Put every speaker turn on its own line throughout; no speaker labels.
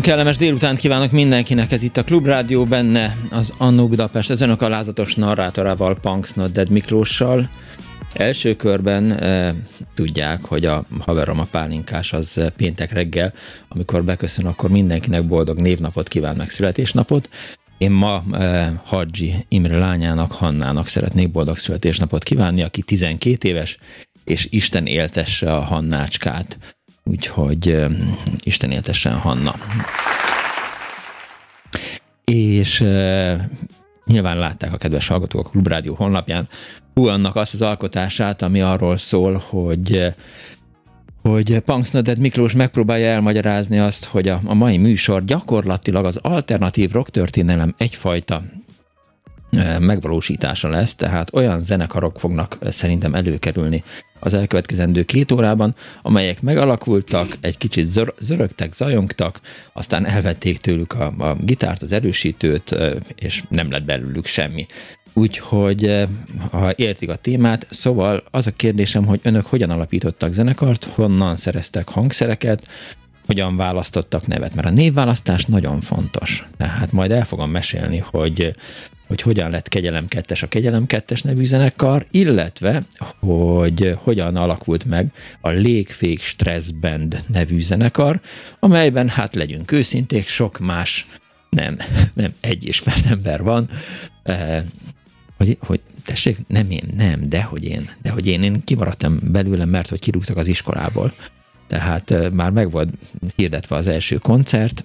Nagyon kellemes délután kívánok mindenkinek, ez itt a Klubrádió, benne az Annó Budapest, az önök alázatos narrátorával, Punks Not Dead Miklóssal. Első körben e, tudják, hogy a haverom a pálinkás az péntek reggel, amikor beköszön, akkor mindenkinek boldog névnapot kíván meg születésnapot. Én ma e, Hadzsi Imre lányának, Hannának szeretnék boldog születésnapot kívánni, aki 12 éves, és Isten éltesse a Hannácskát úgyhogy Isten éltessen Hanna. És nyilván látták a kedves hallgatók a Klubrádió honlapján hú annak azt az alkotását, ami arról szól, hogy hogy Punksnoded Miklós megpróbálja elmagyarázni azt, hogy a, a mai műsor gyakorlatilag az alternatív rock történelem egyfajta megvalósítása lesz, tehát olyan zenekarok fognak szerintem előkerülni az elkövetkezendő két órában, amelyek megalakultak, egy kicsit zör, zörögtek, zajongtak, aztán elvették tőlük a, a gitárt, az erősítőt, és nem lett belőlük semmi. Úgyhogy, ha értik a témát, szóval az a kérdésem, hogy önök hogyan alapítottak zenekart, honnan szereztek hangszereket, hogyan választottak nevet, mert a névválasztás nagyon fontos. Tehát majd el fogom mesélni, hogy hogy hogyan lett Kegyelem 2 a Kegyelem 2 nevű zenekar, illetve, hogy hogyan alakult meg a Légfék Stress Band nevű zenekar, amelyben, hát legyünk őszinték, sok más, nem, nem egy ismert ember van, eh, hogy, hogy tessék, nem én, nem, de hogy én, de hogy én, én kimaradtam belőlem, mert hogy kirúgtak az iskolából. Tehát eh, már meg volt hirdetve az első koncert,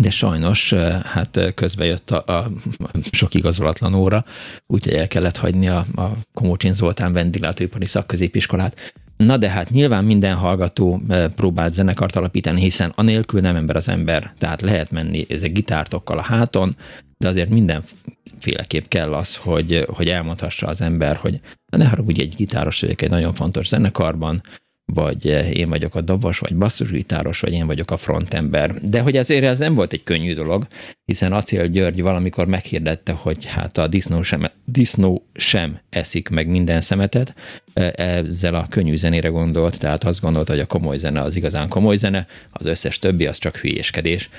de sajnos hát közbe jött a, a sok igazolatlan óra, úgyhogy el kellett hagyni a, a Komócsin Zoltán vendéglátóipari szakközépiskolát. Na de hát nyilván minden hallgató próbált zenekart alapítani, hiszen anélkül nem ember az ember, tehát lehet menni ezek gitártokkal a háton, de azért mindenféleképp kell az, hogy, hogy elmondhassa az ember, hogy ne haragudj, egy gitáros vagyok egy nagyon fontos zenekarban, vagy eh, én vagyok a dobos, vagy basszusgitáros, vagy én vagyok a frontember. De hogy ezért ez nem volt egy könnyű dolog, hiszen Acél György valamikor meghirdette, hogy hát a disznó sem, disznó sem eszik meg minden szemetet, eh, ezzel a könnyű zenére gondolt, tehát azt gondolta, hogy a komoly zene az igazán komoly zene, az összes többi az csak hülyéskedés.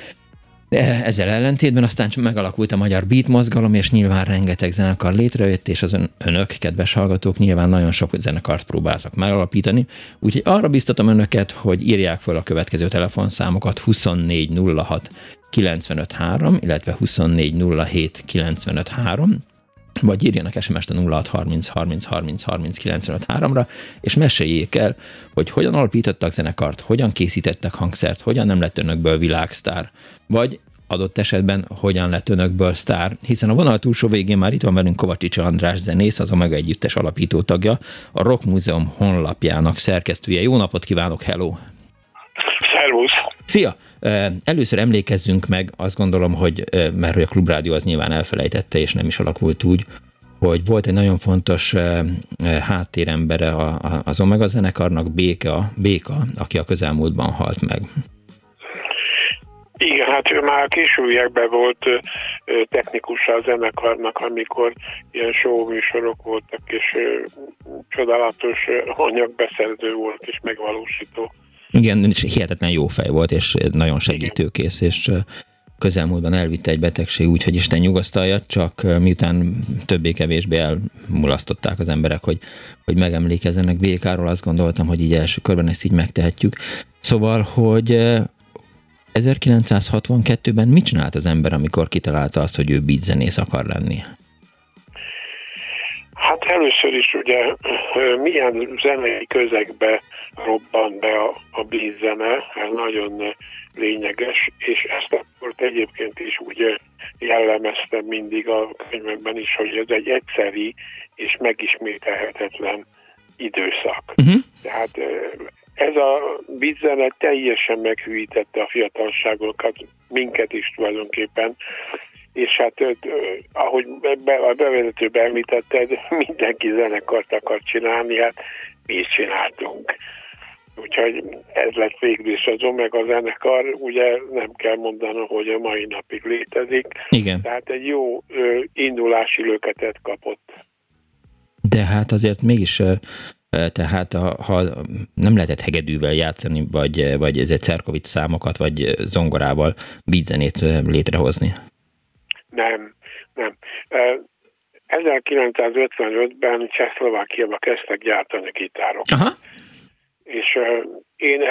Ezzel ellentétben aztán megalakult a magyar beat mozgalom, és nyilván rengeteg zenekar létrejött, és az ön, önök, kedves hallgatók, nyilván nagyon sok zenekart próbáltak megalapítani. Úgyhogy arra biztatom önöket, hogy írják fel a következő telefonszámokat 2406 953, illetve 2407 953, vagy írjanak SMS-t a 0630 30 30 30 95 ra és meséljék el, hogy hogyan alapítottak zenekart, hogyan készítettek hangszert, hogyan nem lett önökből világsztár, vagy adott esetben hogyan lett önökből sztár, hiszen a vonal túlsó végén már itt van velünk Kovacsicsa András zenész, az Omega Együttes alapító tagja, a Rock Múzeum honlapjának szerkesztője. Jó napot kívánok, hello! Szia! Először emlékezzünk meg, azt gondolom, hogy mert hogy a Klubrádió az nyilván elfelejtette, és nem is alakult úgy, hogy volt egy nagyon fontos háttérembere az Omega zenekarnak, Béka, Béka, aki a közelmúltban halt meg.
Igen, hát ő már későbbiekben volt technikusa a zenekarnak, amikor ilyen show műsorok voltak, és csodálatos anyagbeszerző volt és megvalósító.
Igen, és hihetetlen jó fej volt, és nagyon segítőkész, és közelmúltban elvitte egy betegség, úgyhogy Isten nyugasztalja, csak miután többé-kevésbé elmulasztották az emberek, hogy, hogy megemlékezzenek békáról, azt gondoltam, hogy így első körben ezt így megtehetjük. Szóval, hogy 1962-ben mit csinált az ember, amikor kitalálta azt, hogy ő beatzenész akar lenni?
Hát először is ugye milyen zenei közegbe robban be a, a beat zene, ez nagyon lényeges, és ezt akkor egyébként is úgy jellemeztem mindig a könyvekben is, hogy ez egy egyszeri és megismételhetetlen időszak. Uh-huh. Tehát ez a bizzene teljesen meghűítette a fiatalságokat, minket is tulajdonképpen, és hát ahogy a bevezetőben említetted, mindenki zenekart akar csinálni, hát mi is csináltunk. Úgyhogy ez lett végül is az Omega zenekar, ugye nem kell mondanom, hogy a mai napig létezik.
Igen.
Tehát egy jó ö, indulási löketet kapott.
De hát azért mégis tehát ha, ha nem lehetett hegedűvel játszani, vagy, vagy ez egy Cerkovic számokat, vagy zongorával beatzenét létrehozni.
Nem, nem. 1955-ben Csehszlovákiában kezdtek gyártani gitárokat. Aha. És én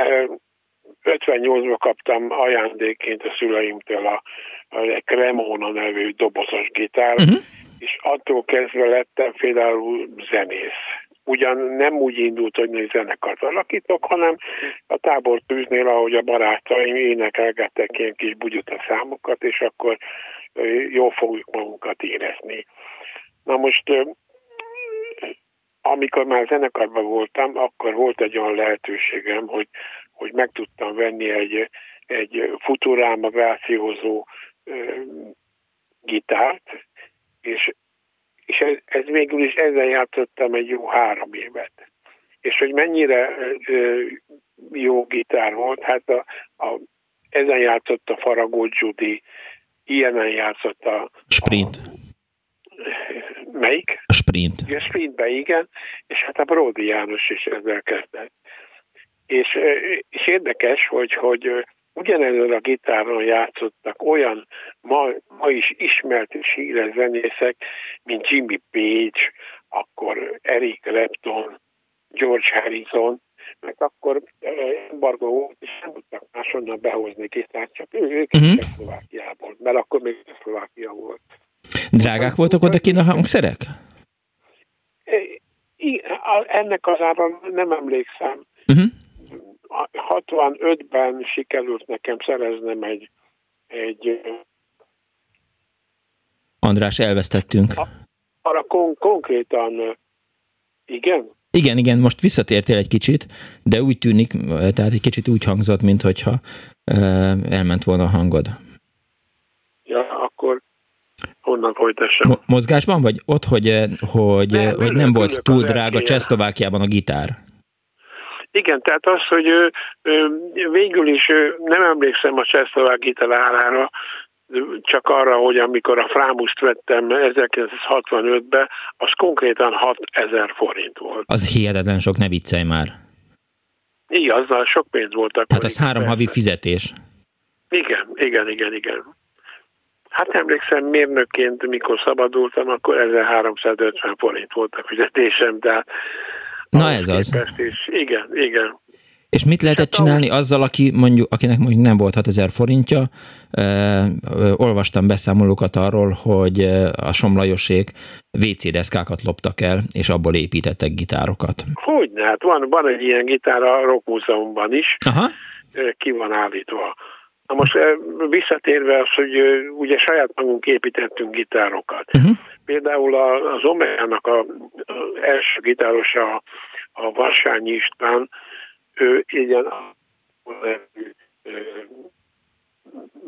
58-ban kaptam ajándékként a szüleimtől a, a Cremona nevű dobozos gitár, uh-huh. és attól kezdve lettem például zenész ugyan nem úgy indult, hogy egy zenekart alakítok, hanem a tábor tűznél, ahogy a barátaim énekelgettek ilyen kis bugyuta számokat, és akkor jól fogjuk magunkat érezni. Na most, amikor már zenekarban voltam, akkor volt egy olyan lehetőségem, hogy, hogy meg tudtam venni egy, egy futuráma grációzó gitárt, és és ez, ez végül is ezzel játszottam egy jó három évet. És hogy mennyire ö, jó gitár volt, hát a, a, ezen játszott a Faragó Judy, ilyenen játszott a...
Sprint.
A, melyik?
A Sprint.
A Sprintbe, igen, és hát a Brody János is ezzel kezdett. És, és érdekes, hogy, hogy ugyanezzel a gitáron játszottak olyan ma, ma is ismert és híres zenészek, mint Jimmy Page, akkor Eric Clapton, George Harrison, mert akkor embargo volt, és nem tudtak máshonnan behozni gitárt, csak ők uh-huh. Szlovákiából, mert akkor még Szlovákia volt.
Drágák voltak oda a hangszerek?
Ennek az áron nem emlékszem. Uh-huh. 65-ben sikerült nekem szereznem egy, egy
András, elvesztettünk.
Arra kon- konkrétan, igen?
Igen, igen, most visszatértél egy kicsit, de úgy tűnik, tehát egy kicsit úgy hangzott, mintha elment volna a hangod.
Honnan folytassam? Mo-
mozgásban vagy ott, hogy, hogy, nem, hogy nem volt túl drága Csehszlovákiában a gitár?
Igen, tehát az, hogy ő, ő, végül is ő, nem emlékszem a Csehszlovák gitarára, csak arra, hogy amikor a Frámuszt vettem 1965-ben, az konkrétan 6000 forint volt.
Az hihetetlen sok, ne viccelj már.
Igen, azzal sok pénz volt akkor.
Tehát az három havi fizetés.
Igen, igen, igen, igen. Hát emlékszem, mérnökként, mikor szabadultam, akkor 1350 forint volt a fizetésem, de
Na ez az.
És igen, igen.
És mit lehetett hát csinálni azzal, aki mondjuk, akinek mondjuk nem volt 6000 forintja? E, olvastam beszámolókat arról, hogy a Somlajosék WC deszkákat loptak el, és abból építettek gitárokat.
Hogyne, hát van, van egy ilyen gitár a Rock Múzeumban is, Aha. ki van állítva. Na most visszatérve az, hogy ugye saját magunk építettünk gitárokat. Uh-huh. Például az Omegának a, az első gitárosa, a Varsányi István, ő ilyen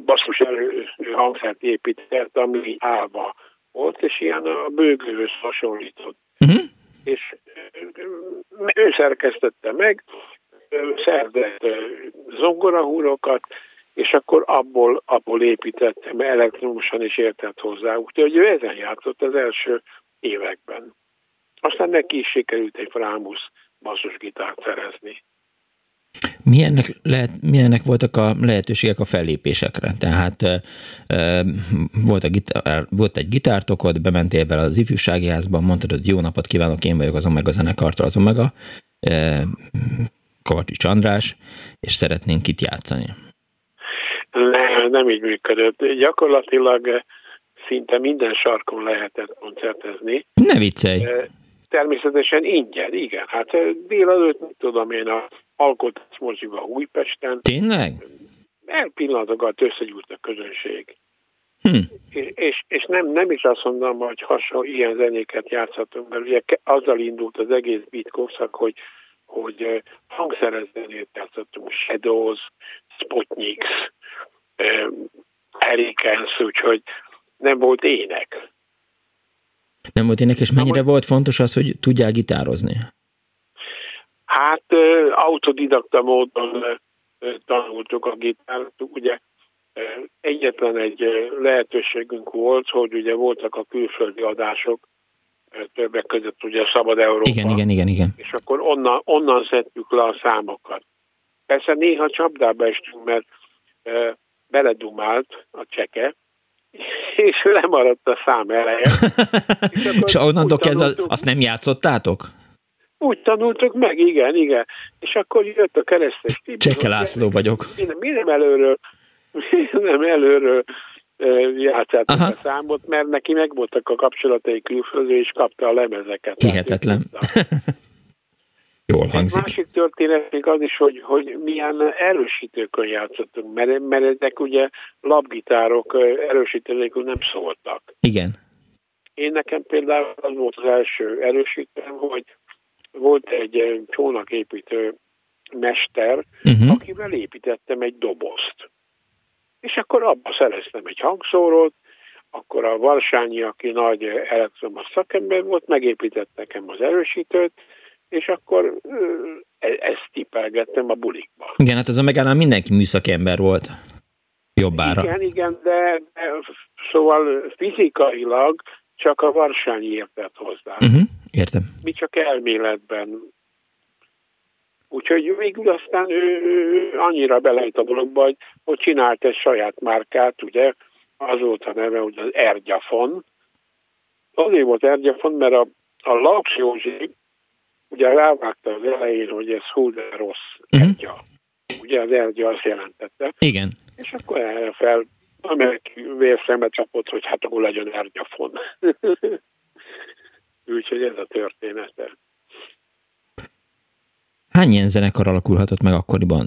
basszus hangszert épített, ami állva volt, és ilyen a bőgőhöz hasonlított. Uh-huh. És ő szerkesztette meg, szerzett zongorahúrokat, és akkor abból, abból építettem, elektromosan is értett hozzá. Úgyhogy ő ezen játszott az első években. Aztán neki is sikerült egy Frámusz basszusgitárt szerezni.
Milyennek, lehet, milyennek voltak a lehetőségek a fellépésekre? Tehát e, e, volt, a gitár, volt egy gitártokod, bementél bele az ifjúsági házban, mondtad, hogy jó napot kívánok, én vagyok az Omega zenekartól, az Omega, e, Kovacsics András, és szeretnénk itt játszani.
Ne, nem így működött. Gyakorlatilag szinte minden sarkon lehetett koncertezni.
Ne viccelj!
Természetesen ingyen, igen. Hát délelőtt, mit tudom én, a alkotás moziba Újpesten.
Tényleg?
El pillanatokat összegyújt a közönség.
Hm.
És, és, és nem, nem is azt mondom, hogy hasonló ilyen zenéket játszhatunk, mert ugye azzal indult az egész beat korszak, hogy, hogy hangszeres zenét játszottunk, Shadows, Sputniks, Hurricanes, úgyhogy nem volt ének.
Nem volt ének, és mennyire volt fontos az, hogy tudjál gitározni?
Hát autodidakta módon tanultuk a gitárt. Ugye egyetlen egy lehetőségünk volt, hogy ugye voltak a külföldi adások, többek között ugye Szabad Európa.
Igen, igen, igen, igen.
És akkor onnan, onnan szedtük le a számokat. Persze néha csapdába estünk, mert e, beledumált a cseke, és lemaradt a szám eleje.
és, és onnantól kezdve azt nem játszottátok?
Úgy tanultuk meg, igen, igen. És akkor jött a keresztes
Tibor. Cseke László vagyok.
Mi nem előről, nem előről játszottuk a számot, mert neki megvoltak a kapcsolatai külföldről, és kapta a lemezeket.
Hihetetlen. Jól hangzik.
Egy másik történet még az is, hogy, hogy milyen erősítőkön játszottunk, mert, mert ezek ugye labgitárok erősítőkön nem szóltak.
Igen.
Én nekem például az volt az első erősítőm, hogy volt egy csónaképítő mester, uh-huh. akivel építettem egy dobozt. És akkor abba szereztem egy hangszórót, akkor a Varsányi, aki nagy elektromos szakember volt, megépített nekem az erősítőt, és akkor e, ezt tippelgettem a bulikba.
Igen, hát az a megállán mindenki műszaki ember volt jobbára.
Igen, igen, de, de szóval fizikailag csak a Varsányi értett hozzá.
Uh-huh, értem.
Mi csak elméletben. Úgyhogy végül aztán ő, ő annyira belejt a dologba, hogy, hogy csinált egy saját márkát, ugye, az volt a neve, hogy az Ergyafon. Azért volt Ergyafon, mert a, a Laks Józsi ugye rávágta az elején, hogy ez hú de rossz uh-huh. ergya. Ugye az ergya azt jelentette.
Igen.
És akkor erre fel, amelyek vérszembe csapott, hogy hát akkor legyen ergyafon. Úgyhogy ez a története.
Hány ilyen zenekar alakulhatott meg akkoriban?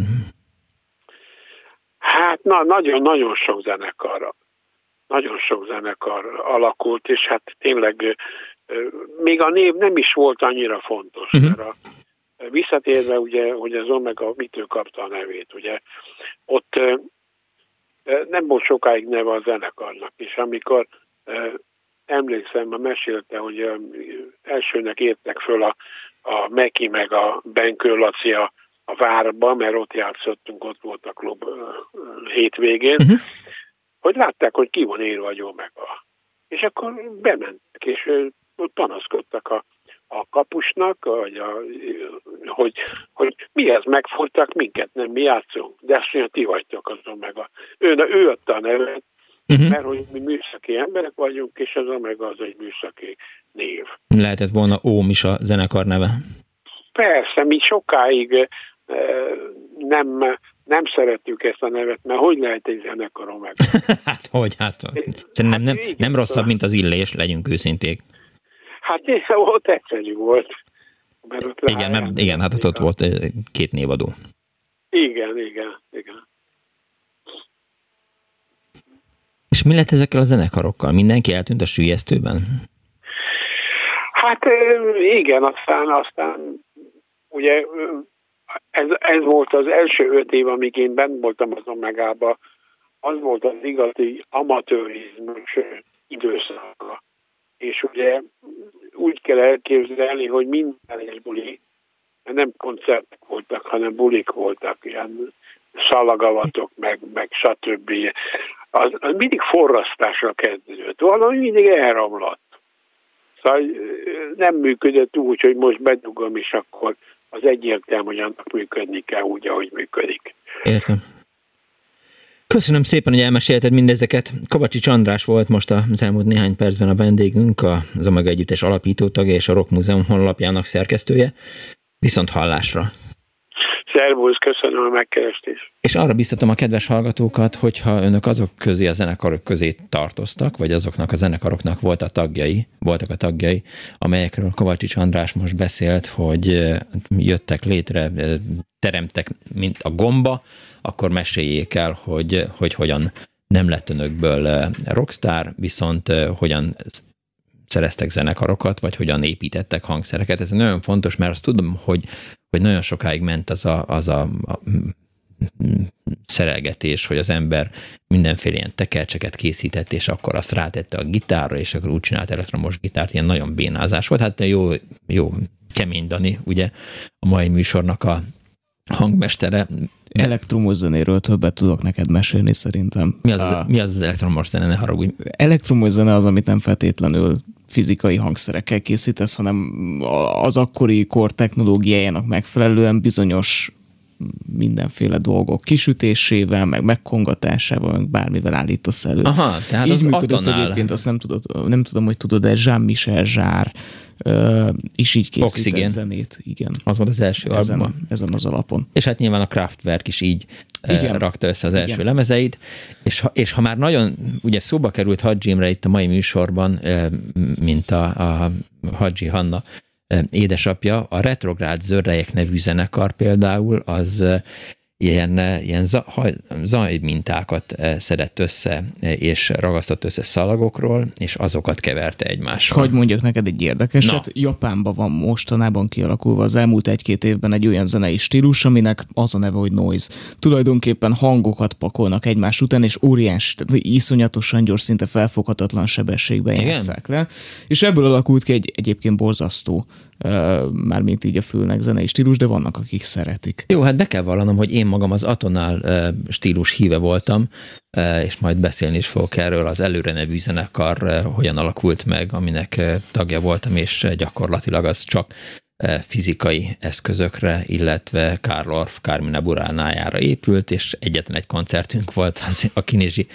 Hát na, nagyon-nagyon sok zenekar. Nagyon sok zenekar alakult, és hát tényleg még a név nem is volt annyira fontos, uh-huh. mert a, visszatérve ugye, hogy az Omega mitől kapta a nevét, ugye, ott nem volt sokáig neve a zenekarnak, és amikor emlékszem, ma mesélte, hogy elsőnek értek föl a, a Meki meg a Benkő Laci a, a várba, mert ott játszottunk, ott volt a klub hétvégén, uh-huh. hogy látták, hogy ki van írva a Omega. És akkor bementek, és ott panaszkodtak a, a kapusnak, vagy a, hogy, hogy mi ez, megfogtak minket, nem mi játszunk. De azt mondja, ti vagytok azon meg. A, ő, ő adta a nevet, uh-huh. mert hogy mi műszaki emberek vagyunk, és az meg az egy műszaki név.
Lehetett volna Óm is a zenekar neve.
Persze, mi sokáig nem, nem szeretjük ezt a nevet, mert hogy lehet egy zenekarom meg?
hát hogy, hát szerintem nem, nem, nem rosszabb, mint az illés, legyünk őszinték.
Hát ott egyszerű volt.
Mert ott igen, mert, igen, hát ott, ott volt két névadó.
Igen, igen, igen.
És mi lett ezekkel a zenekarokkal? Mindenki eltűnt a sülyeztőben?
Hát igen, aztán, aztán ugye ez, ez volt az első öt év, amíg én bent voltam az Omegába, az volt az igazi amatőrizmus időszaka. És ugye úgy kell elképzelni, hogy minden egy buli, nem koncertek voltak, hanem bulik voltak, ilyen szalagavatok, meg, meg stb. Az, az mindig forrasztásra kezdődött. Valami mindig elromlott. Szóval nem működött úgy, hogy most bedugom, és akkor az egyértelmű, hogy annak működni kell úgy, ahogy működik.
Értem. Köszönöm szépen, hogy elmesélted mindezeket. Kovacsics András volt most az elmúlt néhány percben a vendégünk, az Omega Együttes alapító tagja és a Rock Múzeum honlapjának szerkesztője. Viszont hallásra!
Szervusz, köszönöm a megkeresést.
És arra biztatom a kedves hallgatókat, hogyha önök azok közé, a zenekarok közé tartoztak, vagy azoknak a zenekaroknak volt a tagjai, voltak a tagjai, amelyekről Kovacsics András most beszélt, hogy jöttek létre, teremtek, mint a gomba, akkor meséljék el, hogy, hogy hogyan nem lett önökből rockstar, viszont hogyan szereztek zenekarokat, vagy hogyan építettek hangszereket. Ez nagyon fontos, mert azt tudom, hogy, hogy nagyon sokáig ment az a, az a, a szerelgetés, hogy az ember mindenféle ilyen tekercseket készített, és akkor azt rátette a gitárra, és akkor úgy csinált elektromos gitárt, ilyen nagyon bénázás volt. Hát jó, jó kemény Dani, ugye a mai műsornak a hangmestere.
Elektromos zenéről többet tudok neked mesélni szerintem.
Mi az, a, mi az, az elektromos zene, ne haragudj?
Elektromos zene az, amit nem feltétlenül fizikai hangszerekkel készítesz, hanem az akkori kor technológiájának megfelelően bizonyos mindenféle dolgok kisütésével, meg megkongatásával, meg bármivel állítasz elő.
Aha, tehát
Így
az
működött atonál. egyébként, azt nem, tudod, nem tudom, hogy tudod, de Jean-Michel Zsár uh, is így készített Oxygen. zenét. Igen.
Az volt az első
ezen,
album.
Ezen az alapon.
És hát nyilván a Kraftwerk is így Igen. rakta össze az első Igen. lemezeit, és ha, és ha már nagyon, ugye szóba került Hadzsi Imre itt a mai műsorban, mint a, a Hadzsi Hanna, édesapja, a Retrográd Zörrejek nevű zenekar például, az ilyen, ilyen zajmintákat szedett össze, és ragasztott össze szalagokról, és azokat keverte egymással.
Hogy mondjak neked egy érdekeset, Na. Japánban van mostanában kialakulva az elmúlt egy-két évben egy olyan zenei stílus, aminek az a neve, hogy noise. Tulajdonképpen hangokat pakolnak egymás után, és óriás, iszonyatosan gyors, szinte felfoghatatlan sebességben Igen? játszák le. És ebből alakult ki egy egyébként borzasztó mármint így a fülnek zenei stílus, de vannak, akik szeretik.
Jó, hát be kell vallanom, hogy én magam az Atonál stílus híve voltam, és majd beszélni is fogok erről, az Előre nevű zenekar hogyan alakult meg, aminek tagja voltam, és gyakorlatilag az csak fizikai eszközökre, illetve Karl Orff Carmina Buránájára épült, és egyetlen egy koncertünk volt az, a Kinizsi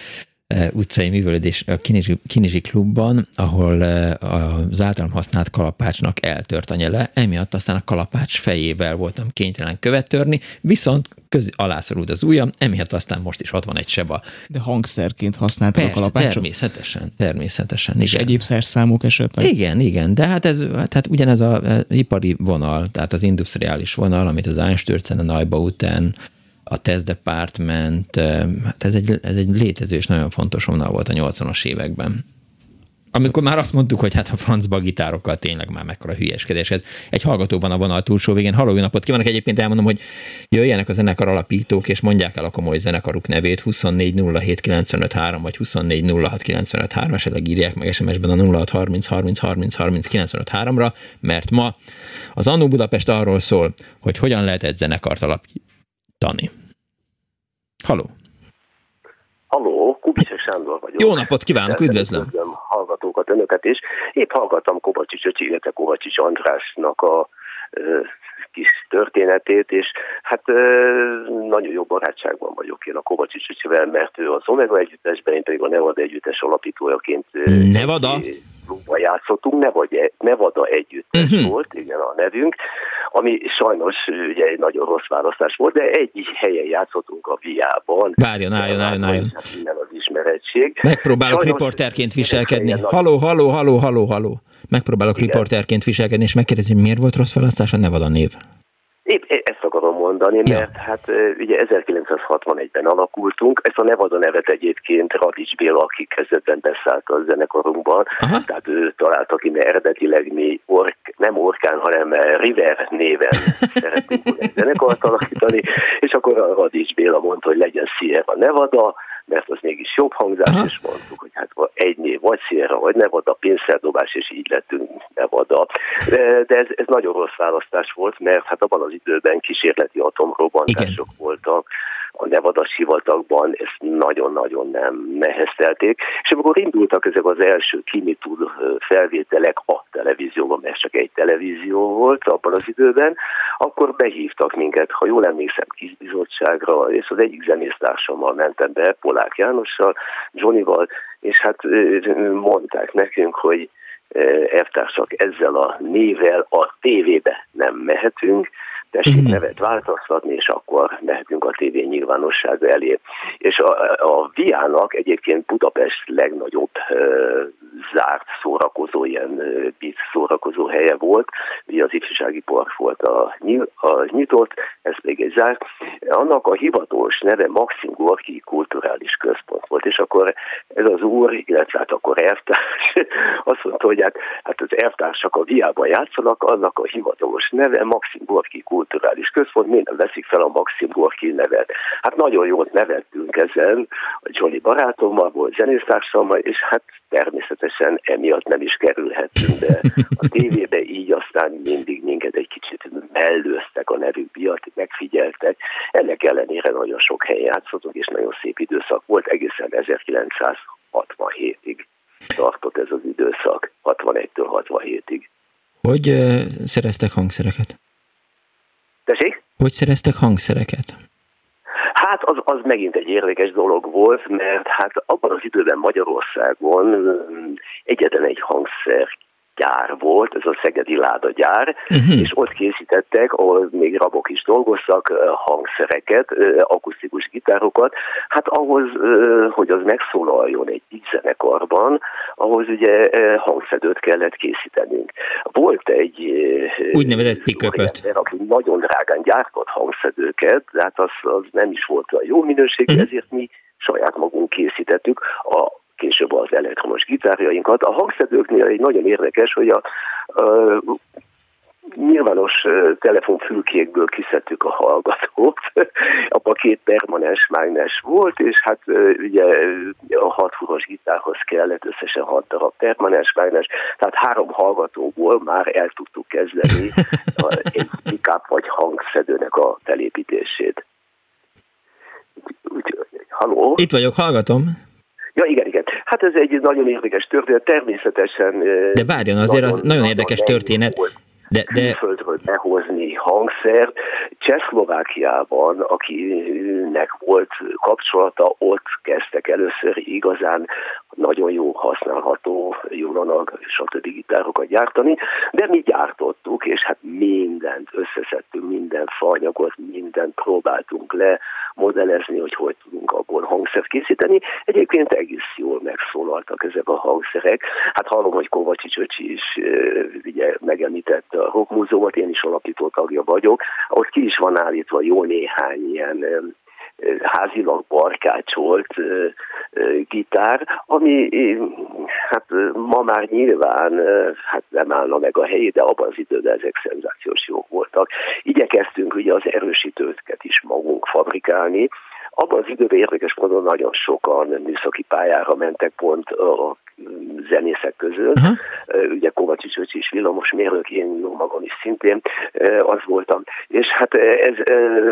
utcai művelődés a Kinizsi, Kinizsi klubban, ahol e, az általam használt kalapácsnak eltört a nyele, emiatt aztán a kalapács fejével voltam kénytelen követ törni, viszont köz, alászorult az ujjam, emiatt aztán most is ott van egy seba.
De hangszerként használtad a kalapácsot?
természetesen, természetesen.
És igen. egyéb szerszámok esetleg?
Igen, igen, de hát ez hát ugyanez az e, ipari vonal, tehát az industriális vonal, amit az Einstürzen a Najba után a Test Department, hát ez egy, ez egy létező és nagyon fontos vonal volt a 80-as években. Amikor már azt mondtuk, hogy hát a francba gitárokkal tényleg már mekkora hülyeskedés ez. Egy hallgató van a vonal túlsó végén. Halló, napot kívánok! Egyébként elmondom, hogy jöjjenek a zenekar alapítók, és mondják el a komoly zenekaruk nevét 2407953 vagy 2406953, esetleg írják meg SMS-ben a 0630 30 30 30 953-ra, mert ma az Annó Budapest arról szól, hogy hogyan lehet egy zenekart alapítani Dani. Haló.
Haló, Kubicsek Sándor vagyok.
Jó napot kívánok, üdvözlöm.
Üdvözlöm hallgatókat, önöket is. Épp hallgattam Kovacsics öcsi, illetve Kovacsics Andrásnak a ö, kis történetét, és hát ö, nagyon jó barátságban vagyok én a Kovacsics öcsivel, mert ő az Omega együttesben, én pedig a Nevada együttes alapítójaként.
Nevada?
Klubban játszottunk, Nevada, Nevada együttes uh-huh. volt, igen a nevünk, ami sajnos ugye egy nagyon rossz választás volt, de egy helyen játszottunk a Viában.
Várjon, álljon, álljon, álljon.
Minden az ismerettség.
Megpróbálok sajnos riporterként viselkedni. Haló, haló, haló, haló, haló. Megpróbálok igen. riporterként viselkedni, és megkérdezni, miért volt rossz választás a Nevada név?
Épp ezt akarom mondani, mert ja. hát ugye 1961-ben alakultunk, ezt a Nevada nevet egyébként Radics Béla, aki kezdetben beszállt a zenekarunkban, Aha. tehát ő találta ki, mert eredetileg mi ork, nem Orkán, hanem River néven szerettünk egy zenekart alakítani, és akkor a Radics Béla mondta, hogy legyen Sierra Nevada, mert az mégis jobb hangzás, Aha. és mondtuk, hogy hát egy név, vagy Sierra, vagy Nevada, pénzszerdobás, és így lettünk Nevada. De ez, ez nagyon rossz választás volt, mert hát abban az időben kísérleti atomrobbantások voltak, a Nevada sivatagban ezt nagyon-nagyon nem neheztelték, és amikor indultak ezek az első kimitú felvételek a televízióban, mert csak egy televízió volt abban az időben, akkor behívtak minket, ha jól emlékszem, kisbizottságra, és az egyik zenésztársammal mentem be, Polák Jánossal, Johnnyval, és hát mondták nekünk, hogy elvtársak ezzel a nével a tévébe nem mehetünk, tessék mhm. nevet változtatni, és akkor mehetünk a tévé nyilvánossága elé. És a, a Viának egyébként Budapest legnagyobb ö, zárt szórakozó, ilyen bit szórakozó helye volt, ugye az ifjúsági park volt a, a nyitott, ez még egy zárt. Annak a hivatalos neve Maxim Gorki kulturális központ volt, és akkor ez az úr, illetve hát akkor elvtárs, azt mondta, hogy hát, hát az elvtársak a Viában játszanak, annak a hivatalos neve Maxim Gorki kulturális központ, miért nem veszik fel a Maxim Gorki nevet. Hát nagyon jót nevettünk ezen, a Johnny barátommal volt zenésztársammal, és hát természetesen emiatt nem is kerülhettünk, de a tévébe így aztán mindig minket egy kicsit mellőztek a nevük miatt, megfigyeltek. Ennek ellenére nagyon sok helyen játszottunk, és nagyon szép időszak volt, egészen 1967-ig tartott ez az időszak, 61-től 67-ig.
Hogy uh, szereztek hangszereket?
Tessék?
Hogy szereztek hangszereket?
Hát az, az megint egy érdekes dolog volt, mert hát abban az időben Magyarországon egyetlen egy hangszer gyár volt, ez a Szegedi Láda gyár, uh-huh. és ott készítettek, ahol még rabok is dolgoztak, hangszereket, akusztikus gitárokat. Hát ahhoz, hogy az megszólaljon egy zenekarban, ahhoz ugye hangszedőt kellett készítenünk. Volt egy
úgynevezett piköpöt,
aki nagyon drágán gyártott hangszedőket, de hát az, az nem is volt a jó minőségű, uh-huh. ezért mi saját magunk készítettük. A később az elektromos gitárjainkat. A hangszedőknél egy nagyon érdekes, hogy a, a nyilvános telefonfülkékből kiszedtük a hallgatót, a két permanens mágnes volt, és hát ugye a hat furos gitárhoz kellett összesen hat darab permanens mágnes, tehát három hallgatóból már el tudtuk kezdeni egy pick vagy hangszedőnek a felépítését.
Úgy, haló? Itt vagyok, hallgatom.
Ja, igen, igen. Hát ez egy nagyon érdekes történet, természetesen...
De várjon, azért nagyon, az nagyon érdekes történet. Volt
de, de... külföldről behozni hangszert. Csehszlovákiában, akinek volt kapcsolata, ott kezdtek először igazán nagyon jó használható a többi gitárokat gyártani, de mi gyártottuk, és hát mindent összeszedtünk, minden fanyagot, mindent próbáltunk le modellezni, hogy hogy tudunk abból hangszert készíteni. Egyébként egész jól megszólaltak ezek a hangszerek. Hát hallom, hogy Kovacsics is ugye megemlítette a Rock Múzeumot, én is alapító tagja vagyok, ahol ki is van állítva jó néhány ilyen házilag barkácsolt gitár, ami hát ma már nyilván hát nem állna meg a helyét, de abban az időben ezek szenzációs jók voltak. Igyekeztünk ugye az erősítőket is magunk fabrikálni, abban az időben érdekes módon nagyon sokan műszaki pályára mentek pont a zenészek közül. Uh-huh. Ugye Kovacsics is villamos mérnök, én jó magam is szintén az voltam. És hát ez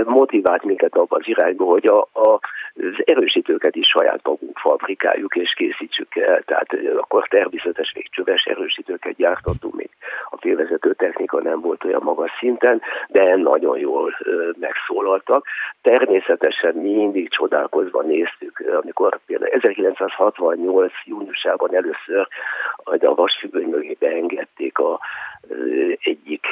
motivált minket abban az irányba, hogy a, a, az erősítőket is saját magunk fabrikáljuk és készítsük el. Tehát akkor természetes végcsöves erősítőket gyártottunk, még a félvezető technika nem volt olyan magas szinten, de nagyon jól megszólaltak. Természetesen mindig csodálkozva néztük, amikor például 1968. júniusában először a vasfüggöny mögé beengedték a egyik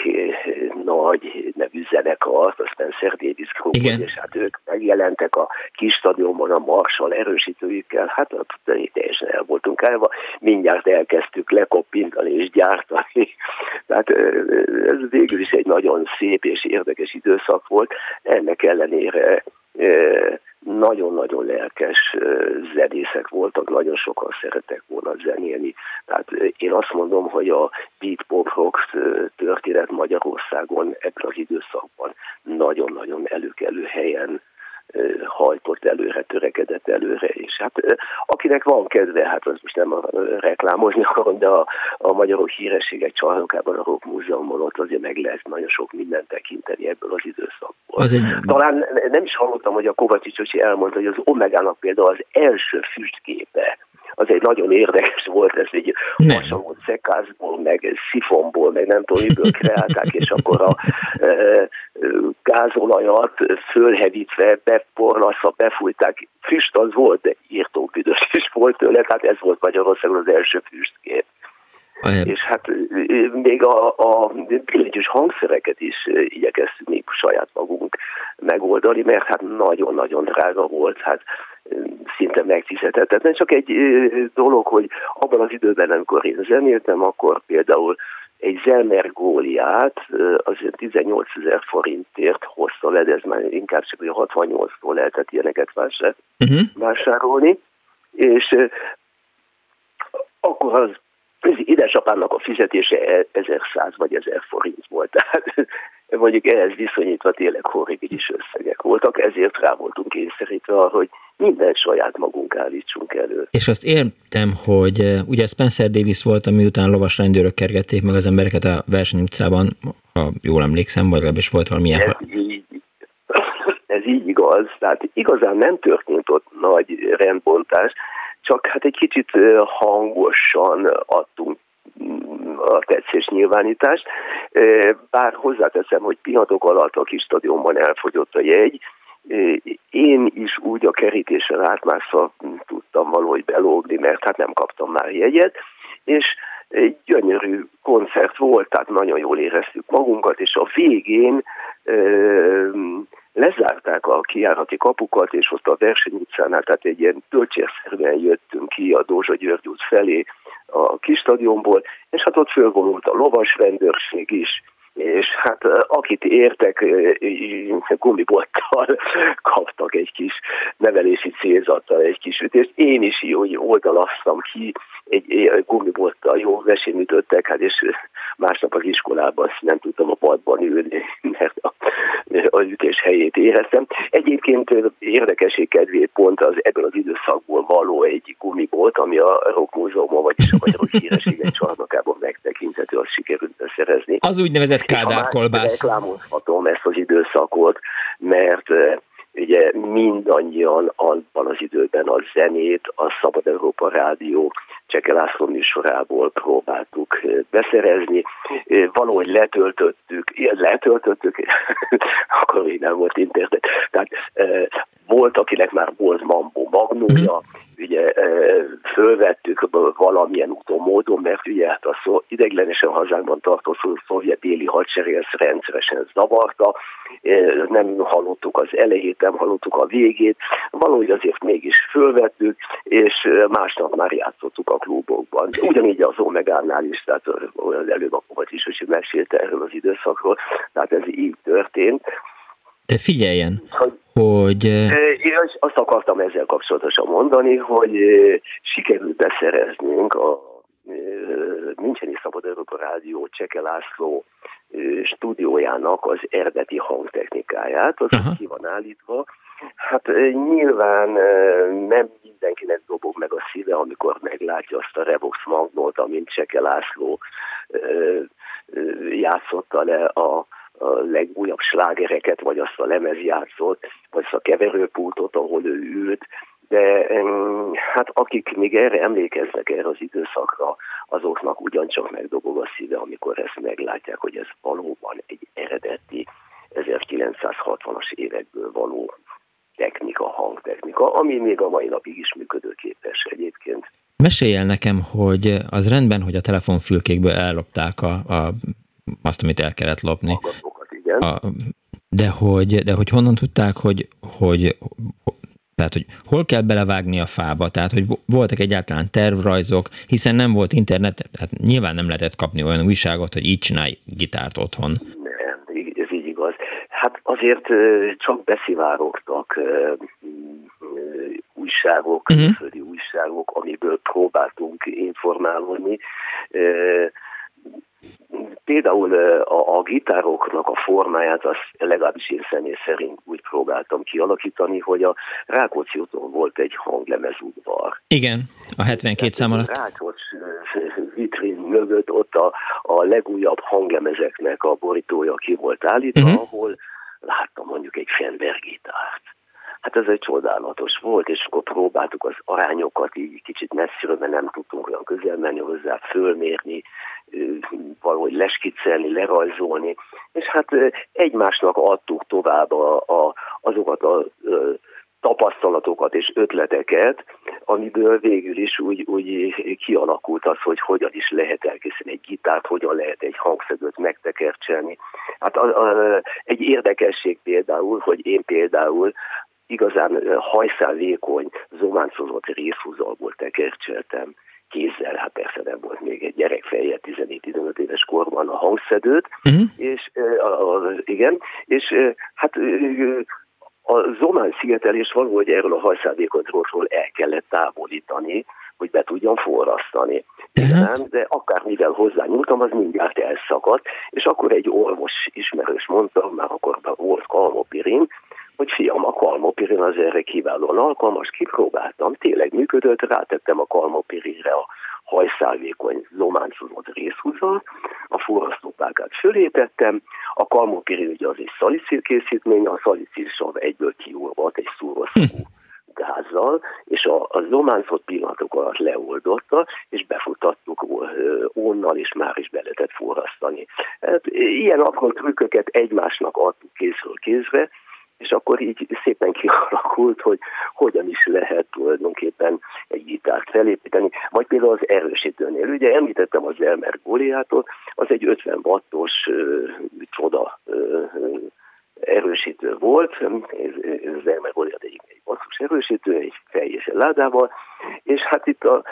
nagy nevű zenekart, a Spencer Davis Group, és hát ők megjelentek a kis stadionban a Marshall erősítőjükkel, hát ott teljesen el voltunk állva, mindjárt elkezdtük lekoppintani és gyártani. Tehát ez végül is egy nagyon szép és érdekes időszak volt, ennek ellenére nagyon-nagyon lelkes zenészek voltak, nagyon sokan szeretek volna zenélni. Tehát én azt mondom, hogy a beat pop rock történet Magyarországon ebben az időszakban nagyon-nagyon előkelő helyen hajtott előre, törekedett előre, és hát akinek van kedve, hát az most nem reklámozni akarom, de a, a magyarok hírességek csarnokában, a Rock Múzeumban ott azért meg lehet nagyon sok mindent tekinteni ebből az időszakból. Az egy... Talán nem is hallottam, hogy a Kovacsicsosi elmondta, hogy az Omegának például az első füstképe, az egy nagyon érdekes volt, ez egy hasonló szekázból, meg szifonból, meg nem tudom, miből kreálták, és akkor a e, e, gázolajat fölhevítve, beporlaszva, befújták. Füst az volt, de írtó büdös is volt tőle, tehát ez volt Magyarországon az első füstkép. Olyan. És hát még a, a billentyűs hangszereket is igyekeztünk még saját magunk megoldani, mert hát nagyon-nagyon drága volt, hát szinte megfizethetetlen. Csak egy dolog, hogy abban az időben, amikor én zenéltem, akkor például egy Zelmer góliát az 18 ezer forintért hozta le, de ez már inkább csak 68-tól lehetett ilyeneket uh-huh. vásárolni, és akkor az édesapámnak a fizetése 1100 vagy 1000 forint volt, tehát mondjuk ehhez viszonyítva tényleg horribilis összegek voltak, ezért rá voltunk kényszerítve arra, hogy minden saját magunk állítsunk elő.
És azt értem, hogy eh, ugye Spencer Davis volt, ami után lovas rendőrök kergették meg az embereket a verseny utcában, ha jól emlékszem, vagy legalábbis volt valamilyen...
Ez így, ez így igaz, tehát igazán nem történt ott nagy rendbontás, csak hát egy kicsit eh, hangosan adtunk a tetszés nyilvánítást. Bár hozzáteszem, hogy pillanatok alatt a kis stadionban elfogyott a jegy, én is úgy a kerítésen átmászva tudtam valahogy belógni, mert hát nem kaptam már jegyet, és egy gyönyörű koncert volt, tehát nagyon jól éreztük magunkat, és a végén lezárták a kiárati kapukat, és ott a verseny utcánál, tehát egy ilyen töltsérszerűen jöttünk ki a Dózsa György út felé a kis stadionból, és hát ott fölvonult a lovas rendőrség is, és hát akit értek, gumibottal kaptak egy kis nevelési célzattal egy kis ütést. Én is úgy oldalaztam ki, egy gumibottal jó vesén ütöttek, hát és másnap az iskolában nem tudtam a padban ülni, mert a, az ütés helyét éreztem. Egyébként érdekesség kedvéért pont az ebből az időszakból való egy gumibot, ami a Rock Múzeumban, vagyis a Magyarok Hírességek csarnokában megtekinthető, azt sikerült beszerezni.
Az úgynevezett Kádár kolbász.
Reklámozhatom ezt az időszakot, mert ugye mindannyian abban az időben a zenét, a Szabad Európa Rádió Cseke László műsorából próbáltuk beszerezni. Valahogy letöltöttük, letöltöttük, akkor még nem volt internet. Tehát volt, akinek már volt Mambo Magnója, mm. ugye fölvettük valamilyen úton módon, mert ugye hát a szó, ideglenesen hazánkban tartozó szovjet déli hadsereg ezt rendszeresen zavarta, nem hallottuk az elejét, nem hallottuk a végét, valahogy azért mégis fölvettük, és másnap már játszottuk a klubokban. Ugyanígy az Omegánál is, tehát olyan előbb a is, hogy mesélte erről az időszakról, tehát ez így történt.
Figyeljen, hogy, hogy...
Én azt akartam ezzel kapcsolatosan mondani, hogy sikerült beszereznünk a Müncheni Szabad Európa Rádió Cseke László stúdiójának az eredeti hangtechnikáját, az Aha. ki van állítva. Hát nyilván nem mindenkinek dobog meg a szíve, amikor meglátja azt a Revox Magnót, amint Cseke László játszotta le a a legújabb slágereket, vagy azt a lemezjátszót, vagy azt a keverőpultot, ahol ő ült, de hát akik még erre emlékeznek erre az időszakra, azoknak ugyancsak megdobog a szíve, amikor ezt meglátják, hogy ez valóban egy eredeti 1960-as évekből való technika, hangtechnika, ami még a mai napig is működőképes egyébként.
Mesélj el nekem, hogy az rendben, hogy a telefonfülkékből ellopták a, a, azt, amit el kellett lopni. A, de, hogy, de hogy honnan tudták, hogy, hogy tehát, hogy hol kell belevágni a fába, tehát, hogy voltak egyáltalán tervrajzok, hiszen nem volt internet, tehát nyilván nem lehetett kapni olyan újságot, hogy így csinálj gitárt otthon.
Nem, ez így igaz. Hát azért csak beszivárogtak újságok, uh-huh. földi újságok, amiből próbáltunk informálni például a, a gitároknak a formáját, azt legalábbis én személy szerint úgy próbáltam kialakítani, hogy a Rákóczi úton volt egy hanglemezudvar.
Igen, a 72 szám alatt.
Rákóczi vitrin mögött ott a, a legújabb hanglemezeknek a borítója ki volt állítva, uh-huh. ahol láttam mondjuk Fender gitárt. Hát ez egy csodálatos volt, és akkor próbáltuk az arányokat így kicsit messziről, mert nem tudtunk olyan közel menni hozzá, fölmérni, valahogy leskicelni, lerajzolni, és hát egymásnak adtuk tovább a, a, azokat a, a tapasztalatokat és ötleteket, amiből végül is úgy, úgy kialakult az, hogy hogyan is lehet elkészíteni egy gitárt, hogyan lehet egy hangszedőt megtekercselni. Hát a, a, egy érdekesség például, hogy én például igazán hajszál vékony, zománcozott részhúzalból tekercseltem kézzel, hát persze nem volt még egy gyerek feje, 14-15 éves korban a hangszedőt, uh-huh. és uh, igen, és hát a Zomán szigetelés valahogy erről a hajszádékonyról el kellett távolítani, hogy be tudjam forrasztani. Nem, de akármivel hozzányúltam, az mindjárt elszakadt, és akkor egy orvos ismerős mondta, már akkor volt kalmopirin, a kalmopirin az erre kiválóan alkalmas, kipróbáltam, tényleg működött, rátettem a kalmopirinre a hajszálvékony lománcozott részhúzat, a forrasztópákát fölé tettem, a kalmopirin ugye az egy szalicil készítmény, a szalicilsav egyből kiúrvat egy szúroszkú gázzal, és a, a zománzott pillanatok alatt leoldotta, és befutattuk onnal, és már is be lehetett forrasztani. Hát, ilyen apró trükköket egymásnak adtuk kézről kézre, és akkor így szépen kialakult, hogy hogyan is lehet tulajdonképpen egy gitárt felépíteni, vagy például az erősítőnél. Ugye említettem az Elmer Goliátot, az egy 50 wattos ö, csoda ö, erősítő volt, ez, az Elmer Goliát egy, egy basszus erősítő, egy fejés ládával, és hát itt a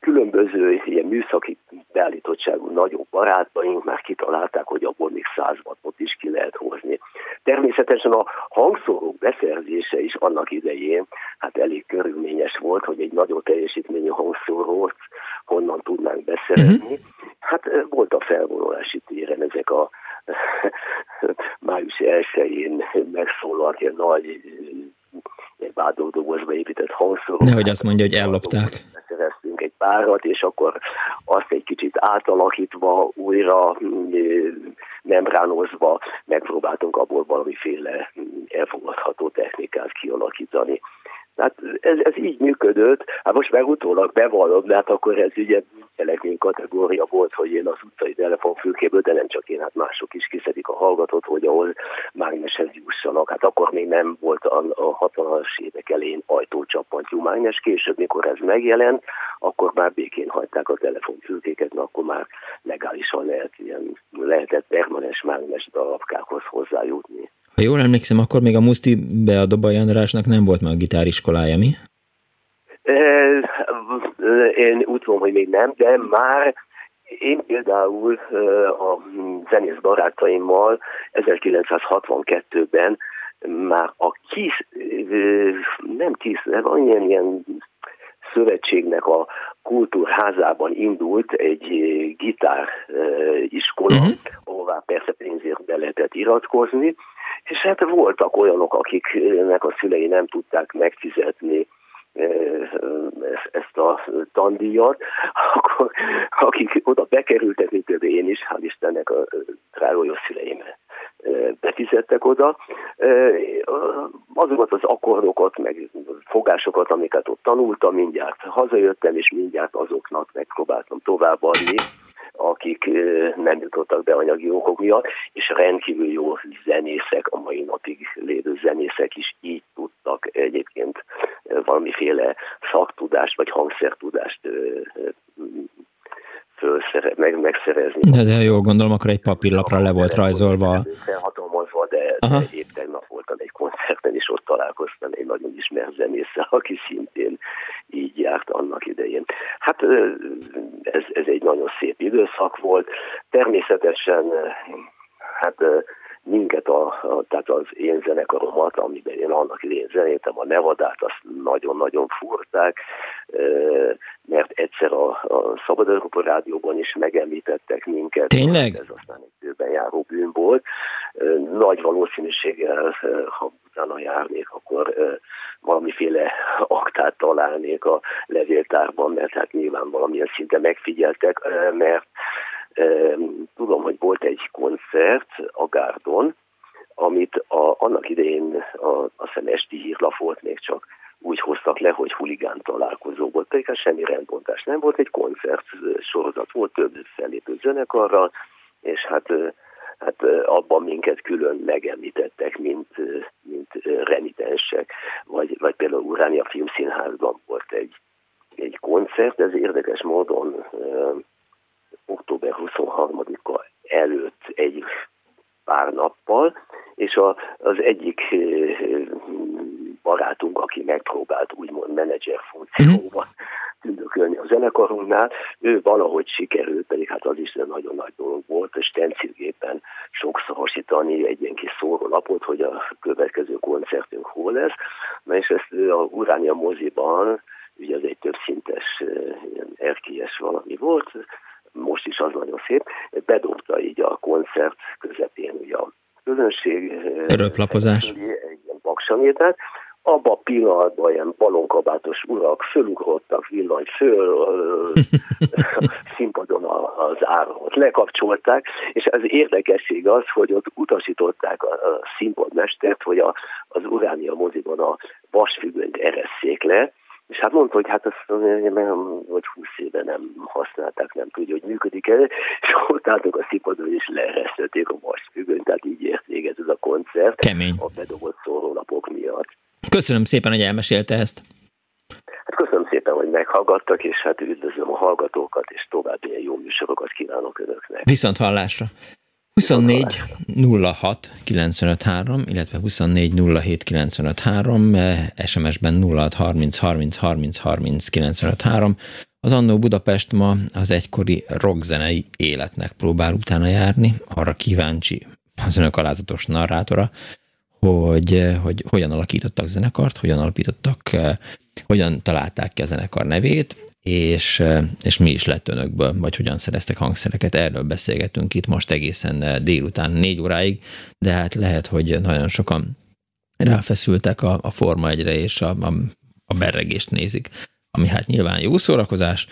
különböző ilyen műszaki beállítottságú nagyobb barátaink már kitalálták, hogy abból még 100 wattot is ki lehet hozni. Természetesen a hangszórók beszerzése is annak idején hát elég körülményes volt, hogy egy nagyobb teljesítményű hangszórót honnan tudnánk beszerezni. Uh-huh. Hát volt a felvonulási téren ezek a május 1-én megszólalt ilyen nagy egy bádogdobozba épített hangszórók.
Nehogy azt mondja, hogy ellopták.
Szereztünk egy párat, és akkor azt egy kicsit átalakítva, újra membránozva megpróbáltunk abból valamiféle elfogadható technikát kialakítani. Tehát ez, ez így működött, hát most meg utólag bevallom, de hát akkor ez ugye cselekmény kategória volt, hogy én az utcai telefonfülkéből, de nem csak én, hát mások is kiszedik a hallgatót, hogy ahol mágneshez jussanak. Hát akkor még nem volt a, a 60-as évek elején ajtócsapantjú mágnes, később, mikor ez megjelent, akkor már békén hagyták a telefonfülkéket, mert akkor már legálisan lehet, ilyen, lehetett permanens mágnes darabkákhoz hozzájutni.
Ha jól emlékszem, akkor még a Muszti beadó Andrásnak nem volt meg a gitáriskolája, mi?
Én úgy tudom, hogy még nem, de már én például a zenész barátaimmal 1962-ben már a KISZ, nem KISZ, van ilyen, ilyen szövetségnek a kultúrházában indult egy gitár iskola, uh-huh. ahová persze pénzért be lehetett iratkozni, és hát voltak olyanok, akiknek a szülei nem tudták megfizetni ezt a tandíjat, akkor akik oda bekerültek, mint például én is, hál' Istennek a drága szüleim befizettek oda, azokat az akkordokat, meg fogásokat, amiket ott tanultam, mindjárt hazajöttem, és mindjárt azoknak megpróbáltam továbbadni, akik nem jutottak be anyagi okok miatt, és rendkívül jó zenészek, a mai napig lévő zenészek is így tudtak egyébként valamiféle szaktudást vagy hangszertudást fölszere, meg, megszerezni.
De, de jól gondolom, akkor egy papírlapra le volt rajzolva.
Felhatalmazva, de, de épp tegnap voltam egy koncerten, és ott találkoztam egy nagyon ismert zenésszel, aki szintén így járt annak idején. Hát ez, ez egy nagyon szép időszak volt. Természetesen hát minket, a, a, tehát az én zenekaromat, amiben én annak idején zenétem, a Nevadát, azt nagyon-nagyon furták, mert egyszer a, a Szabad Európa Rádióban is megemlítettek minket.
Tényleg?
Ez aztán egy időben járó bűn volt. Nagy valószínűséggel, ha utána járnék, akkor valamiféle aktát találnék a levéltárban, mert hát nyilván valamilyen szinte megfigyeltek, mert Tudom, hogy volt egy koncert a Gárdon, amit a, annak idején a, a szem hírlap volt még csak úgy hoztak le, hogy huligán találkozó volt, pedig hát semmi rendbontás nem volt, egy koncert sorozat volt, több fellépő zenekarral, és hát, hát abban minket külön megemlítettek, mint, mint renitensek, vagy, vagy például Uránia Filmszínházban volt egy, egy koncert, ez érdekes módon október 23-a előtt egy pár nappal, és a, az egyik barátunk, aki megpróbált úgymond menedzser funkcióban tündökölni a zenekarunknál, ő valahogy sikerült, pedig hát az is nagyon nagy dolog volt, és stencilgépen sokszorosítani egy ilyen kis szórólapot, hogy a következő koncertünk hol lesz. Na és ezt a Uránia moziban, ugye az egy többszintes ilyen erkélyes valami volt, most is az nagyon szép, bedobta így a koncert közepén ugye a közönség.
Öröplapozás.
Egy ilyen paksamétát, abba a pillanatban ilyen balonkabátos urak fölugrottak, villany föl, színpadon az áramot lekapcsolták, és az érdekesség az, hogy ott utasították a, a színpadmestert, hogy a, az Uránia moziban a vasfüggönyt eresszék le, és hát mondta, hogy hát azt hogy 20 éve nem használták, nem tudja, hogy működik-e, és ott álltak a színpadon, és leeresztették a vasfüggönyt, tehát így ért véget ez a koncert.
Kemény.
A bedobott szórólapok miatt.
Köszönöm szépen, hogy elmesélte ezt.
Hát köszönöm szépen, hogy meghallgattak, és hát üdvözlöm a hallgatókat, és további jó műsorokat kívánok Önöknek.
Viszont hallásra. 24 06 953, illetve 24 07 953, SMS-ben 06 30 30 30 30 953. Az Annó Budapest ma az egykori rockzenei életnek próbál utána járni, arra kíváncsi az önök alázatos narrátora, hogy, hogy hogyan alakítottak zenekart, hogyan alapítottak, hogyan találták ki a zenekar nevét, és, és mi is lett önökből, vagy hogyan szereztek hangszereket. Erről beszélgetünk itt most egészen délután négy óráig, de hát lehet, hogy nagyon sokan ráfeszültek a, a Forma egyre és a, a, a berregést nézik, ami hát nyilván jó szórakozás,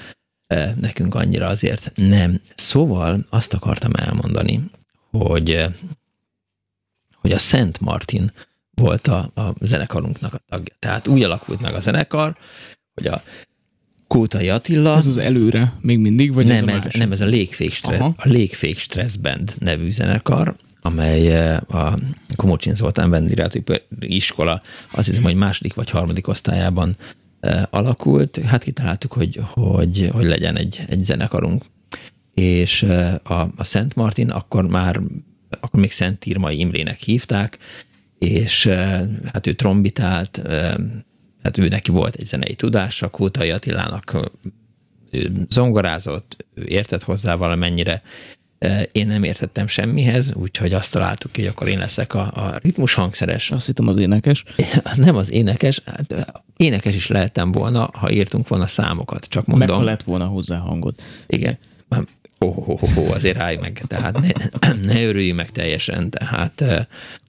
nekünk annyira azért nem. Szóval azt akartam elmondani, hogy hogy a Szent Martin volt a, a zenekarunknak a tagja. Tehát úgy alakult meg a zenekar, hogy a Kótai Attila...
Ez az előre még mindig, vagy
nem,
ez,
ez, nem, ez a Légfék, Stress, a Légfék Stress Band nevű zenekar, amely eh, a Komocsin Zoltán vendéglátóipari iskola, azt hiszem, hogy második vagy harmadik osztályában eh, alakult. Hát kitaláltuk, hogy, hogy, hogy legyen egy, egy zenekarunk. És eh, a, a Szent Martin akkor már akkor még Szent Irmai Imrének hívták, és hát ő trombitált, hát ő neki volt egy zenei tudása, Kótai Attilának ő zongorázott, ő értett hozzá valamennyire, én nem értettem semmihez, úgyhogy azt találtuk hogy akkor én leszek a, a ritmus hangszeres.
Azt hittem az énekes.
Nem az énekes, hát énekes is lehettem volna, ha írtunk volna számokat, csak mondom. Meg
ha lett volna hozzá hangod.
Igen ho, ho, ho, ho, azért állj meg, tehát ne, ne örülj meg teljesen, tehát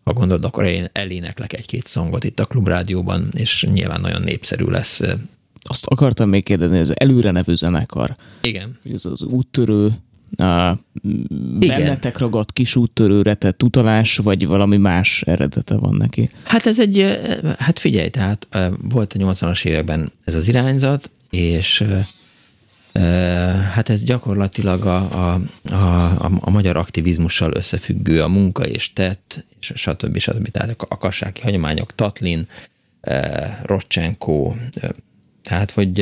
ha gondolod, akkor én eléneklek egy-két szongot itt a klubrádióban, és nyilván nagyon népszerű lesz.
Azt akartam még kérdezni, ez előre nevű zenekar.
Igen.
Ez az úttörő, a bennetek ragadt kis úttörőre tett utalás, vagy valami más eredete van neki?
Hát ez egy, hát figyelj, tehát volt a 80-as években ez az irányzat, és Hát ez gyakorlatilag a, a, a, a magyar aktivizmussal összefüggő a munka és tett, és stb. stb. Tehát a kassáki hagyományok, Tatlin, Rocsenko, tehát, hogy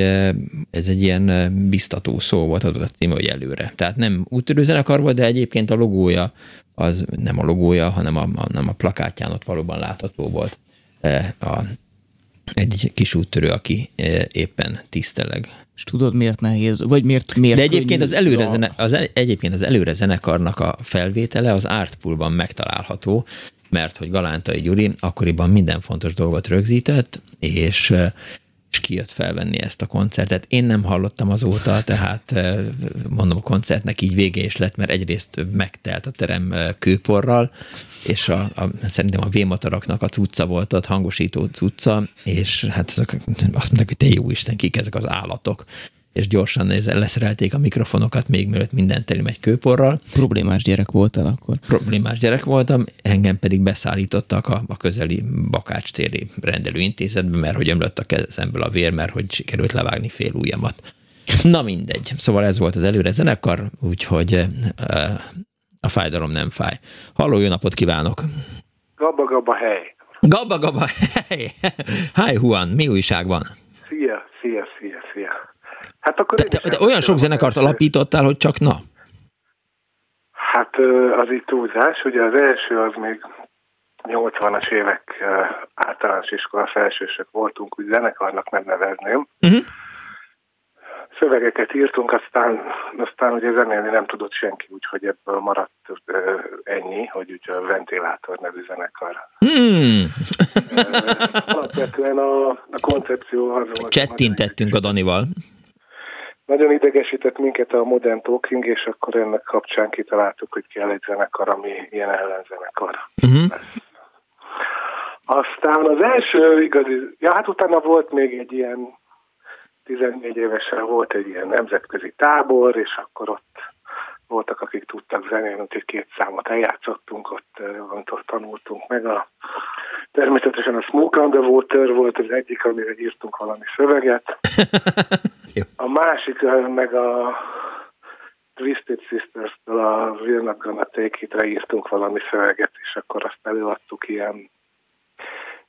ez egy ilyen biztató szó volt az a cím, hogy előre. Tehát nem úttörő zenekar volt, de egyébként a logója, az nem a logója, hanem a, a, nem a plakátján ott valóban látható volt a, egy kis úttörő, aki éppen tiszteleg
és tudod, miért nehéz? Vagy miért, miért
De egyébként az, előre zene, az, egyébként az előre zenekarnak a felvétele az Artpoolban megtalálható, mert hogy Galántai Gyuri akkoriban minden fontos dolgot rögzített, és és kijött felvenni ezt a koncertet. Én nem hallottam azóta, tehát mondom, a koncertnek így vége is lett, mert egyrészt megtelt a terem kőporral, és a, a, szerintem a V-motoroknak a cucca volt ott, hangosító cucca, és hát azok, azt mondták, hogy te jó Isten, kik ezek az állatok, és gyorsan leszerelték a mikrofonokat, még mielőtt minden teli egy kőporral.
Problémás gyerek voltál akkor?
Problémás gyerek voltam, engem pedig beszállítottak a, a közeli Bakács téri rendelőintézetbe, mert hogy ömlött a kezemből a vér, mert hogy sikerült levágni fél ujjamat. Na mindegy. Szóval ez volt az előre zenekar, úgyhogy uh, a fájdalom nem fáj. Halló, jó napot kívánok!
Gabba, gabba, hely!
Gabba, gabba, hely! Hi, Juan, mi újság van?
Szia, szia, szia, szia.
Hát akkor de, de, de olyan sok zenekart alapítottál, hogy csak na?
Hát az itt túlzás, ugye az első az még 80-as évek általános iskola felsősök voltunk, úgy zenekarnak nem nevezném. Uh-huh szövegeket írtunk, aztán, aztán ugye zenélni nem tudott senki, úgyhogy ebből maradt ennyi, hogy ugye a Ventilátor nevű zenekar. Hmm. Alapvetően a, a koncepció az
volt. Csettintettünk a Danival.
Nagyon idegesített minket a Modern Talking, és akkor ennek kapcsán kitaláltuk, hogy kell egy zenekar, ami ilyen ellenzenekar. Uh-huh. Aztán az első igazi, ja hát utána volt még egy ilyen 14 évesen volt egy ilyen nemzetközi tábor, és akkor ott voltak, akik tudtak zenélni, úgyhogy két számot eljátszottunk, ott, amit ott tanultunk meg. A, természetesen a Smoke on the Water volt az egyik, amire írtunk valami szöveget. A másik meg a Twisted Sisters-től a We're Not Gonna Take It-re írtunk valami szöveget, és akkor azt előadtuk ilyen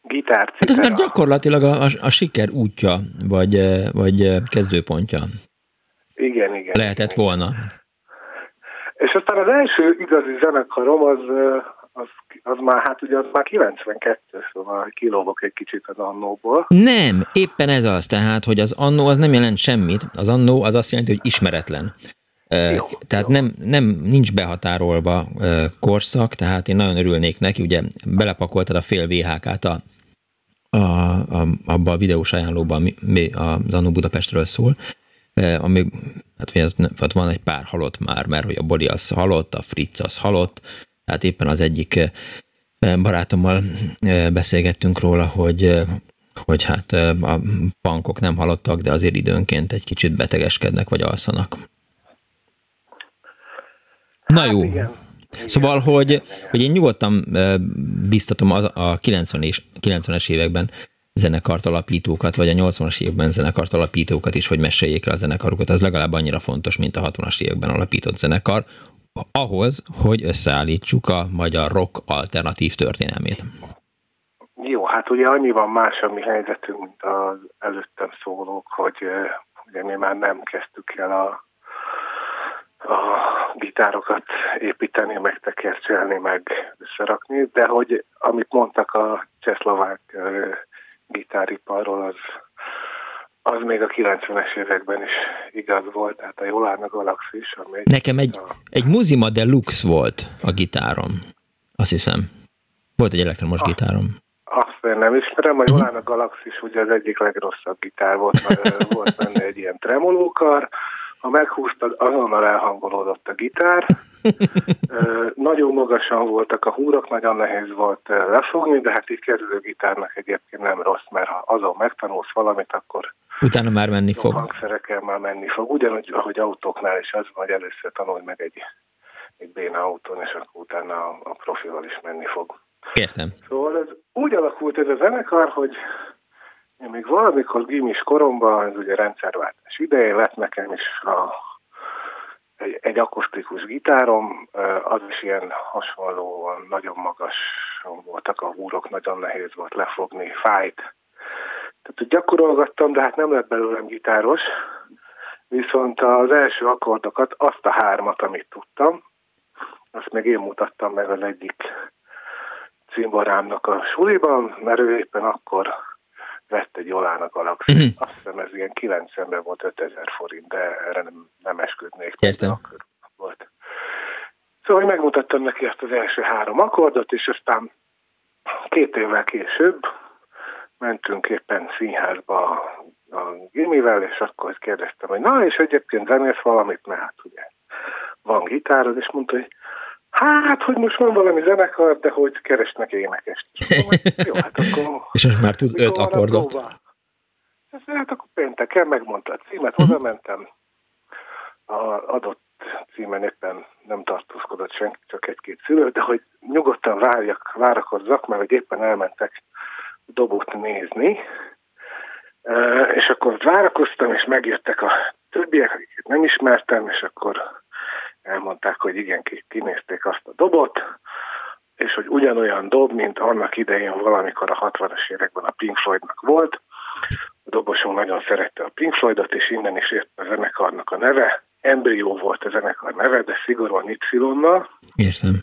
gitár.
Hát ez már gyakorlatilag a, a, a siker útja, vagy, eh, vagy eh, kezdőpontja.
Igen, igen.
Lehetett
igen.
volna.
És aztán az első igazi zenekarom az, eh, az, az már, hát ugye az már 92, szóval kilógok egy kicsit az annóból.
Nem, éppen ez az, tehát, hogy az annó az nem jelent semmit. Az annó az azt jelenti, hogy ismeretlen. Jó, tehát jó. Nem, nem, nincs behatárolva korszak, tehát én nagyon örülnék neki, ugye belepakoltad a fél VHK-t a a, a, abban a videós ajánlóban, ami az Annó Budapestről szól, ami, hát, az, van egy pár halott már, mert hogy a Boli az halott, a Fritz az halott, tehát éppen az egyik barátommal beszélgettünk róla, hogy hogy hát a bankok nem halottak, de azért időnként egy kicsit betegeskednek, vagy alszanak. Na hát jó. Igen. Szóval, hogy, hogy én nyugodtan biztatom a 90-es, 90-es években zenekart alapítókat, vagy a 80-as években zenekart alapítókat is, hogy meséljék el a zenekarukat. Az legalább annyira fontos, mint a 60-as években alapított zenekar, ahhoz, hogy összeállítsuk a magyar rock alternatív történelmét.
Jó, hát ugye annyi van más a mi helyzetünk, mint az előttem szólók, hogy ugye mi már nem kezdtük el a a gitárokat építeni, meg tekercselni, meg összerakni, de hogy amit mondtak a csehszlovák gitáriparról, az, az még a 90-es években is igaz volt, tehát a Jolana Galaxis, ami egy...
Nekem egy, a... egy Muzima Deluxe volt a gitárom, azt hiszem. Volt egy elektromos azt, gitárom.
Azt én nem ismerem, a Jolana uh-huh. Galaxis ugye az egyik legrosszabb gitár volt, mert volt benne egy ilyen tremolókar, ha meghúztad, azonnal elhangolódott a gitár. nagyon magasan voltak a húrok, nagyon nehéz volt lefogni, de hát így kezdő gitárnak egyébként nem rossz, mert ha azon megtanulsz valamit, akkor
utána már menni fog.
hangszerekkel már menni fog. Ugyanúgy, ahogy autóknál is az, hogy először tanulj meg egy, egy béna autón, és akkor utána a, a profival is menni fog.
Értem.
Szóval ez úgy alakult ez a zenekar, hogy én még valamikor gimis koromban, ez ugye rendszerváltás idején lett nekem is a, egy, egy akusztikus gitárom, az is ilyen hasonlóan nagyon magas voltak a húrok, nagyon nehéz volt lefogni, fájt. Tehát gyakorolgattam, de hát nem lett belőlem gitáros, viszont az első akkordokat, azt a hármat, amit tudtam, azt még én mutattam meg az egyik cimborámnak a suliban, mert ő éppen akkor vett egy Jolának Galaxy. Uh-huh. Azt hiszem ez ilyen 90-ben volt 5000 forint, de erre nem, nem esküdnék.
Értem.
Akkor volt. Szóval megmutattam neki ezt az első három akkordot, és aztán két évvel később mentünk éppen színházba a gimivel, és akkor kérdeztem, hogy na, és egyébként zenélsz valamit, mert hát ugye van gitárod, és mondta, hogy Hát, hogy most van valami zenekar, de hogy keresnek énekest. És,
jó, hát akkor, és most már tud öt akkordot.
Hát akkor pénteken megmondta a címet, oda mentem, a adott címen éppen nem tartózkodott senki, csak egy-két szülő, de hogy nyugodtan várjak, várakozzak, mert hogy éppen elmentek dobot nézni, és akkor várakoztam, és megjöttek a többiek, akiket nem ismertem, és akkor elmondták, hogy igen, kinézték azt a dobot, és hogy ugyanolyan dob, mint annak idején valamikor a 60-as években a Pink Floydnak volt. A dobosunk nagyon szerette a Pink Floydot, és innen is ért a zenekarnak a neve. Embryo volt a zenekar neve, de szigorúan Y-nal.
Értem.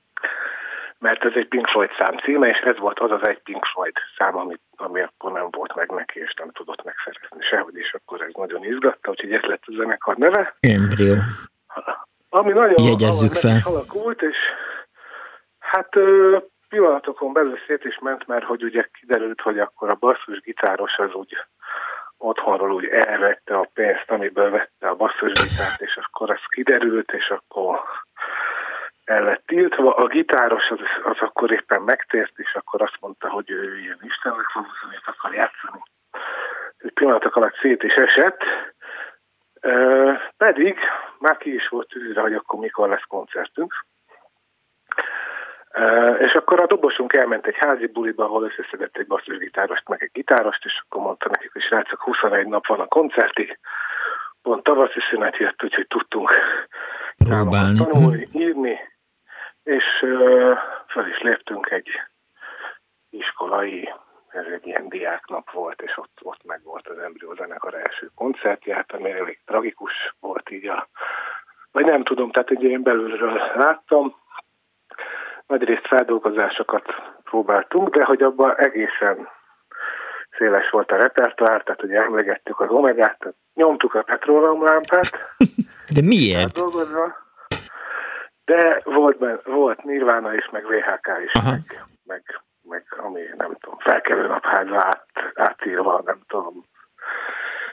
Mert ez egy Pink Floyd szám címe, és ez volt az az egy Pink Floyd szám, ami, ami akkor nem volt meg neki, és nem tudott megszerezni sehogy, és akkor ez nagyon izgatta, úgyhogy ez lett a zenekar neve.
Embryo.
Ami nagyon
Jegyezzük fel.
alakult, és hát pillanatokon belül szét is ment, mert hogy ugye kiderült, hogy akkor a basszusgitáros az úgy otthonról úgy elvette a pénzt, amiből vette a basszusgitárt, és akkor az kiderült, és akkor el lett tiltva. A gitáros az, az akkor éppen megtért, és akkor azt mondta, hogy ő ilyen Istennek valószínűleg akar játszani. Egy pillanatok alatt szét is esett, pedig már ki is volt tűzre, hogy akkor mikor lesz koncertünk. És akkor a dobosunk elment egy házi buliba, ahol összeszedett egy basszusgitárost, meg egy gitárost, és akkor mondta nekik, hogy srácok, 21 nap van a koncertig, pont tavaszi szünet jött, úgyhogy tudtunk
próbálni,
tanulni, írni, és fel is léptünk egy iskolai ez egy ilyen diáknap volt, és ott, ott meg volt az Embryo zenekar első koncertját, ami elég tragikus volt így a, vagy nem tudom, tehát ugye én belülről láttam, nagyrészt feldolgozásokat próbáltunk, de hogy abban egészen széles volt a repertoár, tehát ugye emlegettük az omegát, tehát nyomtuk a petróleumlámpát.
De miért?
De volt, ben, volt Nirvana is, meg VHK is, Aha. meg, meg meg ami nem tudom, felkelő napháza át, átírva, nem tudom.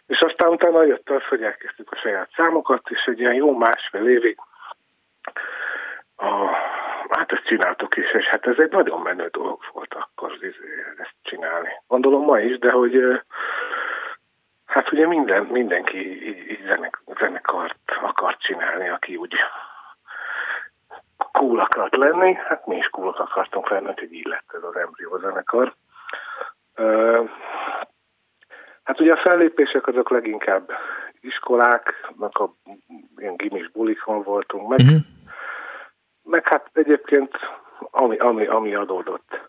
És aztán utána jött az, hogy elkezdtük a saját számokat, és egy ilyen jó másfél évig a, hát ezt csináltuk is, és hát ez egy nagyon menő dolog volt akkor ezt csinálni. Gondolom ma is, de hogy hát ugye minden, mindenki így, így zenek, zenekart akart csinálni, aki úgy cool akart lenni, hát mi is cool akartunk lenni, hogy így lett ez az embrió zenekar. Hát ugye a fellépések azok leginkább iskoláknak a ilyen gimis bulikon voltunk, meg, uh-huh. meg hát egyébként ami, ami, ami adódott.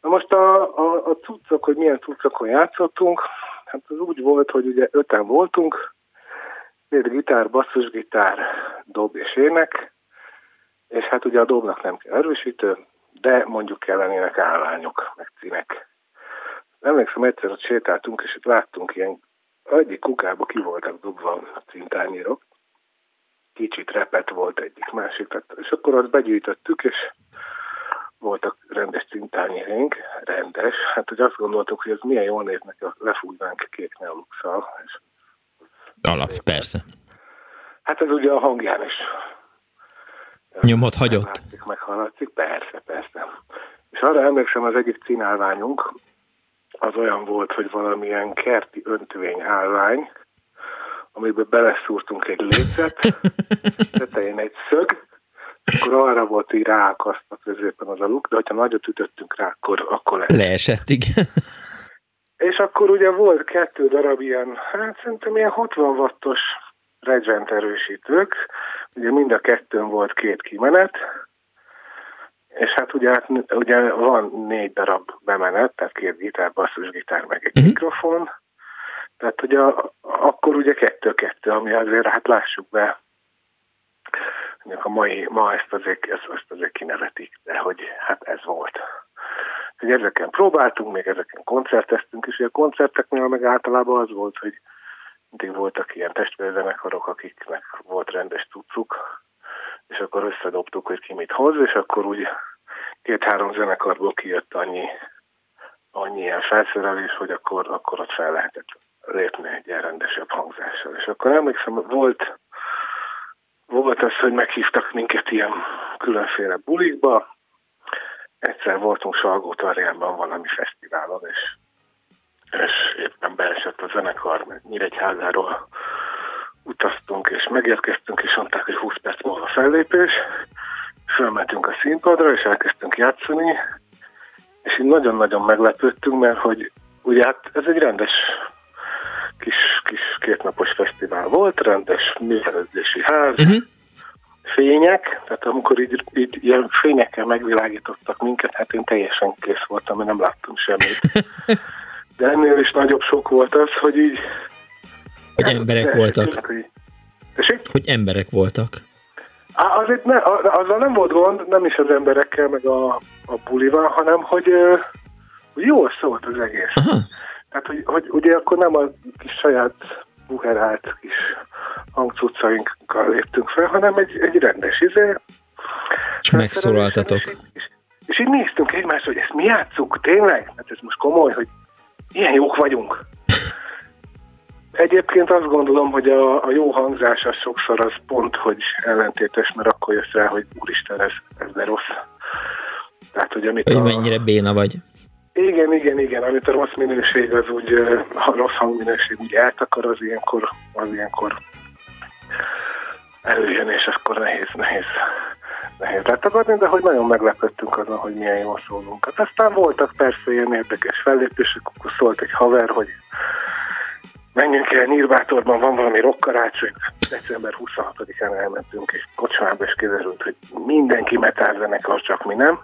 Na most a, a, a cuccok, hogy milyen cuccokon játszottunk, hát az úgy volt, hogy ugye öten voltunk, két gitár, basszusgitár, dob és ének, és hát ugye a dobnak nem kell erősítő, de mondjuk kellenének állványok, meg cínek. Emlékszem, egyszer ott sétáltunk, és itt láttunk ilyen, egyik kukába ki voltak dobva a cintányírok, kicsit repet volt egyik másik, tehát, és akkor azt begyűjtöttük, és voltak rendes cintányérénk, rendes, hát hogy azt gondoltuk, hogy ez milyen jól néznek, lefújnánk kék neoluxal. És
Alap, persze.
Hát ez ugye a hangján is
Nyomot hagyott?
Meglátszik, meghallatszik, persze, persze. És arra emlékszem, az egyik cínálványunk az olyan volt, hogy valamilyen kerti öntvény állvány, amiben beleszúrtunk egy lécet, tetején egy szög, akkor arra volt így ráakasztva középen az a luk, de hogyha nagyot ütöttünk rá, akkor, akkor
le. Leesett, igen.
És akkor ugye volt kettő darab ilyen, hát szerintem ilyen 60 wattos Regent erősítők, ugye mind a kettőn volt két kimenet, és hát ugye, hát, ugye van négy darab bemenet, tehát két gitár, basszusgitár, meg egy uh-huh. mikrofon, tehát ugye akkor ugye kettő-kettő, ami azért, hát lássuk be, mondjuk a mai, ma ezt azért, ezt, ezt azért kinevetik, de hogy hát ez volt. Hogy ezeken próbáltunk, még ezeken koncerteztünk, és a koncerteknél meg általában az volt, hogy mindig voltak ilyen testvérzenekarok, akiknek volt rendes tudcuk, és akkor összedobtuk, hogy ki mit hoz, és akkor úgy két-három zenekarból kijött annyi, annyi ilyen felszerelés, hogy akkor, akkor ott fel lehetett lépni egy ilyen rendesebb hangzással. És akkor emlékszem, volt, volt az, hogy meghívtak minket ilyen különféle bulikba, egyszer voltunk Salgótarjánban valami fesztiválon, és és, éppen beesett a zenekar, Nyíregyházáról utaztunk, és megérkeztünk, és mondták, hogy 20 perc múlva fellépés. Fölmentünk a színpadra, és elkezdtünk játszani, és így nagyon-nagyon meglepődtünk, mert hogy ugye hát ez egy rendes kis, kis kétnapos fesztivál volt, rendes művelődési ház, uh-huh. fények, tehát amikor így, így ilyen fényekkel megvilágítottak minket, hát én teljesen kész voltam, mert nem láttam semmit. De ennél is nagyobb sok volt az, hogy így...
Hogy hát, emberek voltak. Hogy, hogy emberek voltak.
Á, azért ne, azzal nem volt gond, nem is az emberekkel, meg a, a bulival, hanem hogy, hogy jól szólt az egész. Aha. Tehát, hogy, hogy ugye akkor nem a kis saját buherált kis hangcuccainkkal léptünk fel, hanem egy, egy rendes izé.
És megszólaltatok. És,
és, és így néztünk egymásra, hogy ezt mi játszunk, tényleg? Hát ez most komoly, hogy ilyen jók vagyunk. Egyébként azt gondolom, hogy a, a jó hangzás az sokszor az pont, hogy ellentétes, mert akkor jössz rá, hogy úristen, ez, ez de rossz.
Tehát, hogy amit hogy a... mennyire béna vagy.
Igen, igen, igen. Amit a rossz minőség, az úgy, a rossz hangminőség úgy eltakar, az ilyenkor, az ilyenkor előjön, és akkor nehéz, nehéz, nehéz letagadni, de hogy nagyon meglepődtünk azon, hogy milyen jól szólunk. Hát aztán voltak persze ilyen érdekes fellépések, akkor szólt egy haver, hogy menjünk el Nyírbátorban, van valami rokkarácsony. December 26-án elmentünk egy kocsmába, és kiderült, hogy mindenki metálzenekar, csak mi nem.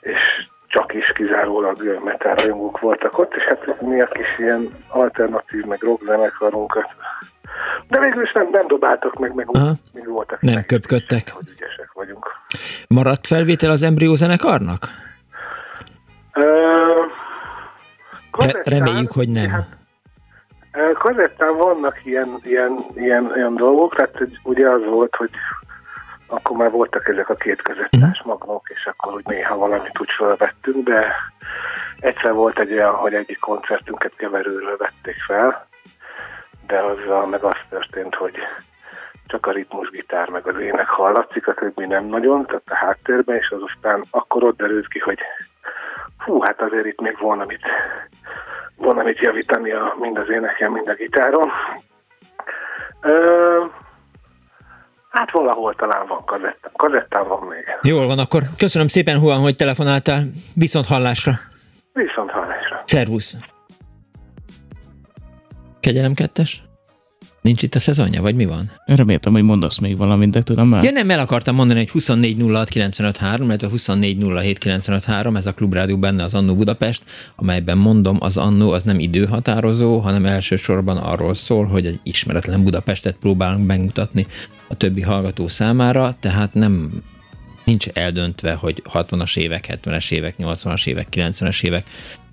És csak is kizárólag metal rajongók voltak ott, és hát mi a kis ilyen alternatív, meg rock. De végül is nem, nem dobáltak meg, meg Aha. még voltak.
Nem meg, köpködtek.
Hogy ügyesek vagyunk.
Maradt felvétel az embrió zenekarnak? Uh, Reméljük, hogy nem. Hát,
kazettán vannak ilyen, ilyen, ilyen, ilyen dolgok, tehát ugye az volt, hogy akkor már voltak ezek a két kazettás mhm. magnók, és akkor úgy néha valamit úgy felvettünk, de egyszer volt egy olyan, hogy egyik koncertünket keverőről vették fel, de azzal meg az történt, hogy csak a ritmusgitár meg az ének hallatszik, a többi nem nagyon, tehát a háttérben, és az aztán akkor ott derült ki, hogy hú, hát azért itt még volna mit, volna mit javítani a, mind az éneken, mind a gitáron. Ö, Hát valahol talán van kazettán. Kazettán van még.
Jól van, akkor köszönöm szépen, Juan, hogy telefonáltál. Viszont hallásra.
Viszont hallásra.
Szervusz. Kegyelem kettes? Nincs itt a szezonja, vagy mi van?
Reméltem, hogy mondasz még valamit, de tudom már.
Ja, nem, el akartam mondani, hogy 24 06 953, illetve 24 07 953, ez a klubrádió benne az Annó Budapest, amelyben mondom, az Annó az nem időhatározó, hanem elsősorban arról szól, hogy egy ismeretlen Budapestet próbálunk megmutatni a többi hallgató számára, tehát nem nincs eldöntve, hogy 60-as évek, 70-es évek, 80-as évek, 90-es évek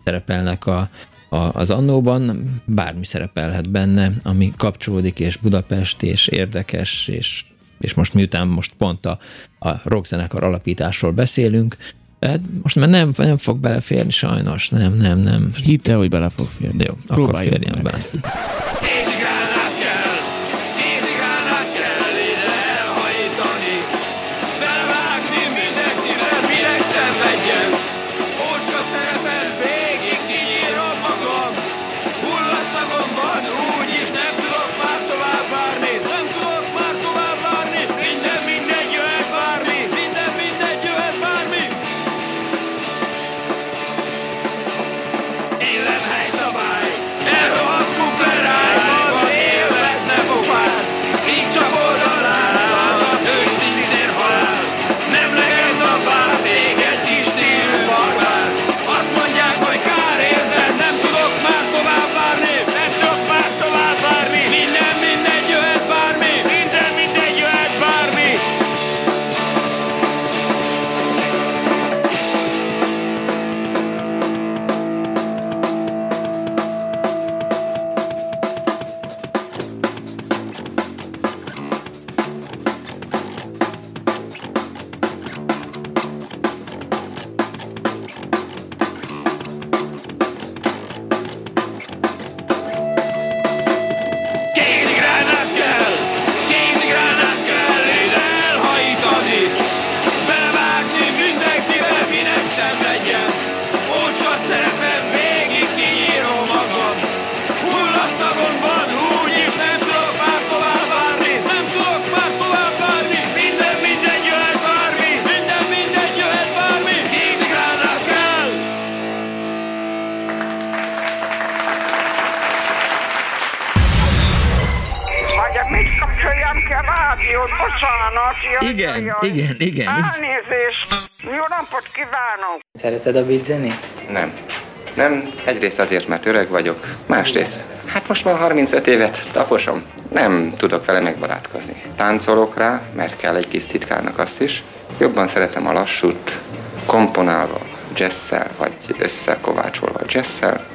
szerepelnek a, a, az annóban, bármi szerepelhet benne, ami kapcsolódik, és Budapest, és érdekes, és, és most miután most pont a, a rockzenekar alapításról beszélünk, hát most már nem, nem fog beleférni sajnos, nem, nem, nem.
Hitte, hogy bele fog férni.
Jó, Próbáljuk akkor férjen bele.
Bocsánat.
Jaj, igen, jaj, igen, igen.
Elnézést. Jó napot kívánok.
Szereted a beat zenét?
Nem. Nem, egyrészt azért, mert öreg vagyok, másrészt, hát most már 35 évet taposom, nem tudok vele megbarátkozni. Táncolok rá, mert kell egy kis titkárnak azt is, jobban szeretem a lassút, komponálva, jazzszel, vagy összekovácsolva jazzszel,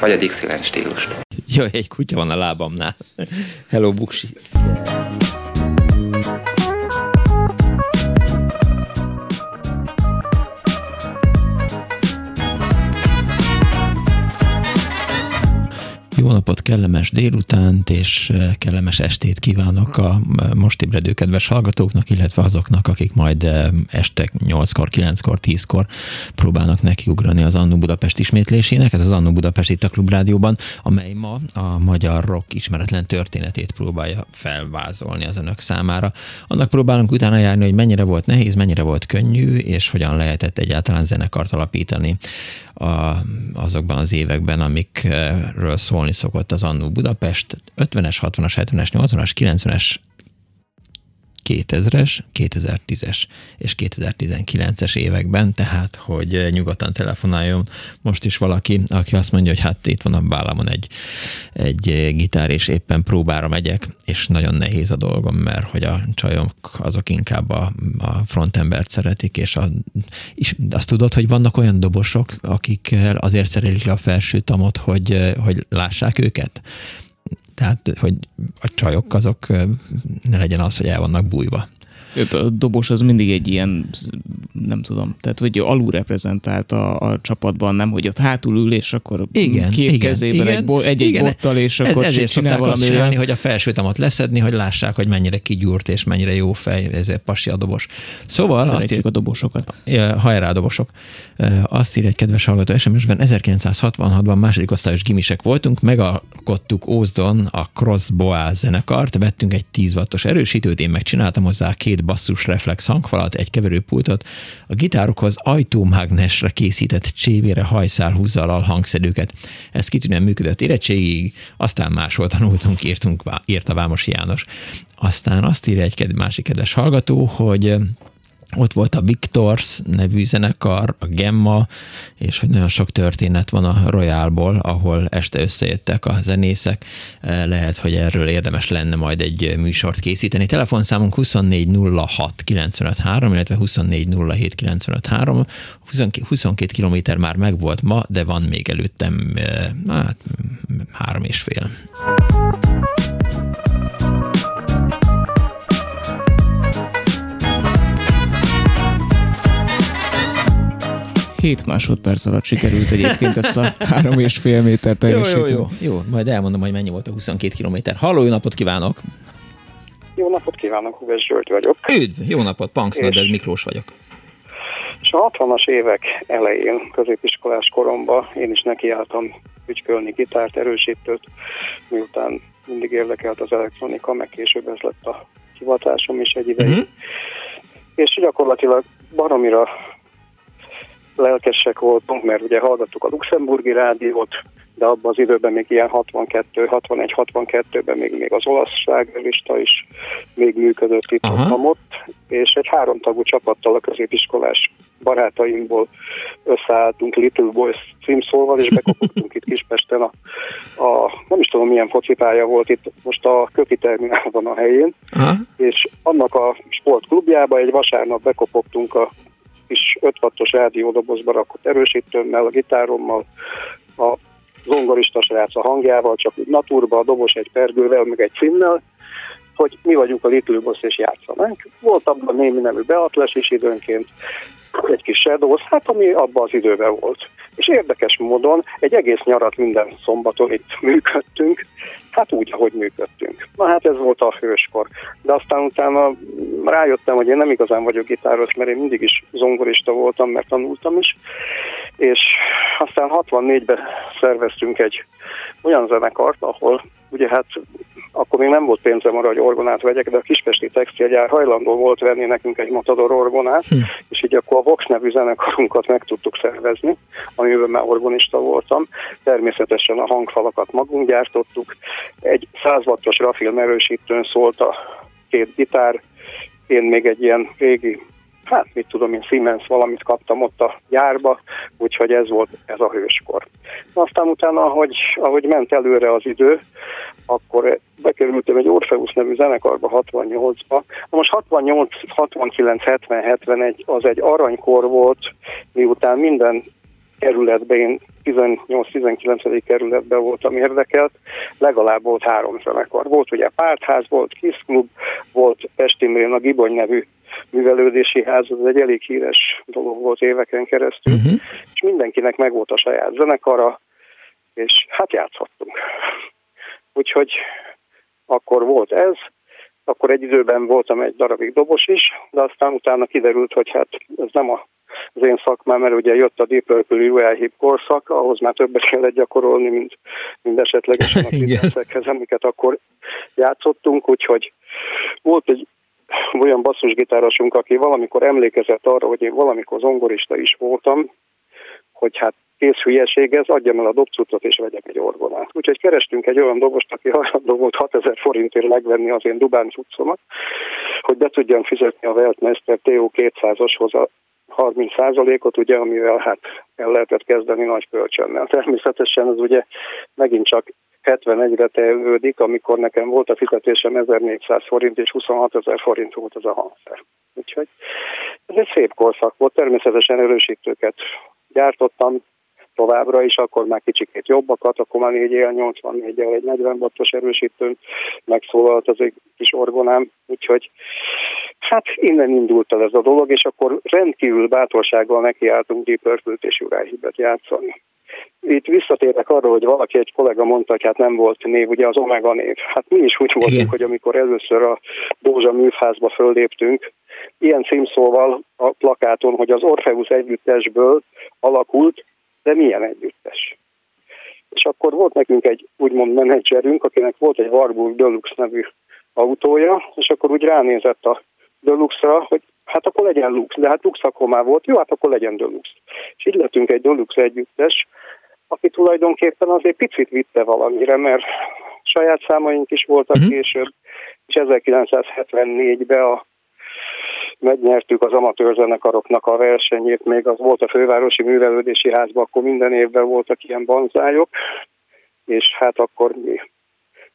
vagy a Dixieland stílust.
Jaj, egy kutya van a lábamnál. Hello, Buksi. Jó napot, kellemes délutánt és eh, kellemes estét kívánok a eh, most ébredő kedves hallgatóknak, illetve azoknak, akik majd eh, este 8-kor, 9-kor, 10-kor próbálnak nekiugrani az Annu Budapest ismétlésének. Ez az Annu Budapest itt a Klubrádióban, amely ma a magyar rock ismeretlen történetét próbálja felvázolni az önök számára. Annak próbálunk utána járni, hogy mennyire volt nehéz, mennyire volt könnyű, és hogyan lehetett egyáltalán zenekart alapítani a, azokban az években, amikről szólni szokott az Annó Budapest, 50-es, 60-as, 70-es, 80-as, 90-es 2000-es, 2010-es és 2019-es években, tehát, hogy nyugodtan telefonáljon most is valaki, aki azt mondja, hogy hát itt van a vállamon egy, egy gitár, és éppen próbára megyek, és nagyon nehéz a dolgom, mert hogy a csajok azok inkább a, a frontembert szeretik, és, a, és azt tudod, hogy vannak olyan dobosok, akik azért szerelik le a felső tamot, hogy, hogy lássák őket? Tehát, hogy a csajok azok ne legyen az, hogy el vannak bújva.
A dobos az mindig egy ilyen, nem tudom, tehát hogy alul reprezentált a, a csapatban, nem, hogy ott hátul ül, és akkor
igen,
két
igen,
kezében
igen,
egy, bo, egy, igen, bottal, és ez, akkor
ezért csinál valami azt csinálni, hogy a felsőtamat leszedni, hogy lássák, hogy mennyire kigyúrt, és mennyire jó fej, ezért pasi a dobos. Szóval
Szeretjük azt ír, a dobosokat.
Hajrá a dobosok. Azt ír egy kedves hallgató SMS-ben, 1966-ban második osztályos gimisek voltunk, megalkottuk Ózdon a Crossboa zenekart, vettünk egy 10 wattos erősítőt, én megcsináltam hozzá két basszus reflex hangfalat, egy keverőpultot, a gitárokhoz ajtómágnesre készített csévére hajszálhúzzal hangszedőket. Ez kitűnően működött érettségig, aztán máshol tanultunk, írtunk, írt a Vámos János. Aztán azt írja egy másik kedves hallgató, hogy ott volt a Victors nevű zenekar, a Gemma, és hogy nagyon sok történet van a Royalból, ahol este összejöttek a zenészek. Eh, lehet, hogy erről érdemes lenne majd egy műsort készíteni. Telefonszámunk 2406 953, illetve 2407 953. 22 kilométer már megvolt ma, de van még előttem eh, hát, három és fél.
7 másodperc alatt sikerült egyébként ezt a három és fél méter teljesíteni.
Jó, jó, jó, jó, majd elmondom, hogy mennyi volt a 22 kilométer. Halló, jó napot kívánok!
Jó napot kívánok, Huges Zsolt vagyok.
Üdv, jó napot, Punksnoded Miklós vagyok.
És a 60-as évek elején, középiskolás koromban én is nekiálltam ügykölni gitárt, erősítőt, miután mindig érdekelt az elektronika, meg később ez lett a hivatásom is egy ideig. Uh-huh. És gyakorlatilag baromira lelkesek voltunk, mert ugye hallgattuk a luxemburgi rádiót, de abban az időben még ilyen 62, 61, 62-ben még, még az olaszság lista is még működött itt ott, és egy háromtagú csapattal a középiskolás barátaimból összeálltunk Little Boys címszóval, és bekopogtunk itt Kispesten a, a, nem is tudom milyen focipálya volt itt most a Köpi terminálban a helyén, Aha. és annak a sportklubjába egy vasárnap bekopogtunk a kis 5 wattos rádiódobozba rakott erősítőmmel, a gitárommal, a zongorista srác a hangjával, csak úgy naturba, a dobos egy pergővel, meg egy cinnel, hogy mi vagyunk a Little Boss és játszanánk. Volt abban némi nemű beatles is időnként, egy kis Shadows, hát ami abban az időben volt. És érdekes módon egy egész nyarat minden szombaton itt működtünk, hát úgy, ahogy működtünk. Na hát ez volt a hőskor. De aztán utána rájöttem, hogy én nem igazán vagyok gitáros, mert én mindig is zongorista voltam, mert tanultam is. És aztán 64-ben szerveztünk egy olyan zenekart, ahol ugye hát akkor még nem volt pénzem arra, hogy orgonát vegyek, de a Kispesti Textilgyár hajlandó volt venni nekünk egy Matador orgonát, hm. és így akkor a Vox nevű zenekarunkat meg tudtuk szervezni, amiben már orgonista voltam. Természetesen a hangfalakat magunk gyártottuk. Egy 100 wattos rafilm erősítőn szólt a két gitár, én még egy ilyen régi hát mit tudom én, Siemens valamit kaptam ott a gyárba, úgyhogy ez volt ez a hőskor. Aztán utána, ahogy, ahogy ment előre az idő, akkor bekerültem egy Orpheus nevű zenekarba 68-ba. Na most 68, 69, 70, 71 az egy aranykor volt, miután minden kerületben, én 18-19. kerületben voltam érdekelt, legalább volt három zenekar. Volt ugye Pártház, volt Kiss Club, volt Pestimrén a Gibony nevű művelődési ház, ez egy elég híres dolog volt éveken keresztül, uh-huh. és mindenkinek meg volt a saját zenekara, és hát játszhattunk. Úgyhogy akkor volt ez, akkor egy időben voltam egy darabig dobos is, de aztán utána kiderült, hogy hát ez nem a, az én szakmám, mert ugye jött a Deep Purple UL Hip korszak, ahhoz már többet kellett gyakorolni, mint, mint esetlegesen a amiket akkor játszottunk, úgyhogy volt egy olyan basszusgitárosunk, aki valamikor emlékezett arra, hogy én valamikor zongorista is voltam, hogy hát kész hülyeség ez, adjam el a dobcucot és vegyek egy orgonát. Úgyhogy kerestünk egy olyan dobost, aki hajlandó volt 6000 forintért megvenni az én dubán cuccomat, hogy be tudjam fizetni a Weltmeister TO 200-ashoz a 30%-ot, ugye, amivel hát el lehetett kezdeni nagy kölcsönnel. Természetesen ez ugye megint csak 71-re tevődik, amikor nekem volt a fizetésem 1400 forint, és 26 ezer forint volt az a hangszer. Úgyhogy ez egy szép korszak volt, természetesen erősítőket gyártottam, továbbra is, akkor már kicsikét jobbakat, akkor már 4 él 84 el egy 40 wattos erősítőn megszólalt az egy kis orgonám, úgyhogy hát innen indult el ez a dolog, és akkor rendkívül bátorsággal nekiálltunk Deep Purple-t és Uriah játszani. Itt visszatérek arra, hogy valaki, egy kollega mondta, hogy hát nem volt név, ugye az Omega név. Hát mi is úgy voltunk, Igen. hogy amikor először a Dózsa műfázba fölléptünk, ilyen címszóval a plakáton, hogy az Orpheus együttesből alakult, de milyen együttes. És akkor volt nekünk egy úgymond menedzserünk, akinek volt egy Warburg Deluxe nevű autója, és akkor úgy ránézett a Deluxe-ra, hogy hát akkor legyen Lux, de hát Lux akkor már volt, jó, hát akkor legyen Deluxe. És így lettünk egy Deluxe együttes, aki tulajdonképpen azért picit vitte valamire, mert saját számaink is voltak mm-hmm. később, és 1974-ben a megnyertük az amatőr zenekaroknak a versenyét, még az volt a fővárosi művelődési házban, akkor minden évben voltak ilyen banzályok, és hát akkor mi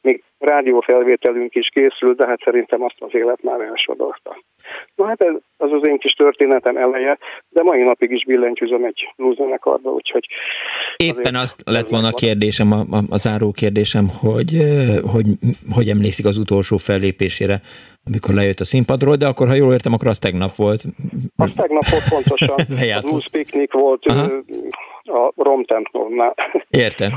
még rádiófelvételünk is készült, de hát szerintem azt az élet már elsodorta. Na hát ez az az én kis történetem eleje, de mai napig is billentyűzöm egy blueszenekarba, úgyhogy...
Éppen azt lett volna a kérdésem, a, a, a záró kérdésem, hogy, hogy hogy emlékszik az utolsó fellépésére, amikor lejött a színpadról, de akkor, ha jól értem, akkor az tegnap volt.
Az tegnap volt pontosan. a Blues Picnic volt Aha. a Rom Templomnál.
Értem.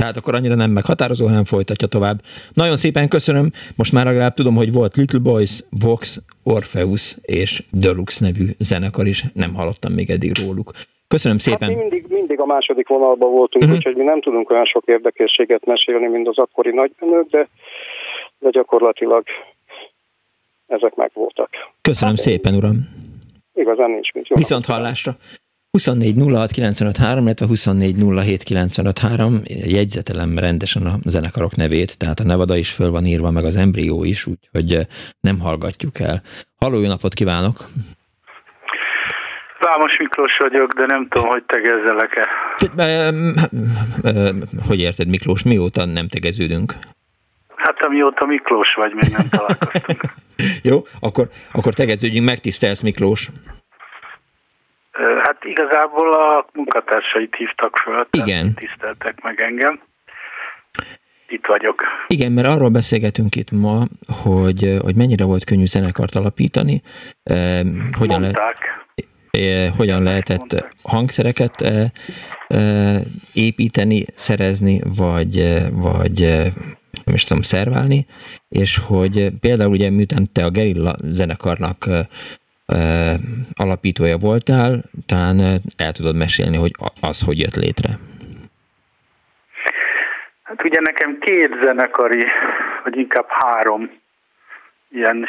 Tehát akkor annyira nem meghatározó, hanem folytatja tovább. Nagyon szépen köszönöm, most már legalább tudom, hogy volt Little Boys, Vox, Orpheus és Deluxe nevű zenekar is, nem hallottam még eddig róluk. Köszönöm szépen.
Hát mi mindig, mindig a második vonalban voltunk, uh-huh. úgyhogy mi nem tudunk olyan sok érdekességet mesélni, mint az akkori nagybenők, de, de gyakorlatilag ezek meg voltak.
Köszönöm hát, szépen, uram.
Igazán nincs mit.
Viszont hallásra. 24 06 illetve 24 jegyzetelem rendesen a zenekarok nevét, tehát a Nevada is föl van írva, meg az embrió is, úgyhogy eh, nem hallgatjuk el. Halló, jó napot kívánok!
Vámos Miklós vagyok, de nem tudom, hogy tegezzelek-e.
Hogy érted, Miklós? Mióta nem tegeződünk?
Hát amióta Miklós vagy, még nem találkoztunk.
Jó, akkor, akkor tegeződjünk, megtisztelsz Miklós.
Hát igazából a munkatársait hívtak föl,
Igen.
tiszteltek meg engem. Itt vagyok.
Igen, mert arról beszélgetünk itt ma, hogy, hogy mennyire volt könnyű zenekart alapítani, eh, hogyan, le, eh, hogyan lehetett mondták. hangszereket eh, eh, építeni, szerezni, vagy, vagy nem is tudom, szerválni, és hogy például ugye miután te a Gerilla zenekarnak alapítója voltál, talán el tudod mesélni, hogy az hogy jött létre.
Hát ugye nekem két zenekari, vagy inkább három ilyen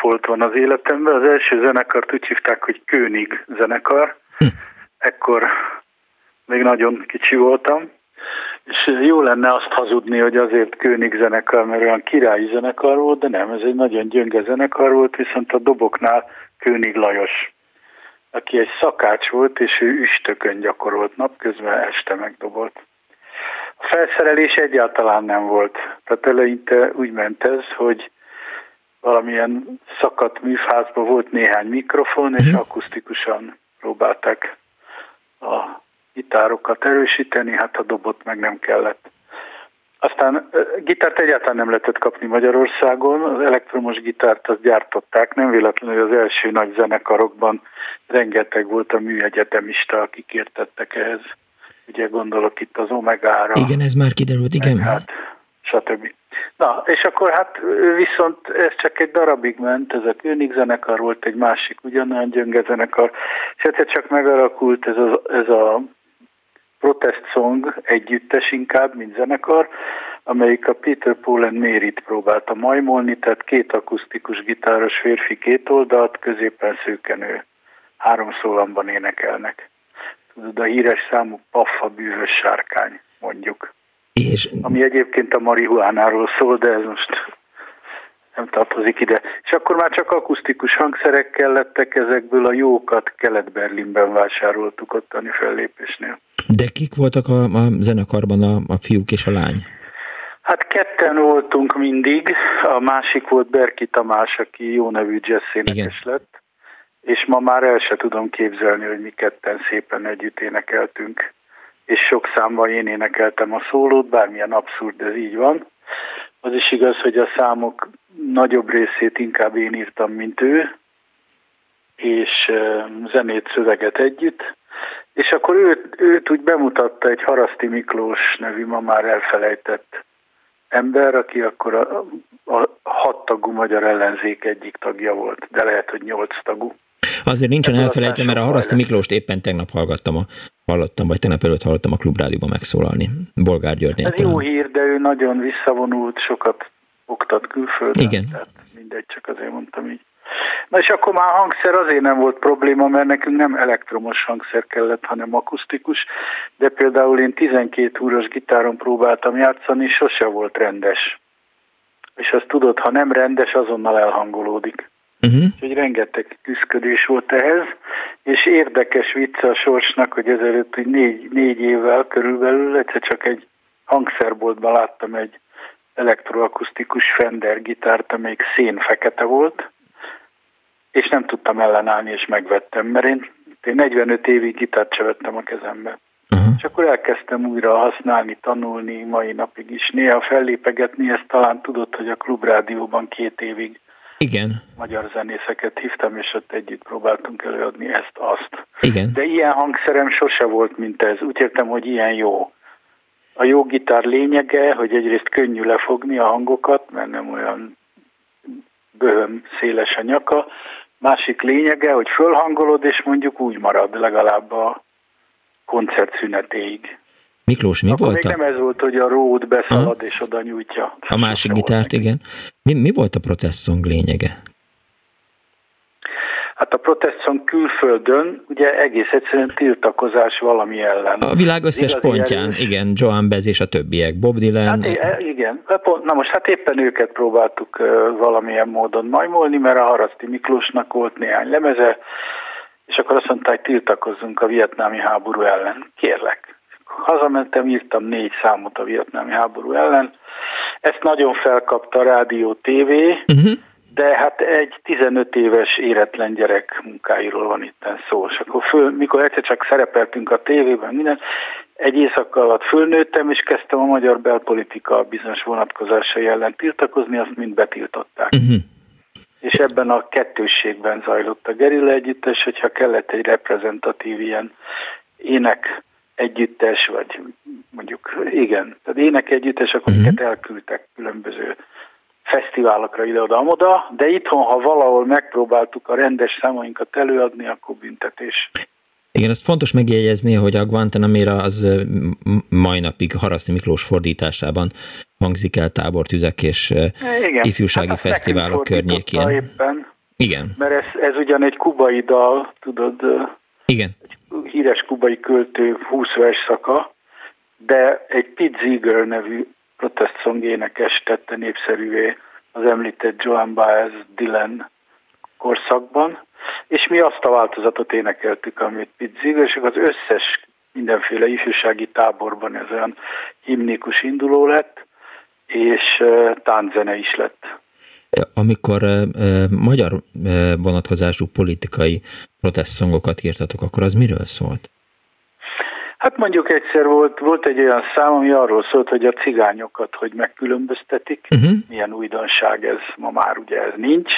volt van az életemben. Az első zenekart úgy hívták, hogy König zenekar. Hm. Ekkor még nagyon kicsi voltam, és jó lenne azt hazudni, hogy azért König zenekar, mert olyan királyi zenekar volt, de nem, ez egy nagyon gyönge zenekar volt, viszont a doboknál König Lajos, aki egy szakács volt, és ő üstökön gyakorolt, napközben este megdobolt. A felszerelés egyáltalán nem volt. Tehát eleinte úgy ment ez, hogy valamilyen szakadt műfázban volt néhány mikrofon, és mhm. akusztikusan próbálták a gitárokat erősíteni, hát a dobot meg nem kellett. Aztán gitárt egyáltalán nem lehetett kapni Magyarországon, az elektromos gitárt azt gyártották, nem véletlenül, hogy az első nagy zenekarokban rengeteg volt a műegyetemista, akik értettek ehhez. Ugye gondolok itt az Omegára.
Igen, ez már kiderült, igen.
Hát, stb. Na, és akkor hát viszont ez csak egy darabig ment, ez a König zenekar volt, egy másik ugyanolyan gyönge zenekar, és egyszer csak megalakult ez a, ez a protest song együttes inkább, mint zenekar, amelyik a Peter Paul and Mary-t próbálta majmolni, tehát két akusztikus gitáros férfi két oldalt, középen szőkenő. Három szólamban énekelnek. Tudod, a híres számú Paffa bűvös sárkány, mondjuk. És... Ami egyébként a marihuánáról szól, de ez most nem tartozik ide. És akkor már csak akusztikus hangszerek kellettek, ezekből a jókat Kelet-Berlinben vásároltuk ottani fellépésnél.
De kik voltak a, a zenekarban a, a fiúk és a lány?
Hát ketten voltunk mindig, a másik volt Berki Tamás, aki jó nevű jazzénekes lett, és ma már el se tudom képzelni, hogy mi ketten szépen együtt énekeltünk, és sok számban én énekeltem a szólót, bármilyen abszurd ez így van. Az is igaz, hogy a számok nagyobb részét inkább én írtam, mint ő, és zenét, szöveget együtt, és akkor őt, őt úgy bemutatta egy Haraszti Miklós nevű ma már elfelejtett ember, aki akkor a, a hat tagú magyar ellenzék egyik tagja volt, de lehet, hogy nyolc tagú.
Azért nincsen elfelejtve, mert a Haraszti Miklóst éppen tegnap hallgattam, a, hallottam, vagy tegnap előtt hallottam a klubrádióban megszólalni. Bolgár György.
Ez jó hír, de ő nagyon visszavonult, sokat oktat külföldön.
Igen.
Tehát mindegy, csak azért mondtam így. Na és akkor már a hangszer azért nem volt probléma, mert nekünk nem elektromos hangszer kellett, hanem akusztikus, de például én 12 húros gitáron próbáltam játszani, sose volt rendes. És azt tudod, ha nem rendes, azonnal elhangolódik. Uh-huh. Úgyhogy rengeteg küzdködés volt ehhez, és érdekes vicc a sorsnak, hogy ezelőtt hogy négy, négy évvel körülbelül egyszer csak egy hangszerboltban láttam egy elektroakusztikus Fender gitárt, amelyik szén fekete volt, és nem tudtam ellenállni, és megvettem, mert én, én 45 évig gitárt se vettem a kezembe. Uh-huh. És akkor elkezdtem újra használni, tanulni, mai napig is. Néha fellépegetni, ezt talán tudod, hogy a klubrádióban két évig
igen.
magyar zenészeket hívtam, és ott együtt próbáltunk előadni ezt-azt.
Igen.
De ilyen hangszerem sose volt, mint ez. Úgy értem, hogy ilyen jó. A jó gitár lényege, hogy egyrészt könnyű lefogni a hangokat, mert nem olyan böhöm széles a nyaka, Másik lényege, hogy fölhangolod, és mondjuk úgy marad legalább a koncert szünetéig.
Miklós, mi
Akkor
volt?
Még a... nem ez volt, hogy a ród beszalad ha? és oda nyújtja.
A másik gitárt, igen. Mi, mi volt a protest lényege?
Hát a proteston külföldön ugye egész egyszerűen tiltakozás valami ellen.
A világ összes pontján, erős. igen, Joan Bez és a többiek, Bob Dylan.
Hát igen, hát na most hát éppen őket próbáltuk valamilyen módon majmolni, mert a Haraszti Miklósnak volt néhány lemeze, és akkor azt mondták, hogy tiltakozzunk a vietnámi háború ellen. Kérlek. Hazamentem, írtam négy számot a vietnámi háború ellen. Ezt nagyon felkapta a rádió, tévé, uh-huh de hát egy 15 éves éretlen gyerek munkáiról van itt szó. És akkor föl, mikor egyszer csak szerepeltünk a tévében, minden, egy éjszaka alatt fölnőttem, és kezdtem a magyar belpolitika bizonyos vonatkozásai ellen tiltakozni, azt mind betiltották. Uh-huh. És ebben a kettősségben zajlott a gerilla együttes, hogyha kellett egy reprezentatív ilyen ének együttes, vagy mondjuk igen, tehát ének együttes, akkor uh-huh. elküldtek különböző fesztiválokra ide-oda-oda, de itthon, ha valahol megpróbáltuk a rendes számainkat előadni, akkor büntetés.
Igen, azt fontos megjegyezni, hogy a Guantanamera az mai napig Haraszti Miklós fordításában hangzik el tábortüzek és Igen. ifjúsági hát fesztiválok környékén.
Éppen,
Igen.
Mert ez, ez ugyan egy kubai dal, tudod,
Igen.
egy híres kubai költő 20 versszaka, de egy Pete Ziegler nevű protest song énekes tette népszerűvé az említett Joan Baez Dylan korszakban, és mi azt a változatot énekeltük, amit Ziegler, és az összes mindenféle ifjúsági táborban ez olyan himnikus induló lett, és tánzene is lett.
Amikor magyar vonatkozású politikai protestszongokat írtatok, akkor az miről szólt?
Hát mondjuk egyszer volt, volt egy olyan szám, ami arról szólt, hogy a cigányokat hogy megkülönböztetik. Uh-huh. Milyen újdonság ez, ma már ugye ez nincs,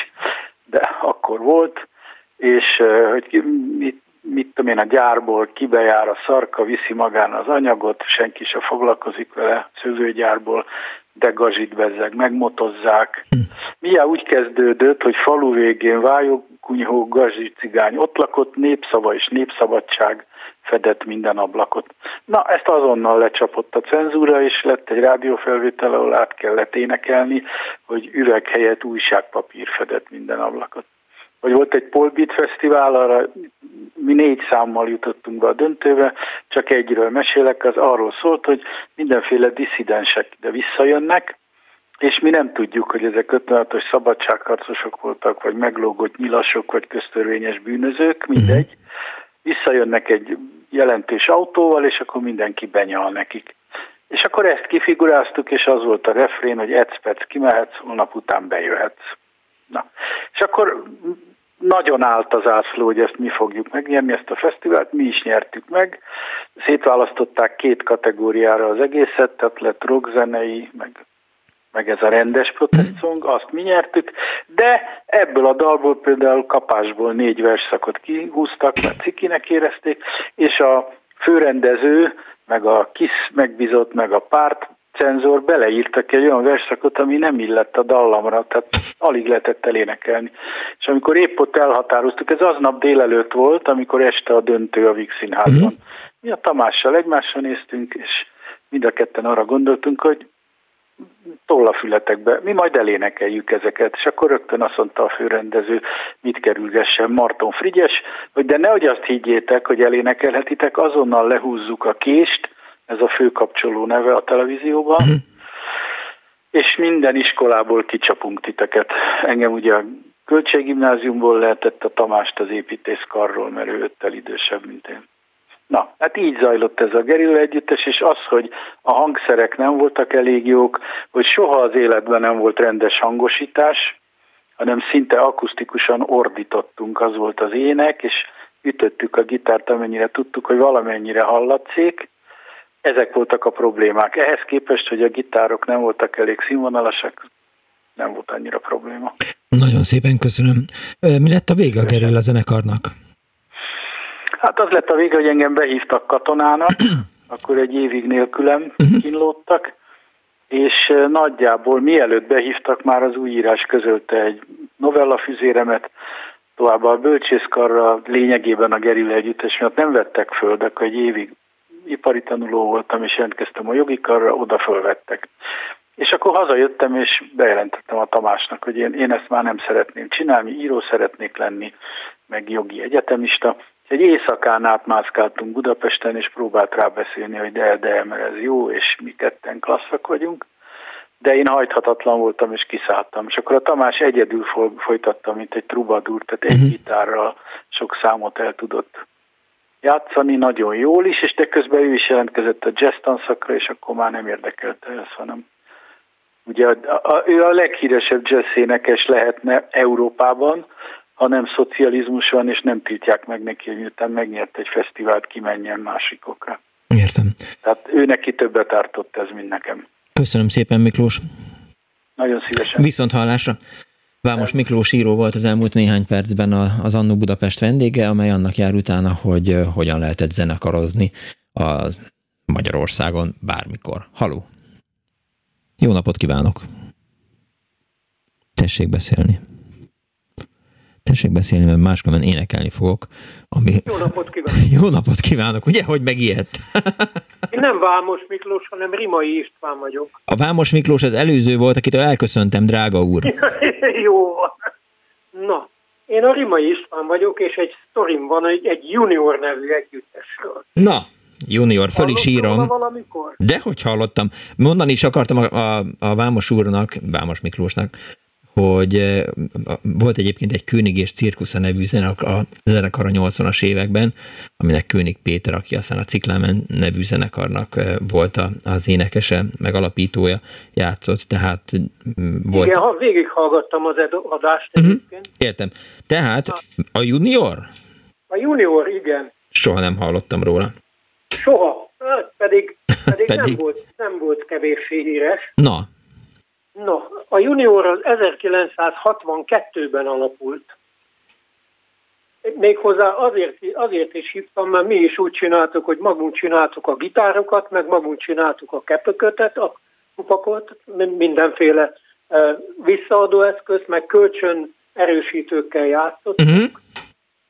de akkor volt, és hogy mit, mit tudom én, a gyárból kibejár a szarka, viszi magán az anyagot, senki se foglalkozik vele, szövőgyárból, de gazsit bezzeg, megmotozzák. Hm. Milyen úgy kezdődött, hogy falu végén vályogkunyhó gazsi cigány ott lakott, népszava és népszabadság fedett minden ablakot. Na, ezt azonnal lecsapott a cenzúra, és lett egy rádiófelvétel, ahol át kellett énekelni, hogy üveg helyett újságpapír fedett minden ablakot. Vagy volt egy Polbit Fesztivál, arra mi négy számmal jutottunk be a döntőbe, csak egyről mesélek, az arról szólt, hogy mindenféle disszidensek ide visszajönnek, és mi nem tudjuk, hogy ezek 56-os szabadságharcosok voltak, vagy meglógott nyilasok, vagy köztörvényes bűnözők, mindegy. Visszajönnek egy jelentős autóval, és akkor mindenki benyal nekik. És akkor ezt kifiguráztuk, és az volt a refrén, hogy egy kimehetsz, holnap után bejöhetsz. Na. És akkor nagyon állt az ászló, hogy ezt mi fogjuk megnyerni, ezt a fesztivált, mi is nyertük meg. Szétválasztották két kategóriára az egészet, tehát lett rockzenei, meg, meg ez a rendes protest azt mi nyertük, de ebből a dalból például kapásból négy versszakot kihúztak, mert cikinek érezték, és a főrendező, meg a kis megbízott, meg a párt cenzor beleírtak egy olyan verszakot, ami nem illett a dallamra, tehát alig lehetett elénekelni. És amikor épp ott elhatároztuk, ez aznap délelőtt volt, amikor este a döntő a Vix Színházban. Uh-huh. Mi a Tamással egymásra néztünk, és mind a ketten arra gondoltunk, hogy tollafületekbe, mi majd elénekeljük ezeket, és akkor rögtön azt mondta a főrendező, mit kerülgessen Marton Frigyes, hogy de nehogy azt higgyétek, hogy elénekelhetitek, azonnal lehúzzuk a kést, ez a főkapcsoló neve a televízióban, uh-huh. és minden iskolából kicsapunk titeket. Engem ugye a költséggimnáziumból lehetett a Tamást az építészkarról, mert ő öttel idősebb, mint én. Na, hát így zajlott ez a gerilla együttes, és az, hogy a hangszerek nem voltak elég jók, hogy soha az életben nem volt rendes hangosítás, hanem szinte akusztikusan ordítottunk, az volt az ének, és ütöttük a gitárt, amennyire tudtuk, hogy valamennyire hallatszik, ezek voltak a problémák. Ehhez képest, hogy a gitárok nem voltak elég színvonalasak, nem volt annyira probléma.
Nagyon szépen köszönöm. Mi lett a vége a Gerilla zenekarnak?
Hát az lett a vége, hogy engem behívtak katonának, akkor egy évig nélkülem mhm. kínlódtak, és nagyjából mielőtt behívtak, már az újírás közölte egy novella füzéremet, továbbá a bölcsészkarra lényegében a gerilla együttes miatt nem vettek föl, de akkor egy évig ipari tanuló voltam, és jelentkeztem a jogi karra, oda fölvettek. És akkor hazajöttem, és bejelentettem a Tamásnak, hogy én, én ezt már nem szeretném csinálni, író szeretnék lenni, meg jogi egyetemista. Egy éjszakán átmászkáltunk Budapesten, és próbált rábeszélni, hogy de, de, mert ez jó, és mi ketten klasszak vagyunk. De én hajthatatlan voltam, és kiszálltam. És akkor a Tamás egyedül folytatta, mint egy trubadur, tehát egy uh-huh. gitárral sok számot el tudott játszani nagyon jól is, és de közben ő is jelentkezett a jazz tanszakra, és akkor már nem érdekelte ez, hanem ugye a, a, ő a leghíresebb jazz énekes lehetne Európában, ha nem szocializmus van, és nem tiltják meg neki, hogy miután megnyert egy fesztivált, kimenjen másikokra.
Értem.
Tehát ő neki többet ártott ez, mint nekem.
Köszönöm szépen, Miklós.
Nagyon szívesen.
Viszont hallásra. Vámos Miklós író volt az elmúlt néhány percben az Annó Budapest vendége, amely annak jár utána, hogy hogyan lehetett zenekarozni a Magyarországon bármikor. Haló! Jó napot kívánok! Tessék beszélni. Tessék beszélni, mert máskülönben énekelni fogok.
Ami... Jó napot kívánok!
Jó napot kívánok! Ugye, hogy megijedt?
Én nem Vámos Miklós, hanem Rimai István vagyok.
A Vámos Miklós az előző volt, akitől elköszöntem, drága úr.
Jó Na, én a Rimai István vagyok, és egy sztorim van egy, egy junior nevű együttesről.
Na, Junior, föl is írom. De hogy hallottam. Mondani is akartam a, a, a Vámos úrnak, Vámos Miklósnak, hogy volt egyébként egy König és Cirkusza nevű zenekar a 80-as években, aminek König Péter, aki aztán a Ciklámen nevű zenekarnak volt az énekese, meg alapítója játszott, tehát volt...
Igen, ha végighallgattam az adást uh-huh. egyébként.
Értem. Tehát a junior?
A junior, igen.
Soha nem hallottam róla.
Soha, hát pedig, pedig, pedig. Nem, volt, nem volt kevéssé híres.
Na,
No, a junior az 1962-ben alapult. Méghozzá azért, azért is hívtam, mert mi is úgy csináltuk, hogy magunk csináltuk a gitárokat, meg magunk csináltuk a kepökötet, a kupakot, mindenféle visszaadó eszközt, meg kölcsön erősítőkkel játszottunk, uh-huh.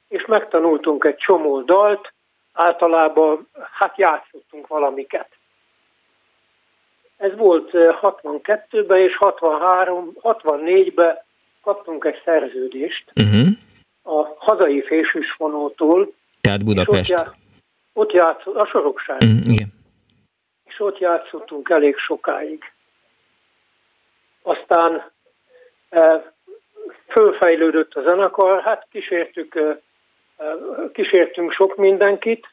és megtanultunk egy csomó dalt, általában hát játszottunk valamiket. Ez volt 62-ben és 63, 64-ben kaptunk egy szerződést uh-huh. a hazai fésűsvonótól.
Tehát Budapest.
ott, já, ott játszott, a Sorokság. Uh-huh,
igen.
És ott játszottunk elég sokáig. Aztán e, fölfejlődött a zenekar, hát kísértük, e, kísértünk sok mindenkit,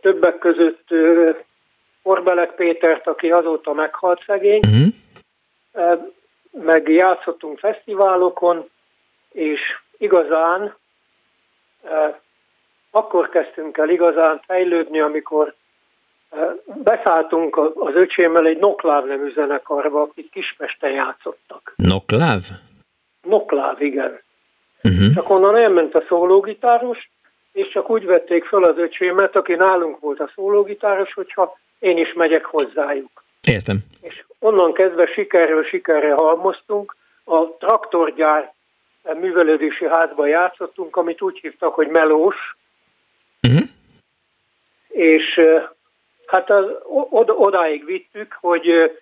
többek között Orbelek Pétert, aki azóta meghalt szegény, uh-huh. meg játszottunk fesztiválokon, és igazán akkor kezdtünk el igazán fejlődni, amikor beszálltunk az öcsémmel egy Nokláv nevű zenekarba, akik Kispesten játszottak.
Nokláv?
Nokláv, igen. Uh-huh. Csak onnan elment a szólógitáros, és csak úgy vették föl az öcsémet, aki nálunk volt a szólógitáros, hogyha én is megyek hozzájuk.
Értem.
És onnan kezdve sikerről sikerre halmoztunk, a traktorgyár művelődési házba játszottunk, amit úgy hívtak, hogy melós, uh-huh. és hát az, od, odáig vittük, hogy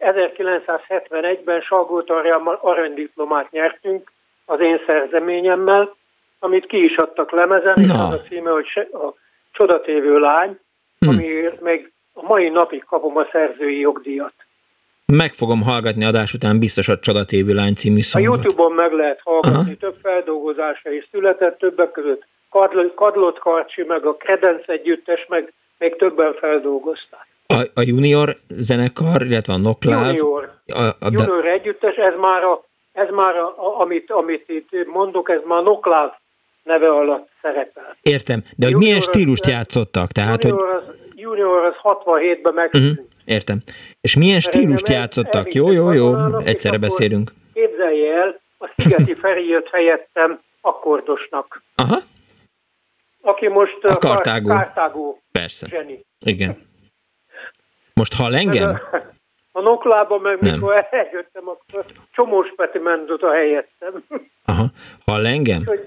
1971-ben Salgótarján aranydiplomát nyertünk az én szerzeményemmel, amit ki is adtak lemezen, és az a címe, hogy a Csodatévő lány, hmm. amiért még a mai napig kapom a szerzői jogdíjat.
Meg fogom hallgatni adás után biztos a Csodatévő lány című szongot.
A Youtube-on meg lehet hallgatni, Aha. több feldolgozása is született, többek között Kadlott Karcsi, meg a Kredenc együttes, meg még többen feldolgozták.
A, a junior zenekar, illetve a Nokláv...
Junior, a, a, junior de... együttes, ez már, a, ez már a, a, amit, amit itt mondok, ez már Nokláv neve alatt szerepel.
Értem, de hogy milyen stílust játszottak? Tehát,
junior hogy... az Junior az 67-ben megszűnt. Uh-huh,
értem. És milyen stílust játszottak? Jó, jó, jó, egyszerre beszélünk.
Képzelje el, a Szigeti Feri jött helyettem akkordosnak.
Aha.
Aki most
a Kartágó.
Kartágó
Persze.
Zseni.
Igen. Most hall engem?
A, a Noklában meg Nem. mikor eljöttem, akkor Csomós Peti ment a helyettem.
Aha. Hall engem? És,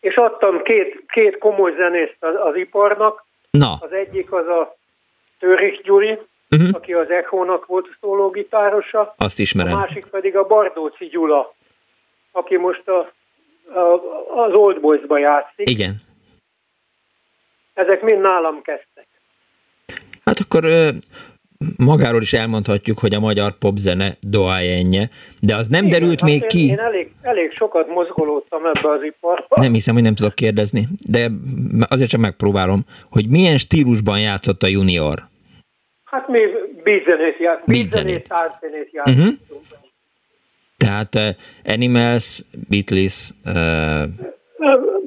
és adtam két, két komoly zenészt az, az iparnak,
Na.
Az egyik az a Törich Gyuri, uh-huh. aki az Echo-nak volt szólógitárosa.
Azt ismerem.
A másik pedig a Bardóci Gyula, aki most a, a, az Old Boys-ba játszik.
Igen.
Ezek mind nálam kezdtek.
Hát akkor magáról is elmondhatjuk, hogy a magyar popzene doajenje, de az nem Igen, derült hát még
én,
ki.
Én elég, elég sokat mozgolódtam ebbe az iparba.
Nem hiszem, hogy nem tudok kérdezni, de azért csak megpróbálom, hogy milyen stílusban játszott a junior?
Hát mi beatzenét játszottunk. Uh-huh.
Tehát uh, Animals, Beatles... Uh...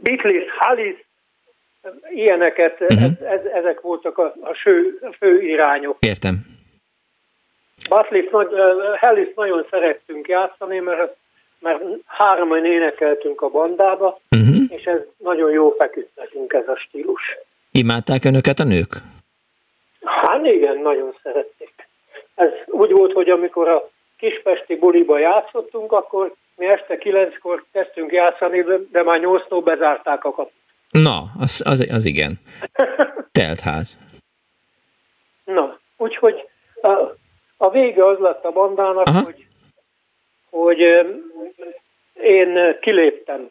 Beatles, Hallis, ilyeneket, uh-huh. ez, ez, ezek voltak a, a, ső, a fő irányok.
Értem.
Batlis, Hellis nagyon szerettünk játszani, mert, mert hárman énekeltünk a bandába, uh-huh. és ez nagyon jó feküdt nekünk ez a stílus.
Imádták önöket a nők?
Hát igen, nagyon szerették. Ez úgy volt, hogy amikor a kispesti buliba játszottunk, akkor mi este kilenckor kezdtünk játszani, de már nyolcnól bezárták a kaput.
Na, az, az, az igen. Teltház.
Na, úgyhogy a, a vége az lett a bandának, Aha. hogy, hogy én kiléptem.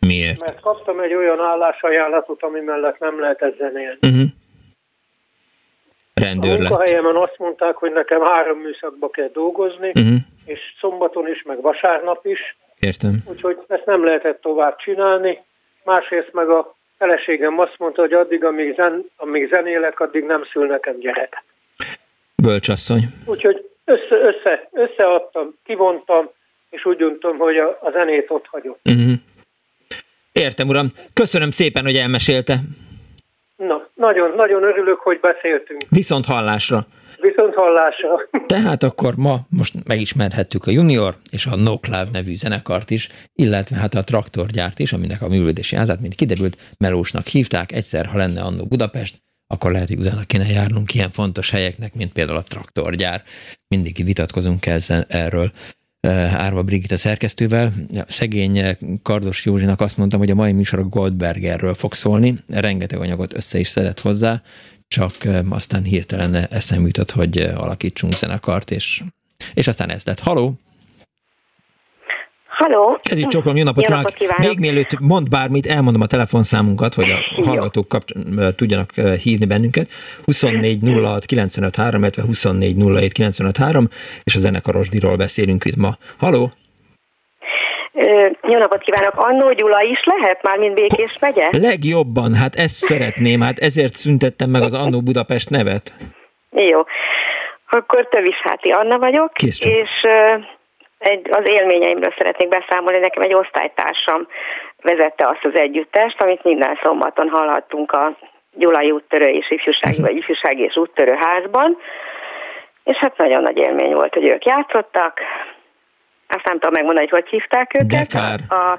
Miért?
Mert kaptam egy olyan állásajánlatot, ami mellett nem lehet zenélni. Uh-huh.
Rendőr
a munkahelyemen azt mondták, hogy nekem három műszakba kell dolgozni, uh-huh. és szombaton is, meg vasárnap is.
Értem.
Úgyhogy ezt nem lehetett tovább csinálni. Másrészt meg a feleségem azt mondta, hogy addig, amíg, zen, amíg zenélek, addig nem szül nekem gyerek.
Bölcsasszony.
Úgyhogy össze, össze, összeadtam, kivontam, és úgy döntöm, hogy a, a zenét ott hagyom. Uh-huh.
Értem, uram. Köszönöm szépen, hogy elmesélte.
Na, nagyon, nagyon örülök, hogy beszéltünk.
Viszont hallásra.
Viszont hallásra.
Tehát akkor ma most megismerhettük a Junior és a No Cloud nevű zenekart is, illetve hát a traktorgyárt is, aminek a művődési házát, mint kiderült, Melósnak hívták. Egyszer, ha lenne annó Budapest, akkor lehet, hogy utána kéne járnunk ilyen fontos helyeknek, mint például a traktorgyár. Mindig vitatkozunk ezzel, erről. Árva Brigitta szerkesztővel. Szegény Kardos Józsinak azt mondtam, hogy a mai műsor a Goldbergerről fog szólni. Rengeteg anyagot össze is szeret hozzá, csak aztán hirtelen eszem jutott, hogy alakítsunk zenekart, és, és aztán ez lett. Haló!
Halló!
Ez itt Csokolom, jó napot, jó napot kívánok! Még mielőtt mond bármit, elmondom a telefonszámunkat, hogy a hallgatók kapcs- tudjanak hívni bennünket. 24 06 95 3, illetve 24 07 95 3, és a zenekarosdiról beszélünk itt ma. Halló!
Jó napot kívánok! Annó Gyula is lehet már, mint Békés megye?
Legjobban, hát ezt szeretném, hát ezért szüntettem meg az Annó Budapest nevet.
Jó. Akkor Tövisháti Anna vagyok,
Kész
és egy, az élményeimről szeretnék beszámolni. Nekem egy osztálytársam vezette azt az együttest, amit minden szombaton hallhattunk a Gyulai úttörő és ifjúsági, vagy ifjúsági és úttörő házban. És hát nagyon nagy élmény volt, hogy ők játszottak. Azt nem tudom megmondani, hogy hogy hívták őket.
De kár.
A,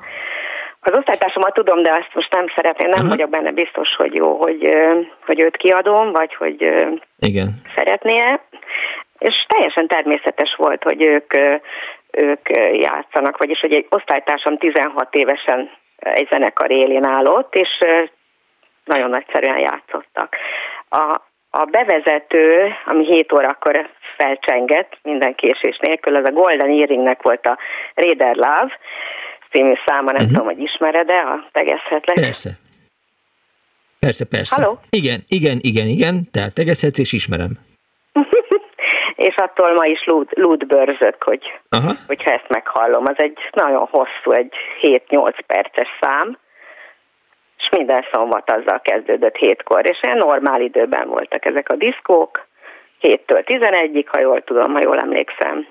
az osztálytársamat tudom, de azt most nem szeretném, nem Aha. vagyok benne biztos, hogy jó, hogy, hogy őt kiadom, vagy hogy
Igen.
szeretné-e. És teljesen természetes volt, hogy ők ők játszanak, vagyis hogy egy osztálytársam 16 évesen egy zenekar élén állott, és nagyon nagyszerűen játszottak. A, a bevezető, ami 7 órakor felcsengett, minden késés nélkül, az a Golden Earringnek volt a Raider Love című száma, nem uh-huh. tudom, hogy ismered-e, ha tegezhetlek.
Persze. Persze, persze.
Halló?
Igen, igen, igen, igen, tehát tegezhetsz és ismerem
és attól ma is lúd, lúd bőrzök, hogy, Aha. hogyha ezt meghallom. Az egy nagyon hosszú, egy 7-8 perces szám, és minden szombat azzal kezdődött hétkor, és ilyen normál időben voltak ezek a diszkók, 7-től 11-ig, ha jól tudom, ha jól emlékszem.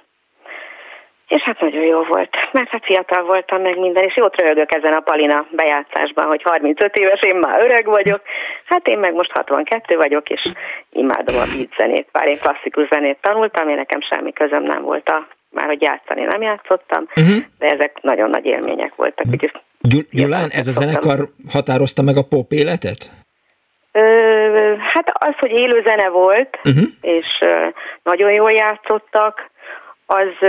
És hát nagyon jó volt, mert hát fiatal voltam meg minden, és jót röhögök ezen a Palina bejátszásban, hogy 35 éves, én már öreg vagyok, hát én meg most 62 vagyok, és imádom a beat zenét. Bár én klasszikus zenét tanultam, én nekem semmi közöm nem volt a már hogy játszani nem játszottam, uh-huh. de ezek nagyon nagy élmények voltak.
Gyul- Gyulán, ez a zenekar határozta meg a pop életet?
Ö, hát az, hogy élő zene volt, uh-huh. és ö, nagyon jól játszottak, az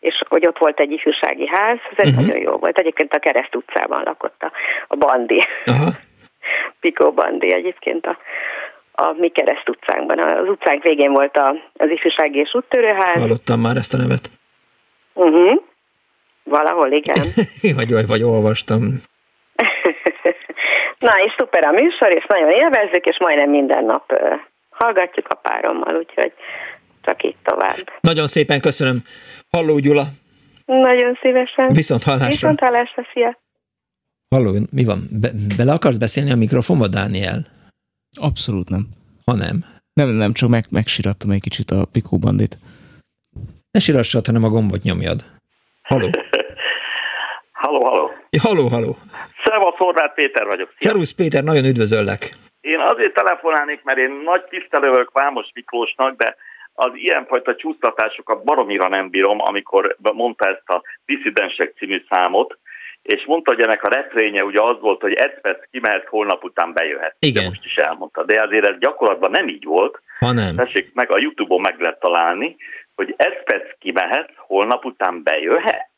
és hogy ott volt egy ifjúsági ház, ez uh-huh. nagyon jó volt. Egyébként a Kereszt utcában lakott a, a Bandi. Uh-huh. Pikó Bandi egyébként a, a mi Kereszt utcánkban. Az utcánk végén volt a, az ifjúsági és úttörőház.
Hallottam már ezt a nevet.
Uh-huh. Valahol, igen.
vagy, vagy olvastam.
Na, és szuper a műsor, és nagyon élvezzük, és majdnem minden nap uh, hallgatjuk a párommal, úgyhogy csak így tovább.
Nagyon szépen köszönöm. Halló Gyula!
Nagyon szívesen.
Viszont hallásra.
Viszont hallásra, szia!
Halló, mi van? Be, bele akarsz beszélni a mikrofonba, Dániel?
Abszolút nem.
Ha nem?
Nem, nem, csak meg, megsirattam egy kicsit a Pikó bandit.
Ne sirassad, hanem a gombot nyomjad. Halló.
halló, halló.
Ja, halló, halló.
Szervasz, Horváth Péter vagyok.
Szervusz Péter, nagyon üdvözöllek.
Én azért telefonálnék, mert én nagy tisztelővök Vámos Miklósnak, de az ilyenfajta csúsztatásokat baromira nem bírom, amikor mondta ezt a Disszidensek című számot, és mondta, hogy ennek a refrénye ugye az volt, hogy egy perc kimehet, holnap után bejöhet.
Igen.
De most is elmondta. De azért ez gyakorlatban nem így volt.
Ha nem.
Tessék, meg a Youtube-on meg lehet találni, hogy egy perc kimehet, holnap után bejöhet.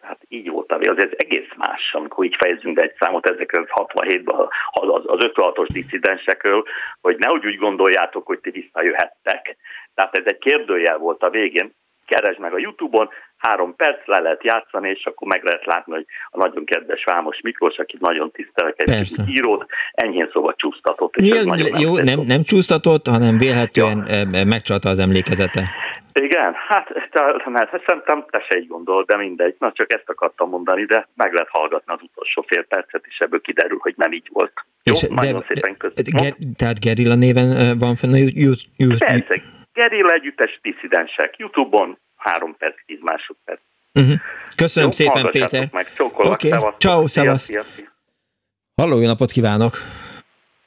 Hát így volt, az ez egész más, amikor így fejezünk be egy számot ezekről 67-ben az, az, az 56-os disszidensekről, hogy ne úgy, úgy gondoljátok, hogy ti visszajöhettek. Tehát ez egy kérdőjel volt a végén, keresd meg a Youtube-on, három perc, le lehet játszani, és akkor meg lehet látni, hogy a nagyon kedves Vámos Miklós, akit nagyon tisztelek, egy írót, enyhén szóval csúsztatott. És
Nyilv, jó, nem, nem csúsztatott, hanem vélhetően ja. megcsalta az emlékezete.
Igen, hát mert hát szerintem te se így gondol, de mindegy. Na, csak ezt akartam mondani, de meg lehet hallgatni az utolsó fél percet, és ebből kiderül, hogy nem így volt. Jó, és nagyon de, szépen köszönöm. Ger,
tehát Gerilla néven van fenn a YouTube?
Persze, Gerilla együttes disszidensek. Youtube-on három perc, tíz másodperc.
Uh-huh. Köszönöm Jó, szépen, Péter. Oké, okay. ciao, szevasz. Halló, jó napot kívánok!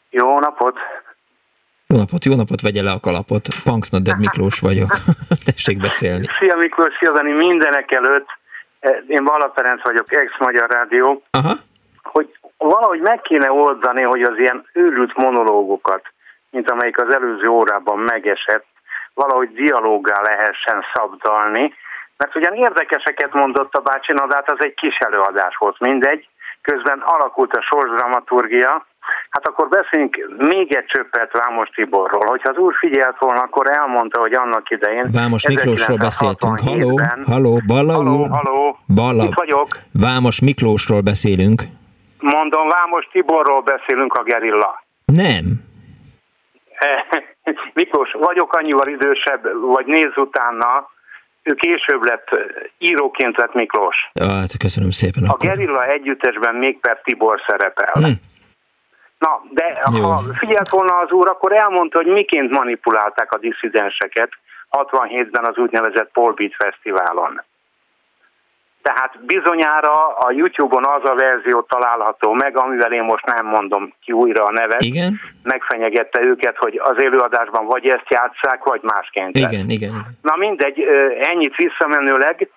Jó napot!
Jó napot, jó napot, vegye le a kalapot. Punksnodded Miklós vagyok. Tessék beszélni.
Szia Miklós, szia Dani, mindenek előtt. Eh, én Bala Ferenc vagyok, ex-Magyar Rádió.
Aha.
Hogy valahogy meg kéne oldani, hogy az ilyen őrült monológokat, mint amelyik az előző órában megesett, valahogy dialógá lehessen szabdalni, mert ugyan érdekeseket mondott a bácsi, de hát az egy kis előadás volt, mindegy. Közben alakult a sorsdramaturgia, Hát akkor beszéljünk még egy csöppet Vámos Tiborról. Hogyha az úr figyelt volna, akkor elmondta, hogy annak idején...
Vámos Miklósról beszéltünk. Haló, haló, Balla
haló, úr. Haló,
Balla.
Itt vagyok.
Vámos Miklósról beszélünk.
Mondom, Vámos Tiborról beszélünk a gerilla.
Nem.
Miklós, vagyok annyival idősebb, vagy nézz utána, ő később lett, íróként lett Miklós.
Hát, köszönöm szépen.
A akkor. Gerilla együttesben még per Tibor szerepel. Hm. Na, de Jó. ha figyelt volna az úr, akkor elmondta, hogy miként manipulálták a disszidenseket 67-ben az úgynevezett Paul Beat Fesztiválon. Tehát bizonyára a YouTube-on az a verzió található meg, amivel én most nem mondom ki újra a nevet.
Igen.
Megfenyegette őket, hogy az előadásban vagy ezt játsszák, vagy másként.
Igen, igen, igen.
Na mindegy, ennyit visszamenőleg,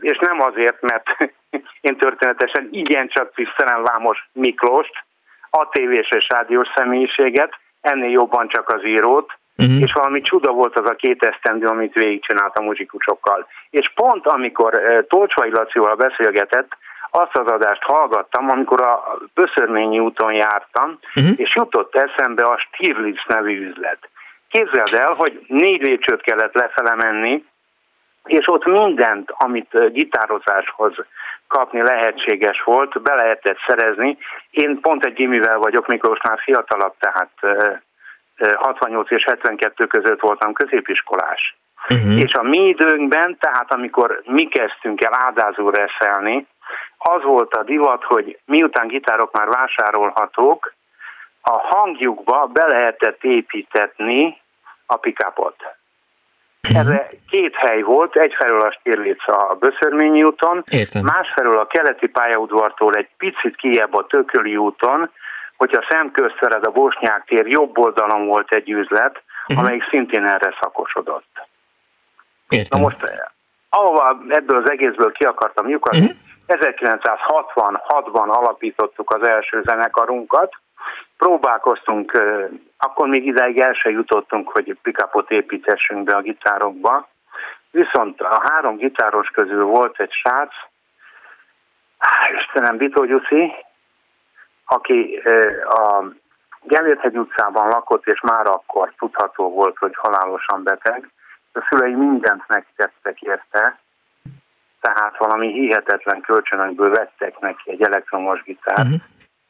és nem azért, mert én történetesen igencsak tisztelem Vámos Miklóst, a tévés és rádiós személyiséget, ennél jobban csak az írót, uh-huh. és valami csuda volt az a két esztendő, amit végigcsinált a muzsikusokkal. És pont amikor uh, Tolcsvai Lacival beszélgetett, azt az adást hallgattam, amikor a Böszörményi úton jártam, uh-huh. és jutott eszembe a Stirlitz nevű üzlet. Képzeld el, hogy négy lépcsőt kellett lefele menni, és ott mindent, amit gitározáshoz kapni lehetséges volt, be lehetett szerezni. Én pont egy gimivel vagyok, mikor most már fiatalabb, tehát 68 és 72 között voltam középiskolás. Uh-huh. És a mi időnkben, tehát amikor mi kezdtünk el áldázó reszelni, az volt a divat, hogy miután gitárok már vásárolhatók, a hangjukba be lehetett építetni a pikapot. Mhm. Erre két hely volt, egyfelől a Stirlitz a Böszörményi úton,
Értem.
másfelől a keleti pályaudvartól egy picit kijebb a Tököli úton, hogyha szemközt veled a Bosnyák tér jobb oldalon volt egy üzlet, uh-huh. amelyik szintén erre szakosodott.
Értem.
Na most, ahova ebből az egészből ki akartam lyukadni, uh-huh. 1966-ban alapítottuk az első zenekarunkat, próbálkoztunk, akkor még ideig el se jutottunk, hogy pikapot építessünk be a gitárokba, viszont a három gitáros közül volt egy srác, Istenem, Bitó Gyuszi, aki a Gellérthegy utcában lakott, és már akkor tudható volt, hogy halálosan beteg. A szülei mindent megtettek érte, tehát valami hihetetlen kölcsönökből vettek neki egy elektromos gitárt, uh-huh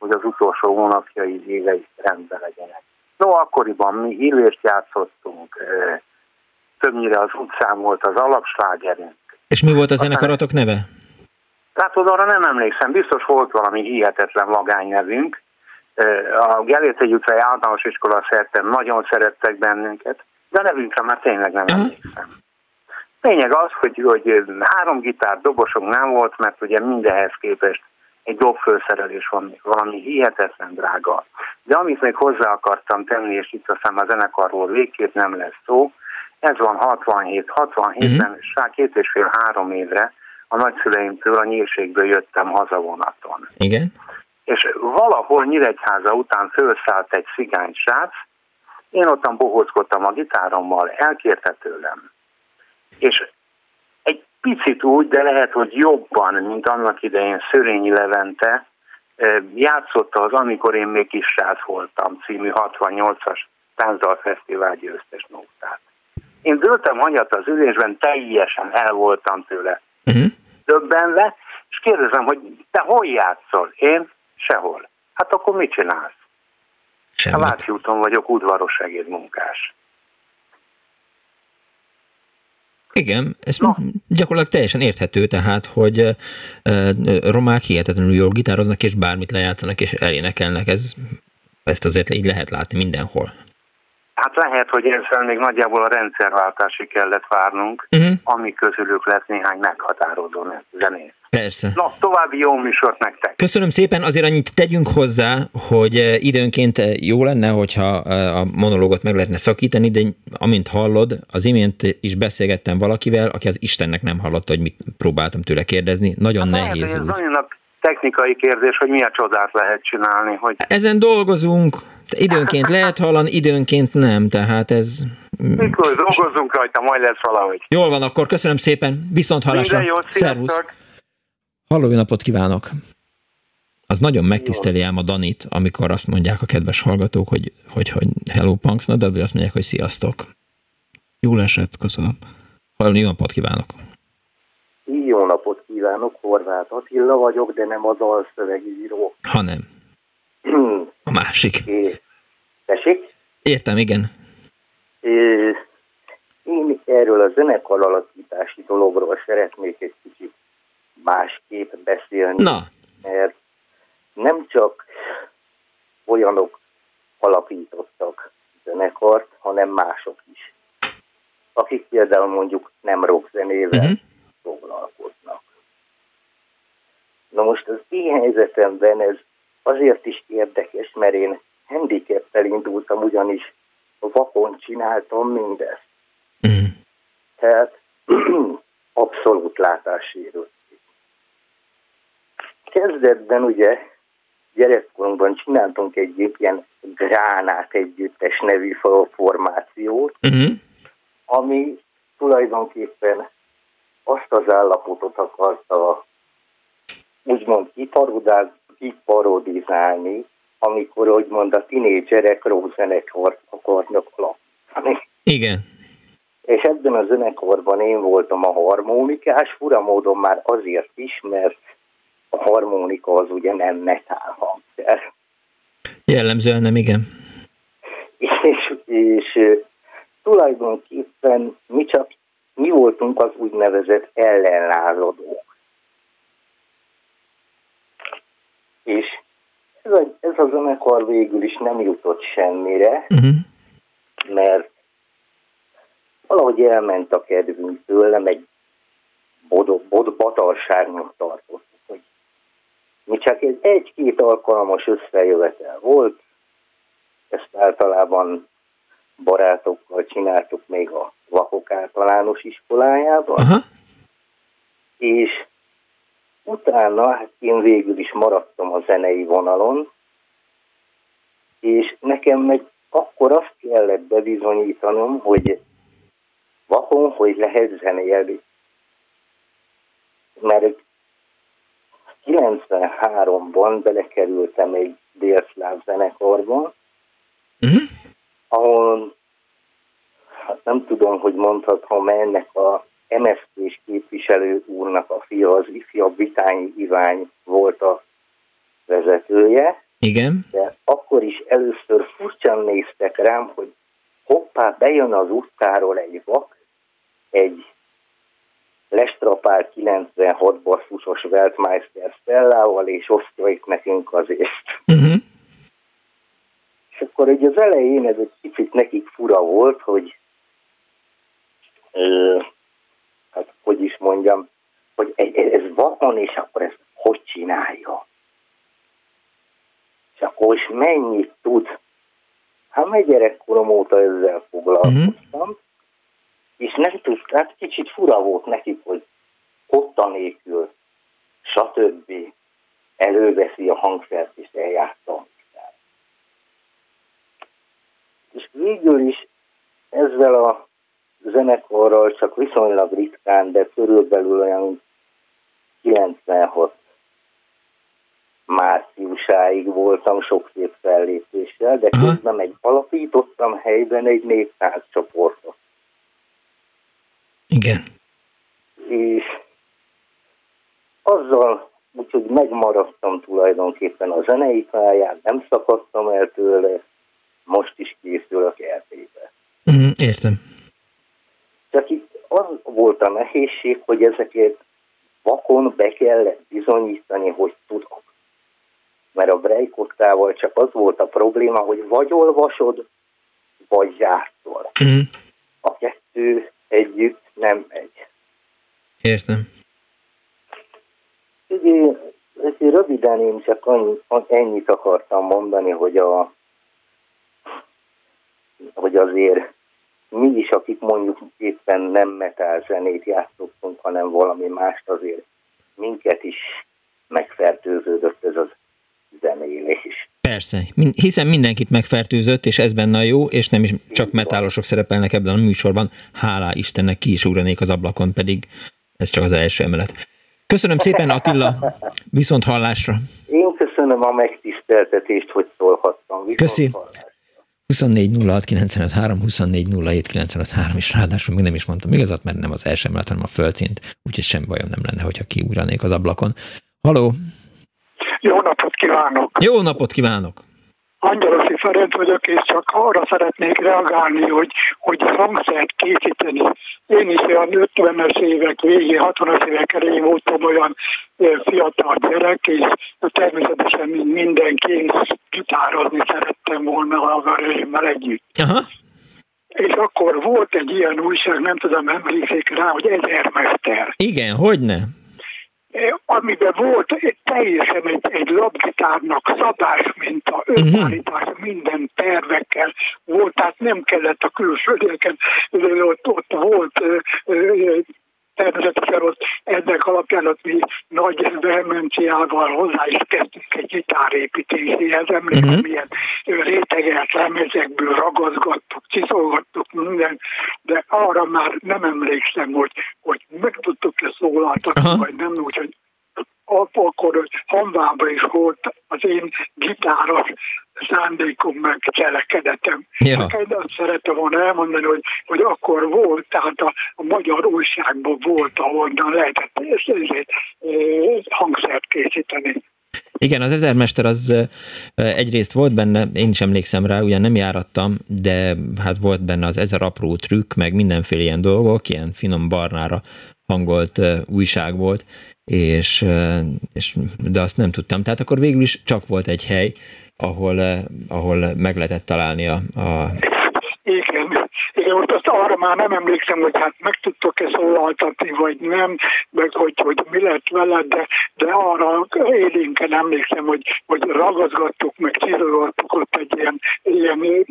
hogy az utolsó hónapjai évei rendben legyenek. No, akkoriban mi illést játszottunk, többnyire az utcán volt az alapslágerünk.
És mi volt a zenekaratok neve?
Tehát arra nem emlékszem, biztos volt valami hihetetlen vagány nevünk. A Gelértegy utcai általános iskola szerte nagyon szerettek bennünket, de a nevünkre már tényleg nem emlékszem. Lényeg az, hogy, hogy három gitár dobosunk nem volt, mert ugye mindenhez képest egy dobfőszerelés van, valami hihetetlen drága. De amit még hozzá akartam tenni, és itt aztán a zenekarról végképp nem lesz szó, ez van 67. 67-ben, mm-hmm. két és fél három évre a nagyszüleimtől a nyírségből jöttem hazavonaton.
Igen.
És valahol Nyíregyháza után fölszállt egy cigány srác, én ottan bohózkodtam a gitárommal, elkérte tőlem. És picit úgy, de lehet, hogy jobban, mint annak idején Szörényi Levente, játszotta az Amikor én még kis srác voltam című 68-as táncdalfesztivál győztes nótát. Én dőltem anyat az ülésben, teljesen el voltam tőle. uh-huh. Döbbenve, és kérdezem, hogy te hol játszol? Én sehol. Hát akkor mit csinálsz? Semmit. A Váci úton vagyok udvaros segédmunkás.
Igen, ez no. gyakorlatilag teljesen érthető, tehát, hogy romák hihetetlenül jól gitároznak, és bármit lejátszanak, és elénekelnek, ez, ezt azért így lehet látni mindenhol.
Hát lehet, hogy ezzel még nagyjából a rendszerváltásig kellett várnunk, uh-huh. ami közülük lett néhány meghatározó zenész.
Persze.
Na, további jó műsort nektek.
Köszönöm szépen, azért annyit tegyünk hozzá, hogy eh, időnként eh, jó lenne, hogyha eh, a monológot meg lehetne szakítani, de amint hallod, az imént is beszélgettem valakivel, aki az Istennek nem hallotta, hogy mit próbáltam tőle kérdezni. Nagyon hát nehéz
lehet, úgy. Technikai kérdés, hogy milyen csodát lehet csinálni. Hogy...
Ezen dolgozunk, időnként lehet hallani, időnként nem, tehát ez...
Mikor dolgozzunk rajta, majd lesz valahogy.
Jól van, akkor köszönöm szépen, viszont hallásra.
Minden jót, Szervusz.
Halló, napot kívánok! Az nagyon megtiszteli ám a Danit, amikor azt mondják a kedves hallgatók, hogy, hogy, hogy hello punks, de azt mondják, hogy sziasztok.
Jól esett, köszönöm.
Halló, jó napot kívánok!
Jó napot kívánok, Horváth Attila vagyok, de nem a dalszövegíró.
Hanem. A másik.
É. Tessék?
Értem, igen.
É, én erről a zenekar alakítási dologról szeretnék egy kicsit másképp beszélni.
Na.
Mert nem csak olyanok alapítottak zenekart, hanem mások is. Akik például mondjuk nem rockzenével uh-huh. Foglalkoznak. Na most az én helyzetemben ez azért is érdekes, mert én handicappel indultam, ugyanis vakon csináltam mindezt. Uh-huh. Tehát abszolút látássérült kezdetben ugye gyerekkorunkban csináltunk egy ilyen gránát együttes nevű formációt, uh-huh. ami tulajdonképpen azt az állapotot akarta úgymond kiparodizálni, amikor, úgymond a tinédzserek rockzenekart akarnak alapítani.
Igen.
És ebben a zenekarban én voltam a harmonikás, furamódon már azért is, mert a harmonika az ugye nem metál hangszer.
Jellemzően nem, igen.
És, és tulajdonképpen mi csak mi voltunk az úgynevezett ellenlázadók. És ez a, ez a zenekar végül is nem jutott semmire, uh-huh. mert valahogy elment a kedvünk tőle, egy bod, bod, batalságnak tartott mi csak egy egy-két alkalmas összejövetel volt, ezt általában barátokkal csináltuk még a Vakok általános iskolájában, Aha. és utána hát én végül is maradtam a zenei vonalon, és nekem meg akkor azt kellett bebizonyítanom, hogy vakon, hogy lehet zenélni. Mert 93-ban belekerültem egy délszláv zenekarba, uh-huh. Ahol hát nem tudom, hogy mondhatom, ennek a MSZP-s képviselő úrnak a fia, az ifjabb Vitányi Ivány volt a vezetője.
Igen.
De akkor is először furcsán néztek rám, hogy hoppá, bejön az utcáról egy vak, egy lestrapál 96 basszusos Weltmeister Stellával, és osztja itt nekünk az észt. És akkor ugye az elején ez egy kicsit nekik fura volt, hogy ö, hát hogy is mondjam, hogy ez van, és akkor ezt hogy csinálja? És akkor is mennyit tud? Hát meg gyerekkorom óta ezzel foglalkoztam, uh-huh és nem tudták, kicsit fura volt nekik, hogy ott nélkül, stb. előveszi a hangszert és eljátsza És végül is ezzel a zenekarral csak viszonylag ritkán, de körülbelül olyan 96 márciusáig voltam sok szép fellépéssel, de közben egy alapítottam helyben egy néptánc csoportot.
Igen.
És azzal úgyhogy megmaradtam tulajdonképpen a zenei pályán, nem szakadtam el tőle, most is készülök RT-be.
Mm, értem.
Csak itt az volt a nehézség, hogy ezeket vakon be kellett bizonyítani, hogy tudok. Mert a brejkottával csak az volt a probléma, hogy vagy olvasod, vagy játszol. Mm. A kettő együtt nem megy.
Értem.
Ugye, röviden én csak annyi, ennyit akartam mondani, hogy, a, hogy azért mi is, akik mondjuk éppen nem metal zenét játszottunk, hanem valami mást, azért minket is megfertőződött ez az zenélés.
Persze, hiszen mindenkit megfertőzött, és ez benne a jó, és nem is csak metálosok szerepelnek ebben a műsorban. Hálá Istennek ki is ugranék az ablakon, pedig ez csak az első emelet. Köszönöm szépen Attila, viszont hallásra.
Én köszönöm a megtiszteltetést, hogy szólhattam. Viszont
Köszi. 24 06 953, 24 07 953, és ráadásul még nem is mondtam igazat, mert nem az első emelet, hanem a földszint, úgyhogy sem bajom nem lenne, hogyha kiugranék az ablakon. Haló!
Jó napot kívánok!
Jó napot kívánok!
Angyaloszi Ferenc vagyok, és csak arra szeretnék reagálni, hogy, hogy hangszert készíteni. Én is olyan 50-es évek végén, 60-as évek elején voltam olyan fiatal gyerek, és természetesen mindenki én gitározni szerettem volna a haverőimmel együtt.
Aha.
És akkor volt egy ilyen újság, nem tudom, emlékszik rá, hogy Ezermester.
Igen, hogy ne?
Amiben volt egy, teljesen egy, egy labgitárnak szabás minta, önállítás, uh-huh. minden tervekkel volt, tehát nem kellett a külsődéken, ott, ott volt természetesen ott ennek alapján ott mi nagy vehemenciával hozzá is kezdtünk egy gitárépítéséhez. Emlékszem, uh-huh. milyen réteget lemezekből ragazgattuk, csiszolgattuk minden, de arra már nem emlékszem, hogy, hogy meg tudtuk-e szólaltatni, uh-huh. vagy nem, úgyhogy akkor Hanvában is volt az én gitáros szándékom meg cselekedetem. Ja. Én azt szerettem volna elmondani, hogy, hogy akkor volt, tehát a, a magyar újságban volt, ahonnan lehetett és ezért, hangszert készíteni.
Igen, az ezermester az egyrészt volt benne, én is emlékszem rá, ugyan nem járattam, de hát volt benne az ezer apró trükk, meg mindenféle ilyen dolgok, ilyen finom barnára hangolt újság volt, és, és, de azt nem tudtam. Tehát akkor végül is csak volt egy hely, ahol, ahol meg lehetett találni a, a
igen, igen, most azt arra már nem emlékszem, hogy hát meg tudtok-e szólaltatni, vagy nem, meg hogy, hogy mi lett vele, de, de arra élénken emlékszem, hogy, hogy ragazgattuk, meg csizogattuk ott egy ilyen, ilyen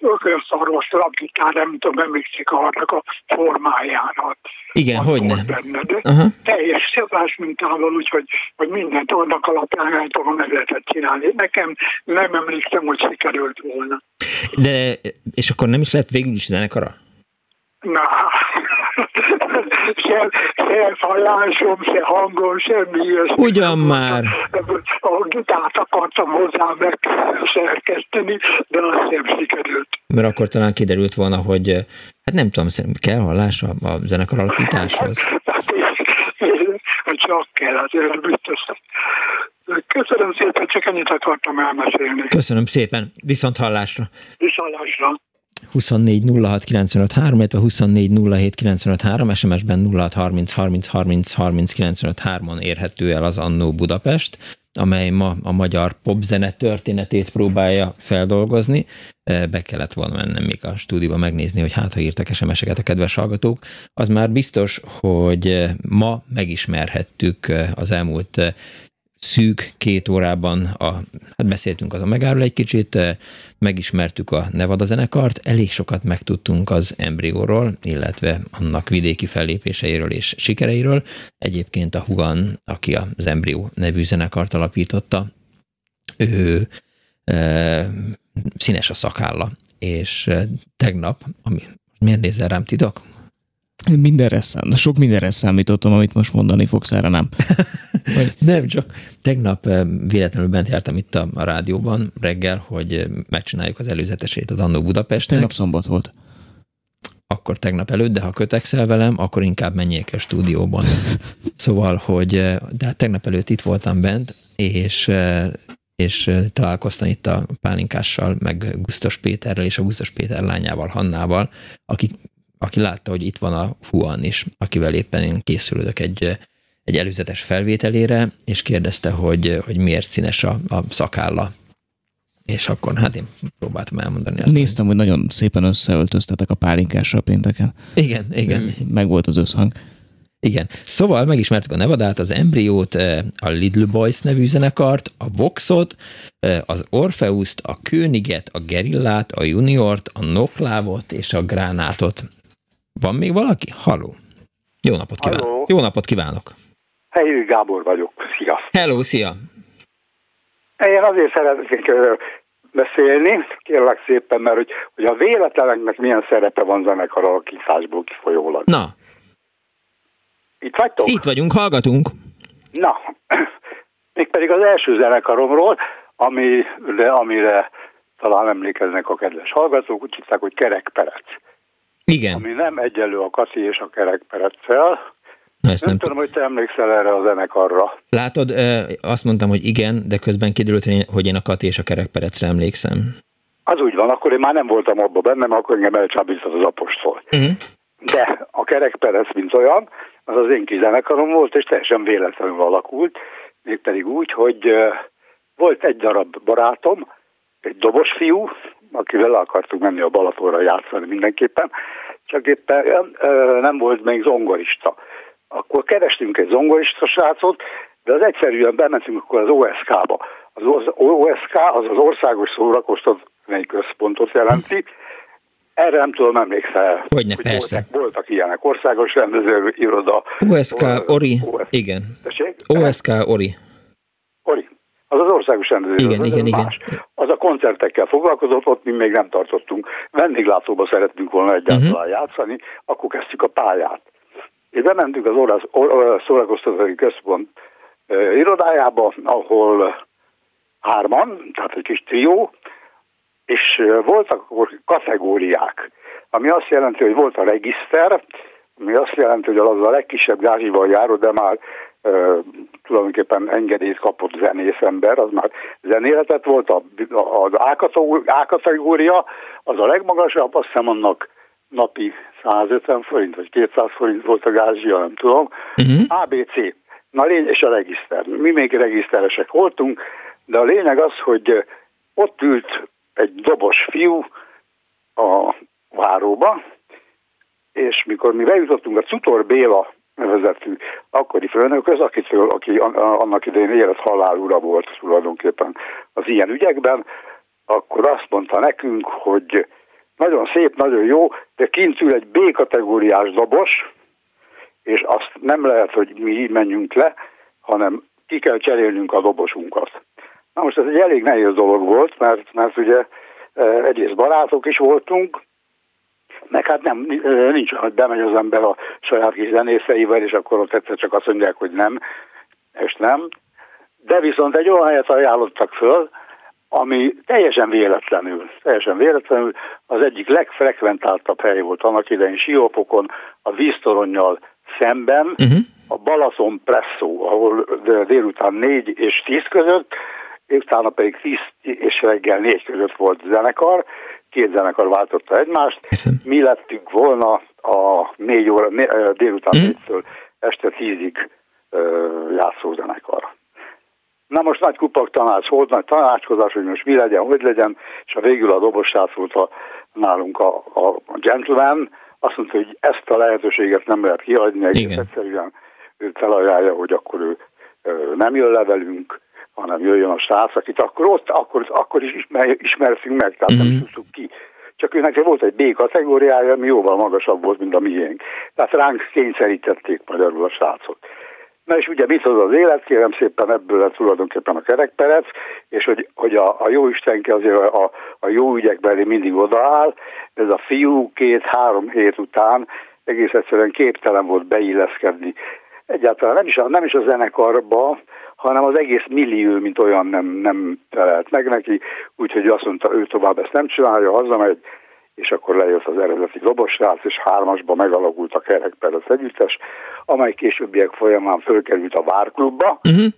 ökölszarvas labgitár, nem tudom, emlékszik arra a formájára.
Igen, hogy nem.
Benne, de uh-huh. teljes szabás mintával, úgyhogy hogy mindent annak alapján el tudom meg lehetett csinálni. Nekem nem emlékszem, hogy sikerült volna.
De, és akkor nem is lett végül is zenekara?
Na, se, se hallásom, se hangom, semmi ilyesmi.
Ugyan már.
A gitárt akartam hozzá megszerkeszteni, de azt nem sikerült.
Mert akkor talán kiderült volna, hogy hát nem tudom, kell hallás a, a zenekar alapításhoz? Hát,
csak kell, azért biztos. Köszönöm szépen, csak ennyit akartam elmesélni.
Köszönöm szépen, viszont hallásra.
Viszont hallásra.
24 06 95 3, illetve 24 07 95 3, SMS-ben 06 30 30 30 30 95 3-on érhető el az Annó Budapest, amely ma a magyar popzene történetét próbálja feldolgozni. Be kellett volna mennem még a stúdióba megnézni, hogy hát, ha írtak SMS-eket a kedves hallgatók. Az már biztos, hogy ma megismerhettük az elmúlt szűk két órában, a, hát beszéltünk az a megáról egy kicsit, megismertük a Nevada zenekart, elég sokat megtudtunk az embrióról, illetve annak vidéki fellépéseiről és sikereiről. Egyébként a Hugan, aki az embrió nevű zenekart alapította, ő e, színes a szakálla, és tegnap, ami miért nézel rám titok?
Mindenre szám, sok mindenre számítottam, amit most mondani fogsz, erre nem.
Vagy... Nem, csak tegnap eh, véletlenül bent jártam itt a, a rádióban reggel, hogy eh, megcsináljuk az előzetesét az Annó Budapest.
Tegnap szombat volt.
Akkor tegnap előtt, de ha kötekszel velem, akkor inkább menjék a stúdióban. Szóval, hogy de hát tegnap előtt itt voltam bent, és és találkoztam itt a Pálinkással, meg Gusztos Péterrel és a Gusztos Péter lányával, Hannával, aki, aki látta, hogy itt van a Huan is, akivel éppen én készülődök egy, egy előzetes felvételére, és kérdezte, hogy, hogy miért színes a, a szakálla. És akkor hát én próbáltam elmondani azt.
Néztem, hogy, hogy nagyon szépen összeöltöztetek a pálinkással pénteken.
Igen, igen.
Meg volt az összhang.
Igen. Szóval megismertük a Nevadát, az Embryót, a Little Boys nevű zenekart, a Voxot, az Orfeuszt, a Königet, a Gerillát, a Juniort, a Noklávot és a Gránátot. Van még valaki? Haló. Jó napot kívánok. Halló. Jó napot kívánok.
Helyi Gábor vagyok. Szia.
Hello, szia.
Én azért szeretnék beszélni, kérlek szépen, mert hogy, hogy a véletleneknek milyen szerepe van zenekar alakításból kifolyólag.
Na,
itt vagytok?
Itt vagyunk, hallgatunk.
Na, mégpedig az első zenekaromról, amire, amire talán emlékeznek a kedves hallgatók, úgy hitták, hogy Kerek Perec.
Igen.
Ami nem egyelő a Kati és a Kerek Pereccel. Nem, nem tudom, hogy te emlékszel erre a zenekarra.
Látod, azt mondtam, hogy igen, de közben kiderült, hogy én a Kati és a Kerek Perecre emlékszem.
Az úgy van, akkor én már nem voltam abban benne, mert akkor engem elcsábított az apostol. Uh-huh. De a Kerek Perec, mint olyan, az az én kis zenekarom volt, és teljesen véletlenül alakult, mégpedig úgy, hogy volt egy darab barátom, egy dobos fiú, akivel akartuk menni a Balatonra játszani mindenképpen, csak éppen nem volt még zongorista. Akkor kerestünk egy zongorista srácot, de az egyszerűen bementünk akkor az OSK-ba. Az OSK az az Országos Szórakoztatói Központot jelenti, erre nem tudom, emlékszel.
Hogyne, hogy persze.
Voltak, voltak ilyenek. Országos rendező iroda.
OSK, Ori, OSK. igen.
Tessék?
OSK, Ori.
Ori. Az az országos rendező
igen, iroda, igen, igen.
Más. Az a koncertekkel foglalkozott, ott mi még nem tartottunk. Vendéglátóba szerettünk volna egyáltalán uh-huh. játszani, akkor kezdtük a pályát. És bementünk az Orosz, Or- Szórakoztatói Központ uh, irodájába, ahol hárman, tehát egy kis trió, és voltak akkor kategóriák, ami azt jelenti, hogy volt a regiszter, ami azt jelenti, hogy az a legkisebb gázsival járó, de már tulajdonképpen engedélyt kapott zenész ember, az már zenéletet volt, a, az A kategória, az a legmagasabb, azt hiszem annak napi 150 forint, vagy 200 forint volt a gázsia, nem tudom. Uh-huh. Mhm. ABC, na lény, és a regiszter. Mi még regiszteresek voltunk, de a lényeg az, hogy ott ült egy dobos fiú a váróba, és mikor mi bejutottunk a Cutor Béla nevezetű akkori főnökhöz, akitől, aki annak idején élet halál ura volt tulajdonképpen az ilyen ügyekben, akkor azt mondta nekünk, hogy nagyon szép, nagyon jó, de kint ül egy B-kategóriás dobos, és azt nem lehet, hogy mi menjünk le, hanem ki kell cserélnünk a dobosunkat. Na most ez egy elég nehéz dolog volt, mert, mert ugye e, egyrészt barátok is voltunk, meg hát nem, nincs hogy bemegy az ember a saját kis zenészeivel, és akkor ott egyszer csak azt mondják, hogy nem, és nem. De viszont egy olyan helyet ajánlottak föl, ami teljesen véletlenül, teljesen véletlenül az egyik legfrekventáltabb hely volt annak idején Siópokon, a víztoronnyal szemben, uh-huh. a Balaton Presszó, ahol délután 4 és 10 között utána pedig 10 és reggel 4 között volt zenekar, két zenekar váltotta egymást. Mi lettünk volna a 4 óra, délután mm. 4-től este 10-ig játszó zenekar. Na most nagy kupak tanács volt, nagy tanácskozás, hogy most mi legyen, hogy legyen, és a végül a dobos volt a, nálunk a, a, gentleman, azt mondta, hogy ezt a lehetőséget nem lehet kiadni, egész egyszerűen ő felajánlja, hogy akkor ő nem jön le velünk, hanem jöjjön a srác, akit akkor ott, akkor, akkor is ismer, ismertünk meg, tehát mm-hmm. nem mhm. tudtuk ki. Csak őnek volt egy B kategóriája, ami jóval magasabb volt, mint a miénk. Tehát ránk kényszerítették magyarul a srácot. Na és ugye mit hoz az élet, kérem szépen ebből lett tulajdonképpen a kerekperec, és hogy, hogy a, a jó Istenke azért a, a jó ügyekben mindig odaáll, ez a fiú két-három hét után egész egyszerűen képtelen volt beilleszkedni. Egyáltalán nem is nem is a zenekarba, hanem az egész millió, mint olyan nem, nem felelt meg neki, úgyhogy azt mondta, ő tovább ezt nem csinálja, hazamegy, és akkor lejött az eredeti dobosrác, és hármasba megalakult a kerekperec együttes, amely későbbiek folyamán fölkerült a Várklubba, uh-huh.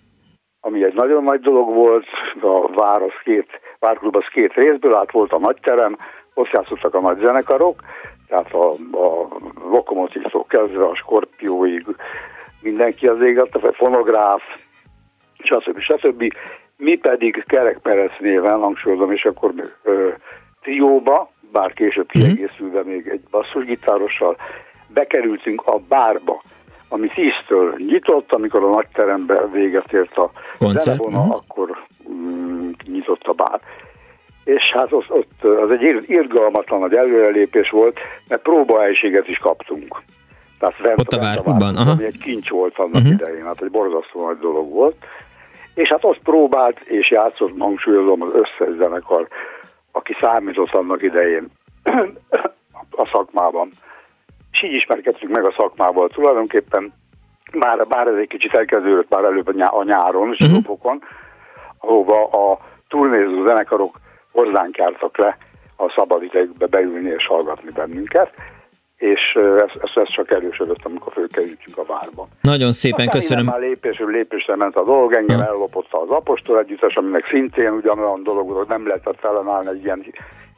ami egy nagyon nagy dolog volt, a Vár az két, Várklub az két részből át volt a nagyterem, ott játszottak a nagy zenekarok, tehát a, a lokomotívtól kezdve a skorpióig mindenki az égett, a fonográf, stb. stb. Mi pedig Kerekperec néven, hangsúlyozom, és akkor ö, trióba, bár később mhm. kiegészülve még egy basszusgitárossal, bekerültünk a bárba, ami tíztől nyitott, amikor a nagy terembe véget ért a zenevona, uh-huh. akkor mm, nyitott a bár. És hát ott, ott az egy irgalmatlan nagy előrelépés volt, mert próbahelyiséget is kaptunk.
Tehát fent, ott a várkban,
ami egy kincs volt annak uh-huh. idején, hát egy borzasztó nagy dolog volt. És hát azt próbált és játszott, hangsúlyozom, az összes zenekar aki számított annak idején a szakmában. És így ismerkedtünk meg a szakmával tulajdonképpen, már, bár ez egy kicsit elkezdődött már előbb a nyáron. Zsidófokon, ahova a turnéző zenekarok hozzánk jártak le a szabadidejükbe beülni és hallgatni bennünket és ez, ez, csak erősödött, amikor fölkerültünk a várba.
Nagyon szépen Aztán köszönöm.
Már lépésről lépésre ment a dolog, engem ha. ellopotta az apostol együttes, aminek szintén ugyanolyan dolog, hogy nem lehetett felenállni egy ilyen,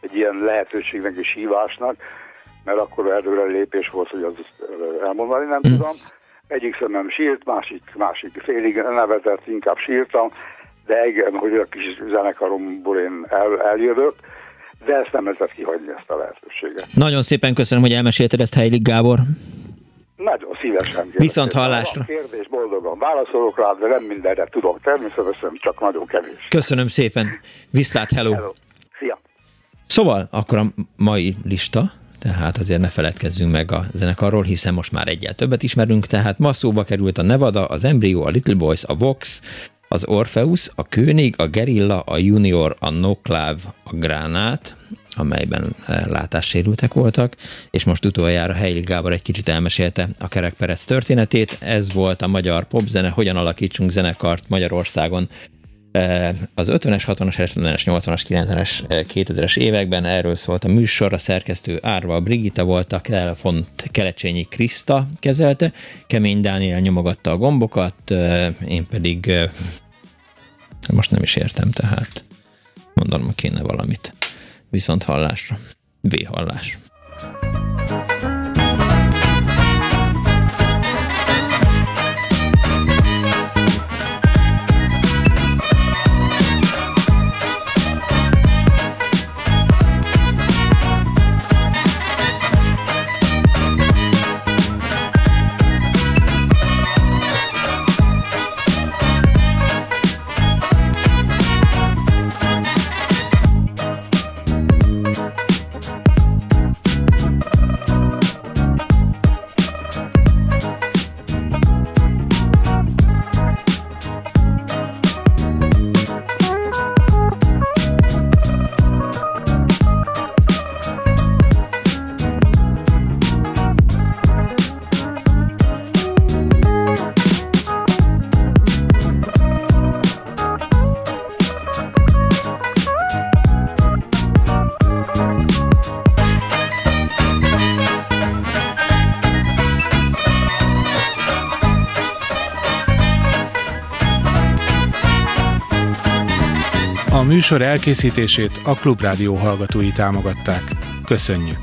egy ilyen lehetőségnek és hívásnak, mert akkor előre lépés volt, hogy az elmondani nem hmm. tudom. Egyik szemem sírt, másik, másik félig nevetett, inkább sírtam, de igen, hogy a kis zenekaromból én el, eljövök, de ezt nem lehetett kihagyni ezt a lehetőséget.
Nagyon szépen köszönöm, hogy elmesélted ezt, Heilig Gábor.
Nagyon szívesen.
Viszont hallásra.
Van kérdés, boldogan válaszolok rá, de nem mindenre tudok természetesen, csak nagyon kevés.
Köszönöm szépen. Viszlát, hello. hello.
Szia.
Szóval akkor a mai lista, tehát azért ne feledkezzünk meg a zenekarról, hiszen most már egyel többet ismerünk, tehát ma szóba került a Nevada, az Embryo, a Little Boys, a Vox, az Orpheus, a König, a Gerilla, a Junior, a Nokláv, a Gránát, amelyben eh, látássérültek voltak, és most utoljára Heili Gábor egy kicsit elmesélte a Kerekperec történetét. Ez volt a magyar popzene, hogyan alakítsunk zenekart Magyarországon az 50-es, 60-as, 70-es, 80-as, 90-es, 2000-es években erről szólt a műsor, a szerkesztő Árva Brigitta volt, a telefont Kelecsényi Kriszta kezelte, Kemény Dániel nyomogatta a gombokat, eh, én pedig most nem is értem, tehát mondanom kéne valamit. Viszont hallásra. V hallás.
Műsor elkészítését a Klubrádió hallgatói támogatták. Köszönjük!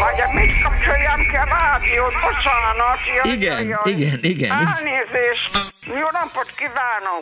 Vagy mit kapcsoljam ki a rádiót? Bocsánat!
Jaj, igen, jaj, jaj. igen, igen.
Elnézést! Jó napot kívánok!